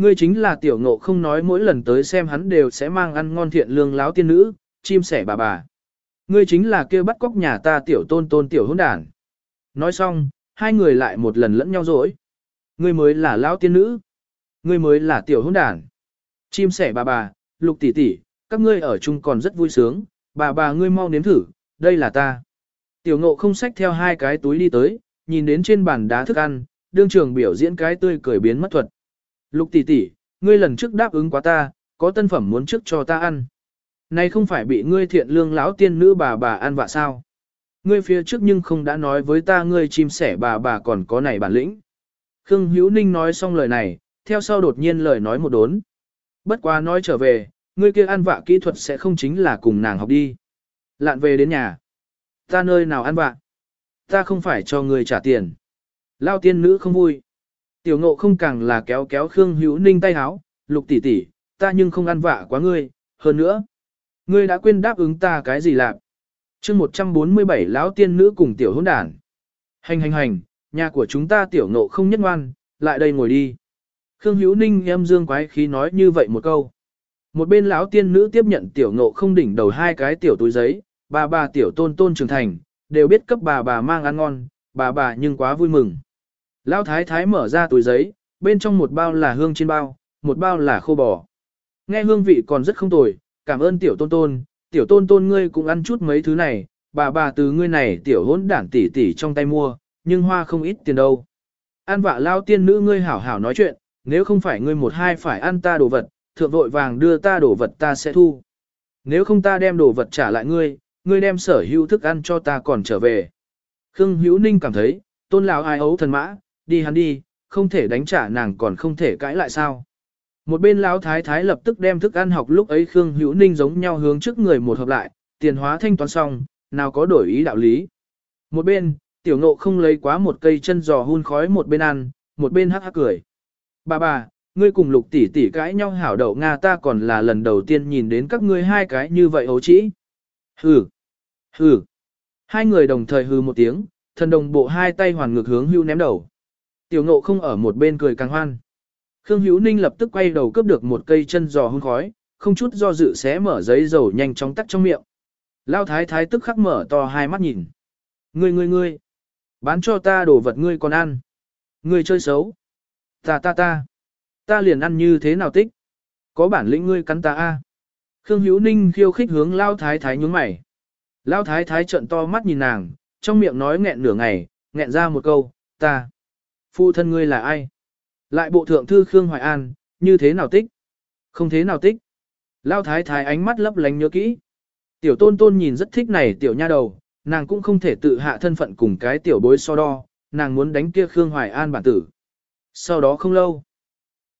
Ngươi chính là tiểu ngộ không nói mỗi lần tới xem hắn đều sẽ mang ăn ngon thiện lương láo tiên nữ, chim sẻ bà bà. Ngươi chính là kêu bắt cóc nhà ta tiểu tôn tôn tiểu hôn đàn. Nói xong, hai người lại một lần lẫn nhau dối. Ngươi mới là lão tiên nữ. Ngươi mới là tiểu hôn đàn. Chim sẻ bà bà, lục tỷ tỷ, các ngươi ở chung còn rất vui sướng, bà bà ngươi mau nếm thử, đây là ta. Tiểu ngộ không xách theo hai cái túi đi tới, nhìn đến trên bàn đá thức ăn, đương trường biểu diễn cái tươi cười biến mất thuật. Lục tỷ tỷ, ngươi lần trước đáp ứng quá ta, có tân phẩm muốn trước cho ta ăn. Này không phải bị ngươi thiện lương lão tiên nữ bà bà ăn vạ sao? Ngươi phía trước nhưng không đã nói với ta ngươi chim sẻ bà bà còn có này bản lĩnh. Khương Hữu Ninh nói xong lời này, theo sau đột nhiên lời nói một đốn. Bất quá nói trở về, ngươi kia ăn vạ kỹ thuật sẽ không chính là cùng nàng học đi. Lạn về đến nhà. Ta nơi nào ăn vạ? Ta không phải cho ngươi trả tiền. Lao tiên nữ không vui. Tiểu ngộ không càng là kéo kéo Khương Hữu Ninh tay háo, lục tỷ tỷ, ta nhưng không ăn vạ quá ngươi, hơn nữa. Ngươi đã quên đáp ứng ta cái gì lạc? chương 147 lão tiên nữ cùng tiểu hôn đàn. Hành hành hành, nhà của chúng ta tiểu ngộ không nhất ngoan, lại đây ngồi đi. Khương Hữu Ninh em dương quái khí nói như vậy một câu. Một bên lão tiên nữ tiếp nhận tiểu ngộ không đỉnh đầu hai cái tiểu túi giấy, bà bà tiểu tôn tôn trưởng thành, đều biết cấp bà bà mang ăn ngon, bà bà nhưng quá vui mừng. Lão thái thái mở ra túi giấy, bên trong một bao là hương trên bao, một bao là khô bò. Nghe hương vị còn rất không tồi, cảm ơn tiểu tôn tôn, tiểu tôn tôn ngươi cũng ăn chút mấy thứ này, bà bà từ ngươi này tiểu hỗn đảng tỷ tỷ trong tay mua, nhưng hoa không ít tiền đâu. An vạ lao tiên nữ ngươi hảo hảo nói chuyện, nếu không phải ngươi một hai phải ăn ta đồ vật, thượng vội vàng đưa ta đồ vật ta sẽ thu. Nếu không ta đem đồ vật trả lại ngươi, ngươi đem sở hữu thức ăn cho ta còn trở về. Khương Hữu Ninh cảm thấy, tôn lão ai ấu thần mã, đi hắn đi, không thể đánh trả nàng còn không thể cãi lại sao. Một bên lão thái thái lập tức đem thức ăn học lúc ấy Khương Hữu Ninh giống nhau hướng trước người một hợp lại, tiền hóa thanh toán xong, nào có đổi ý đạo lý. Một bên, tiểu ngộ không lấy quá một cây chân giò hun khói một bên ăn, một bên hắc hắc cười. Bà bà, ngươi cùng lục tỷ tỷ cãi nhau hảo đậu Nga ta còn là lần đầu tiên nhìn đến các ngươi hai cái như vậy hấu trĩ. Hừ, hừ. Hai người đồng thời hừ một tiếng, thần đồng bộ hai tay hoàn ngược hướng hưu ném đầu. Tiểu ngộ không ở một bên cười càng hoan. Khương Hữu Ninh lập tức quay đầu cướp được một cây chân giò hun khói, không chút do dự xé mở giấy dầu nhanh chóng tắt trong miệng. Lao thái thái tức khắc mở to hai mắt nhìn. Ngươi ngươi ngươi, bán cho ta đồ vật ngươi còn ăn. Ngươi chơi xấu. Ta ta ta, ta liền ăn như thế nào tích. Có bản lĩnh ngươi cắn ta a. Khương Hữu Ninh khiêu khích hướng Lao thái thái nhướng mày. Lao thái thái trợn to mắt nhìn nàng, trong miệng nói nghẹn nửa ngày, nghẹn ra một câu, ta. Phụ thân ngươi là ai? Lại bộ thượng thư Khương Hoài An, như thế nào tích? Không thế nào tích. Lao thái thái ánh mắt lấp lánh nhớ kỹ. Tiểu tôn tôn nhìn rất thích này tiểu nha đầu, nàng cũng không thể tự hạ thân phận cùng cái tiểu bối so đo, nàng muốn đánh kia Khương Hoài An bản tử. Sau đó không lâu,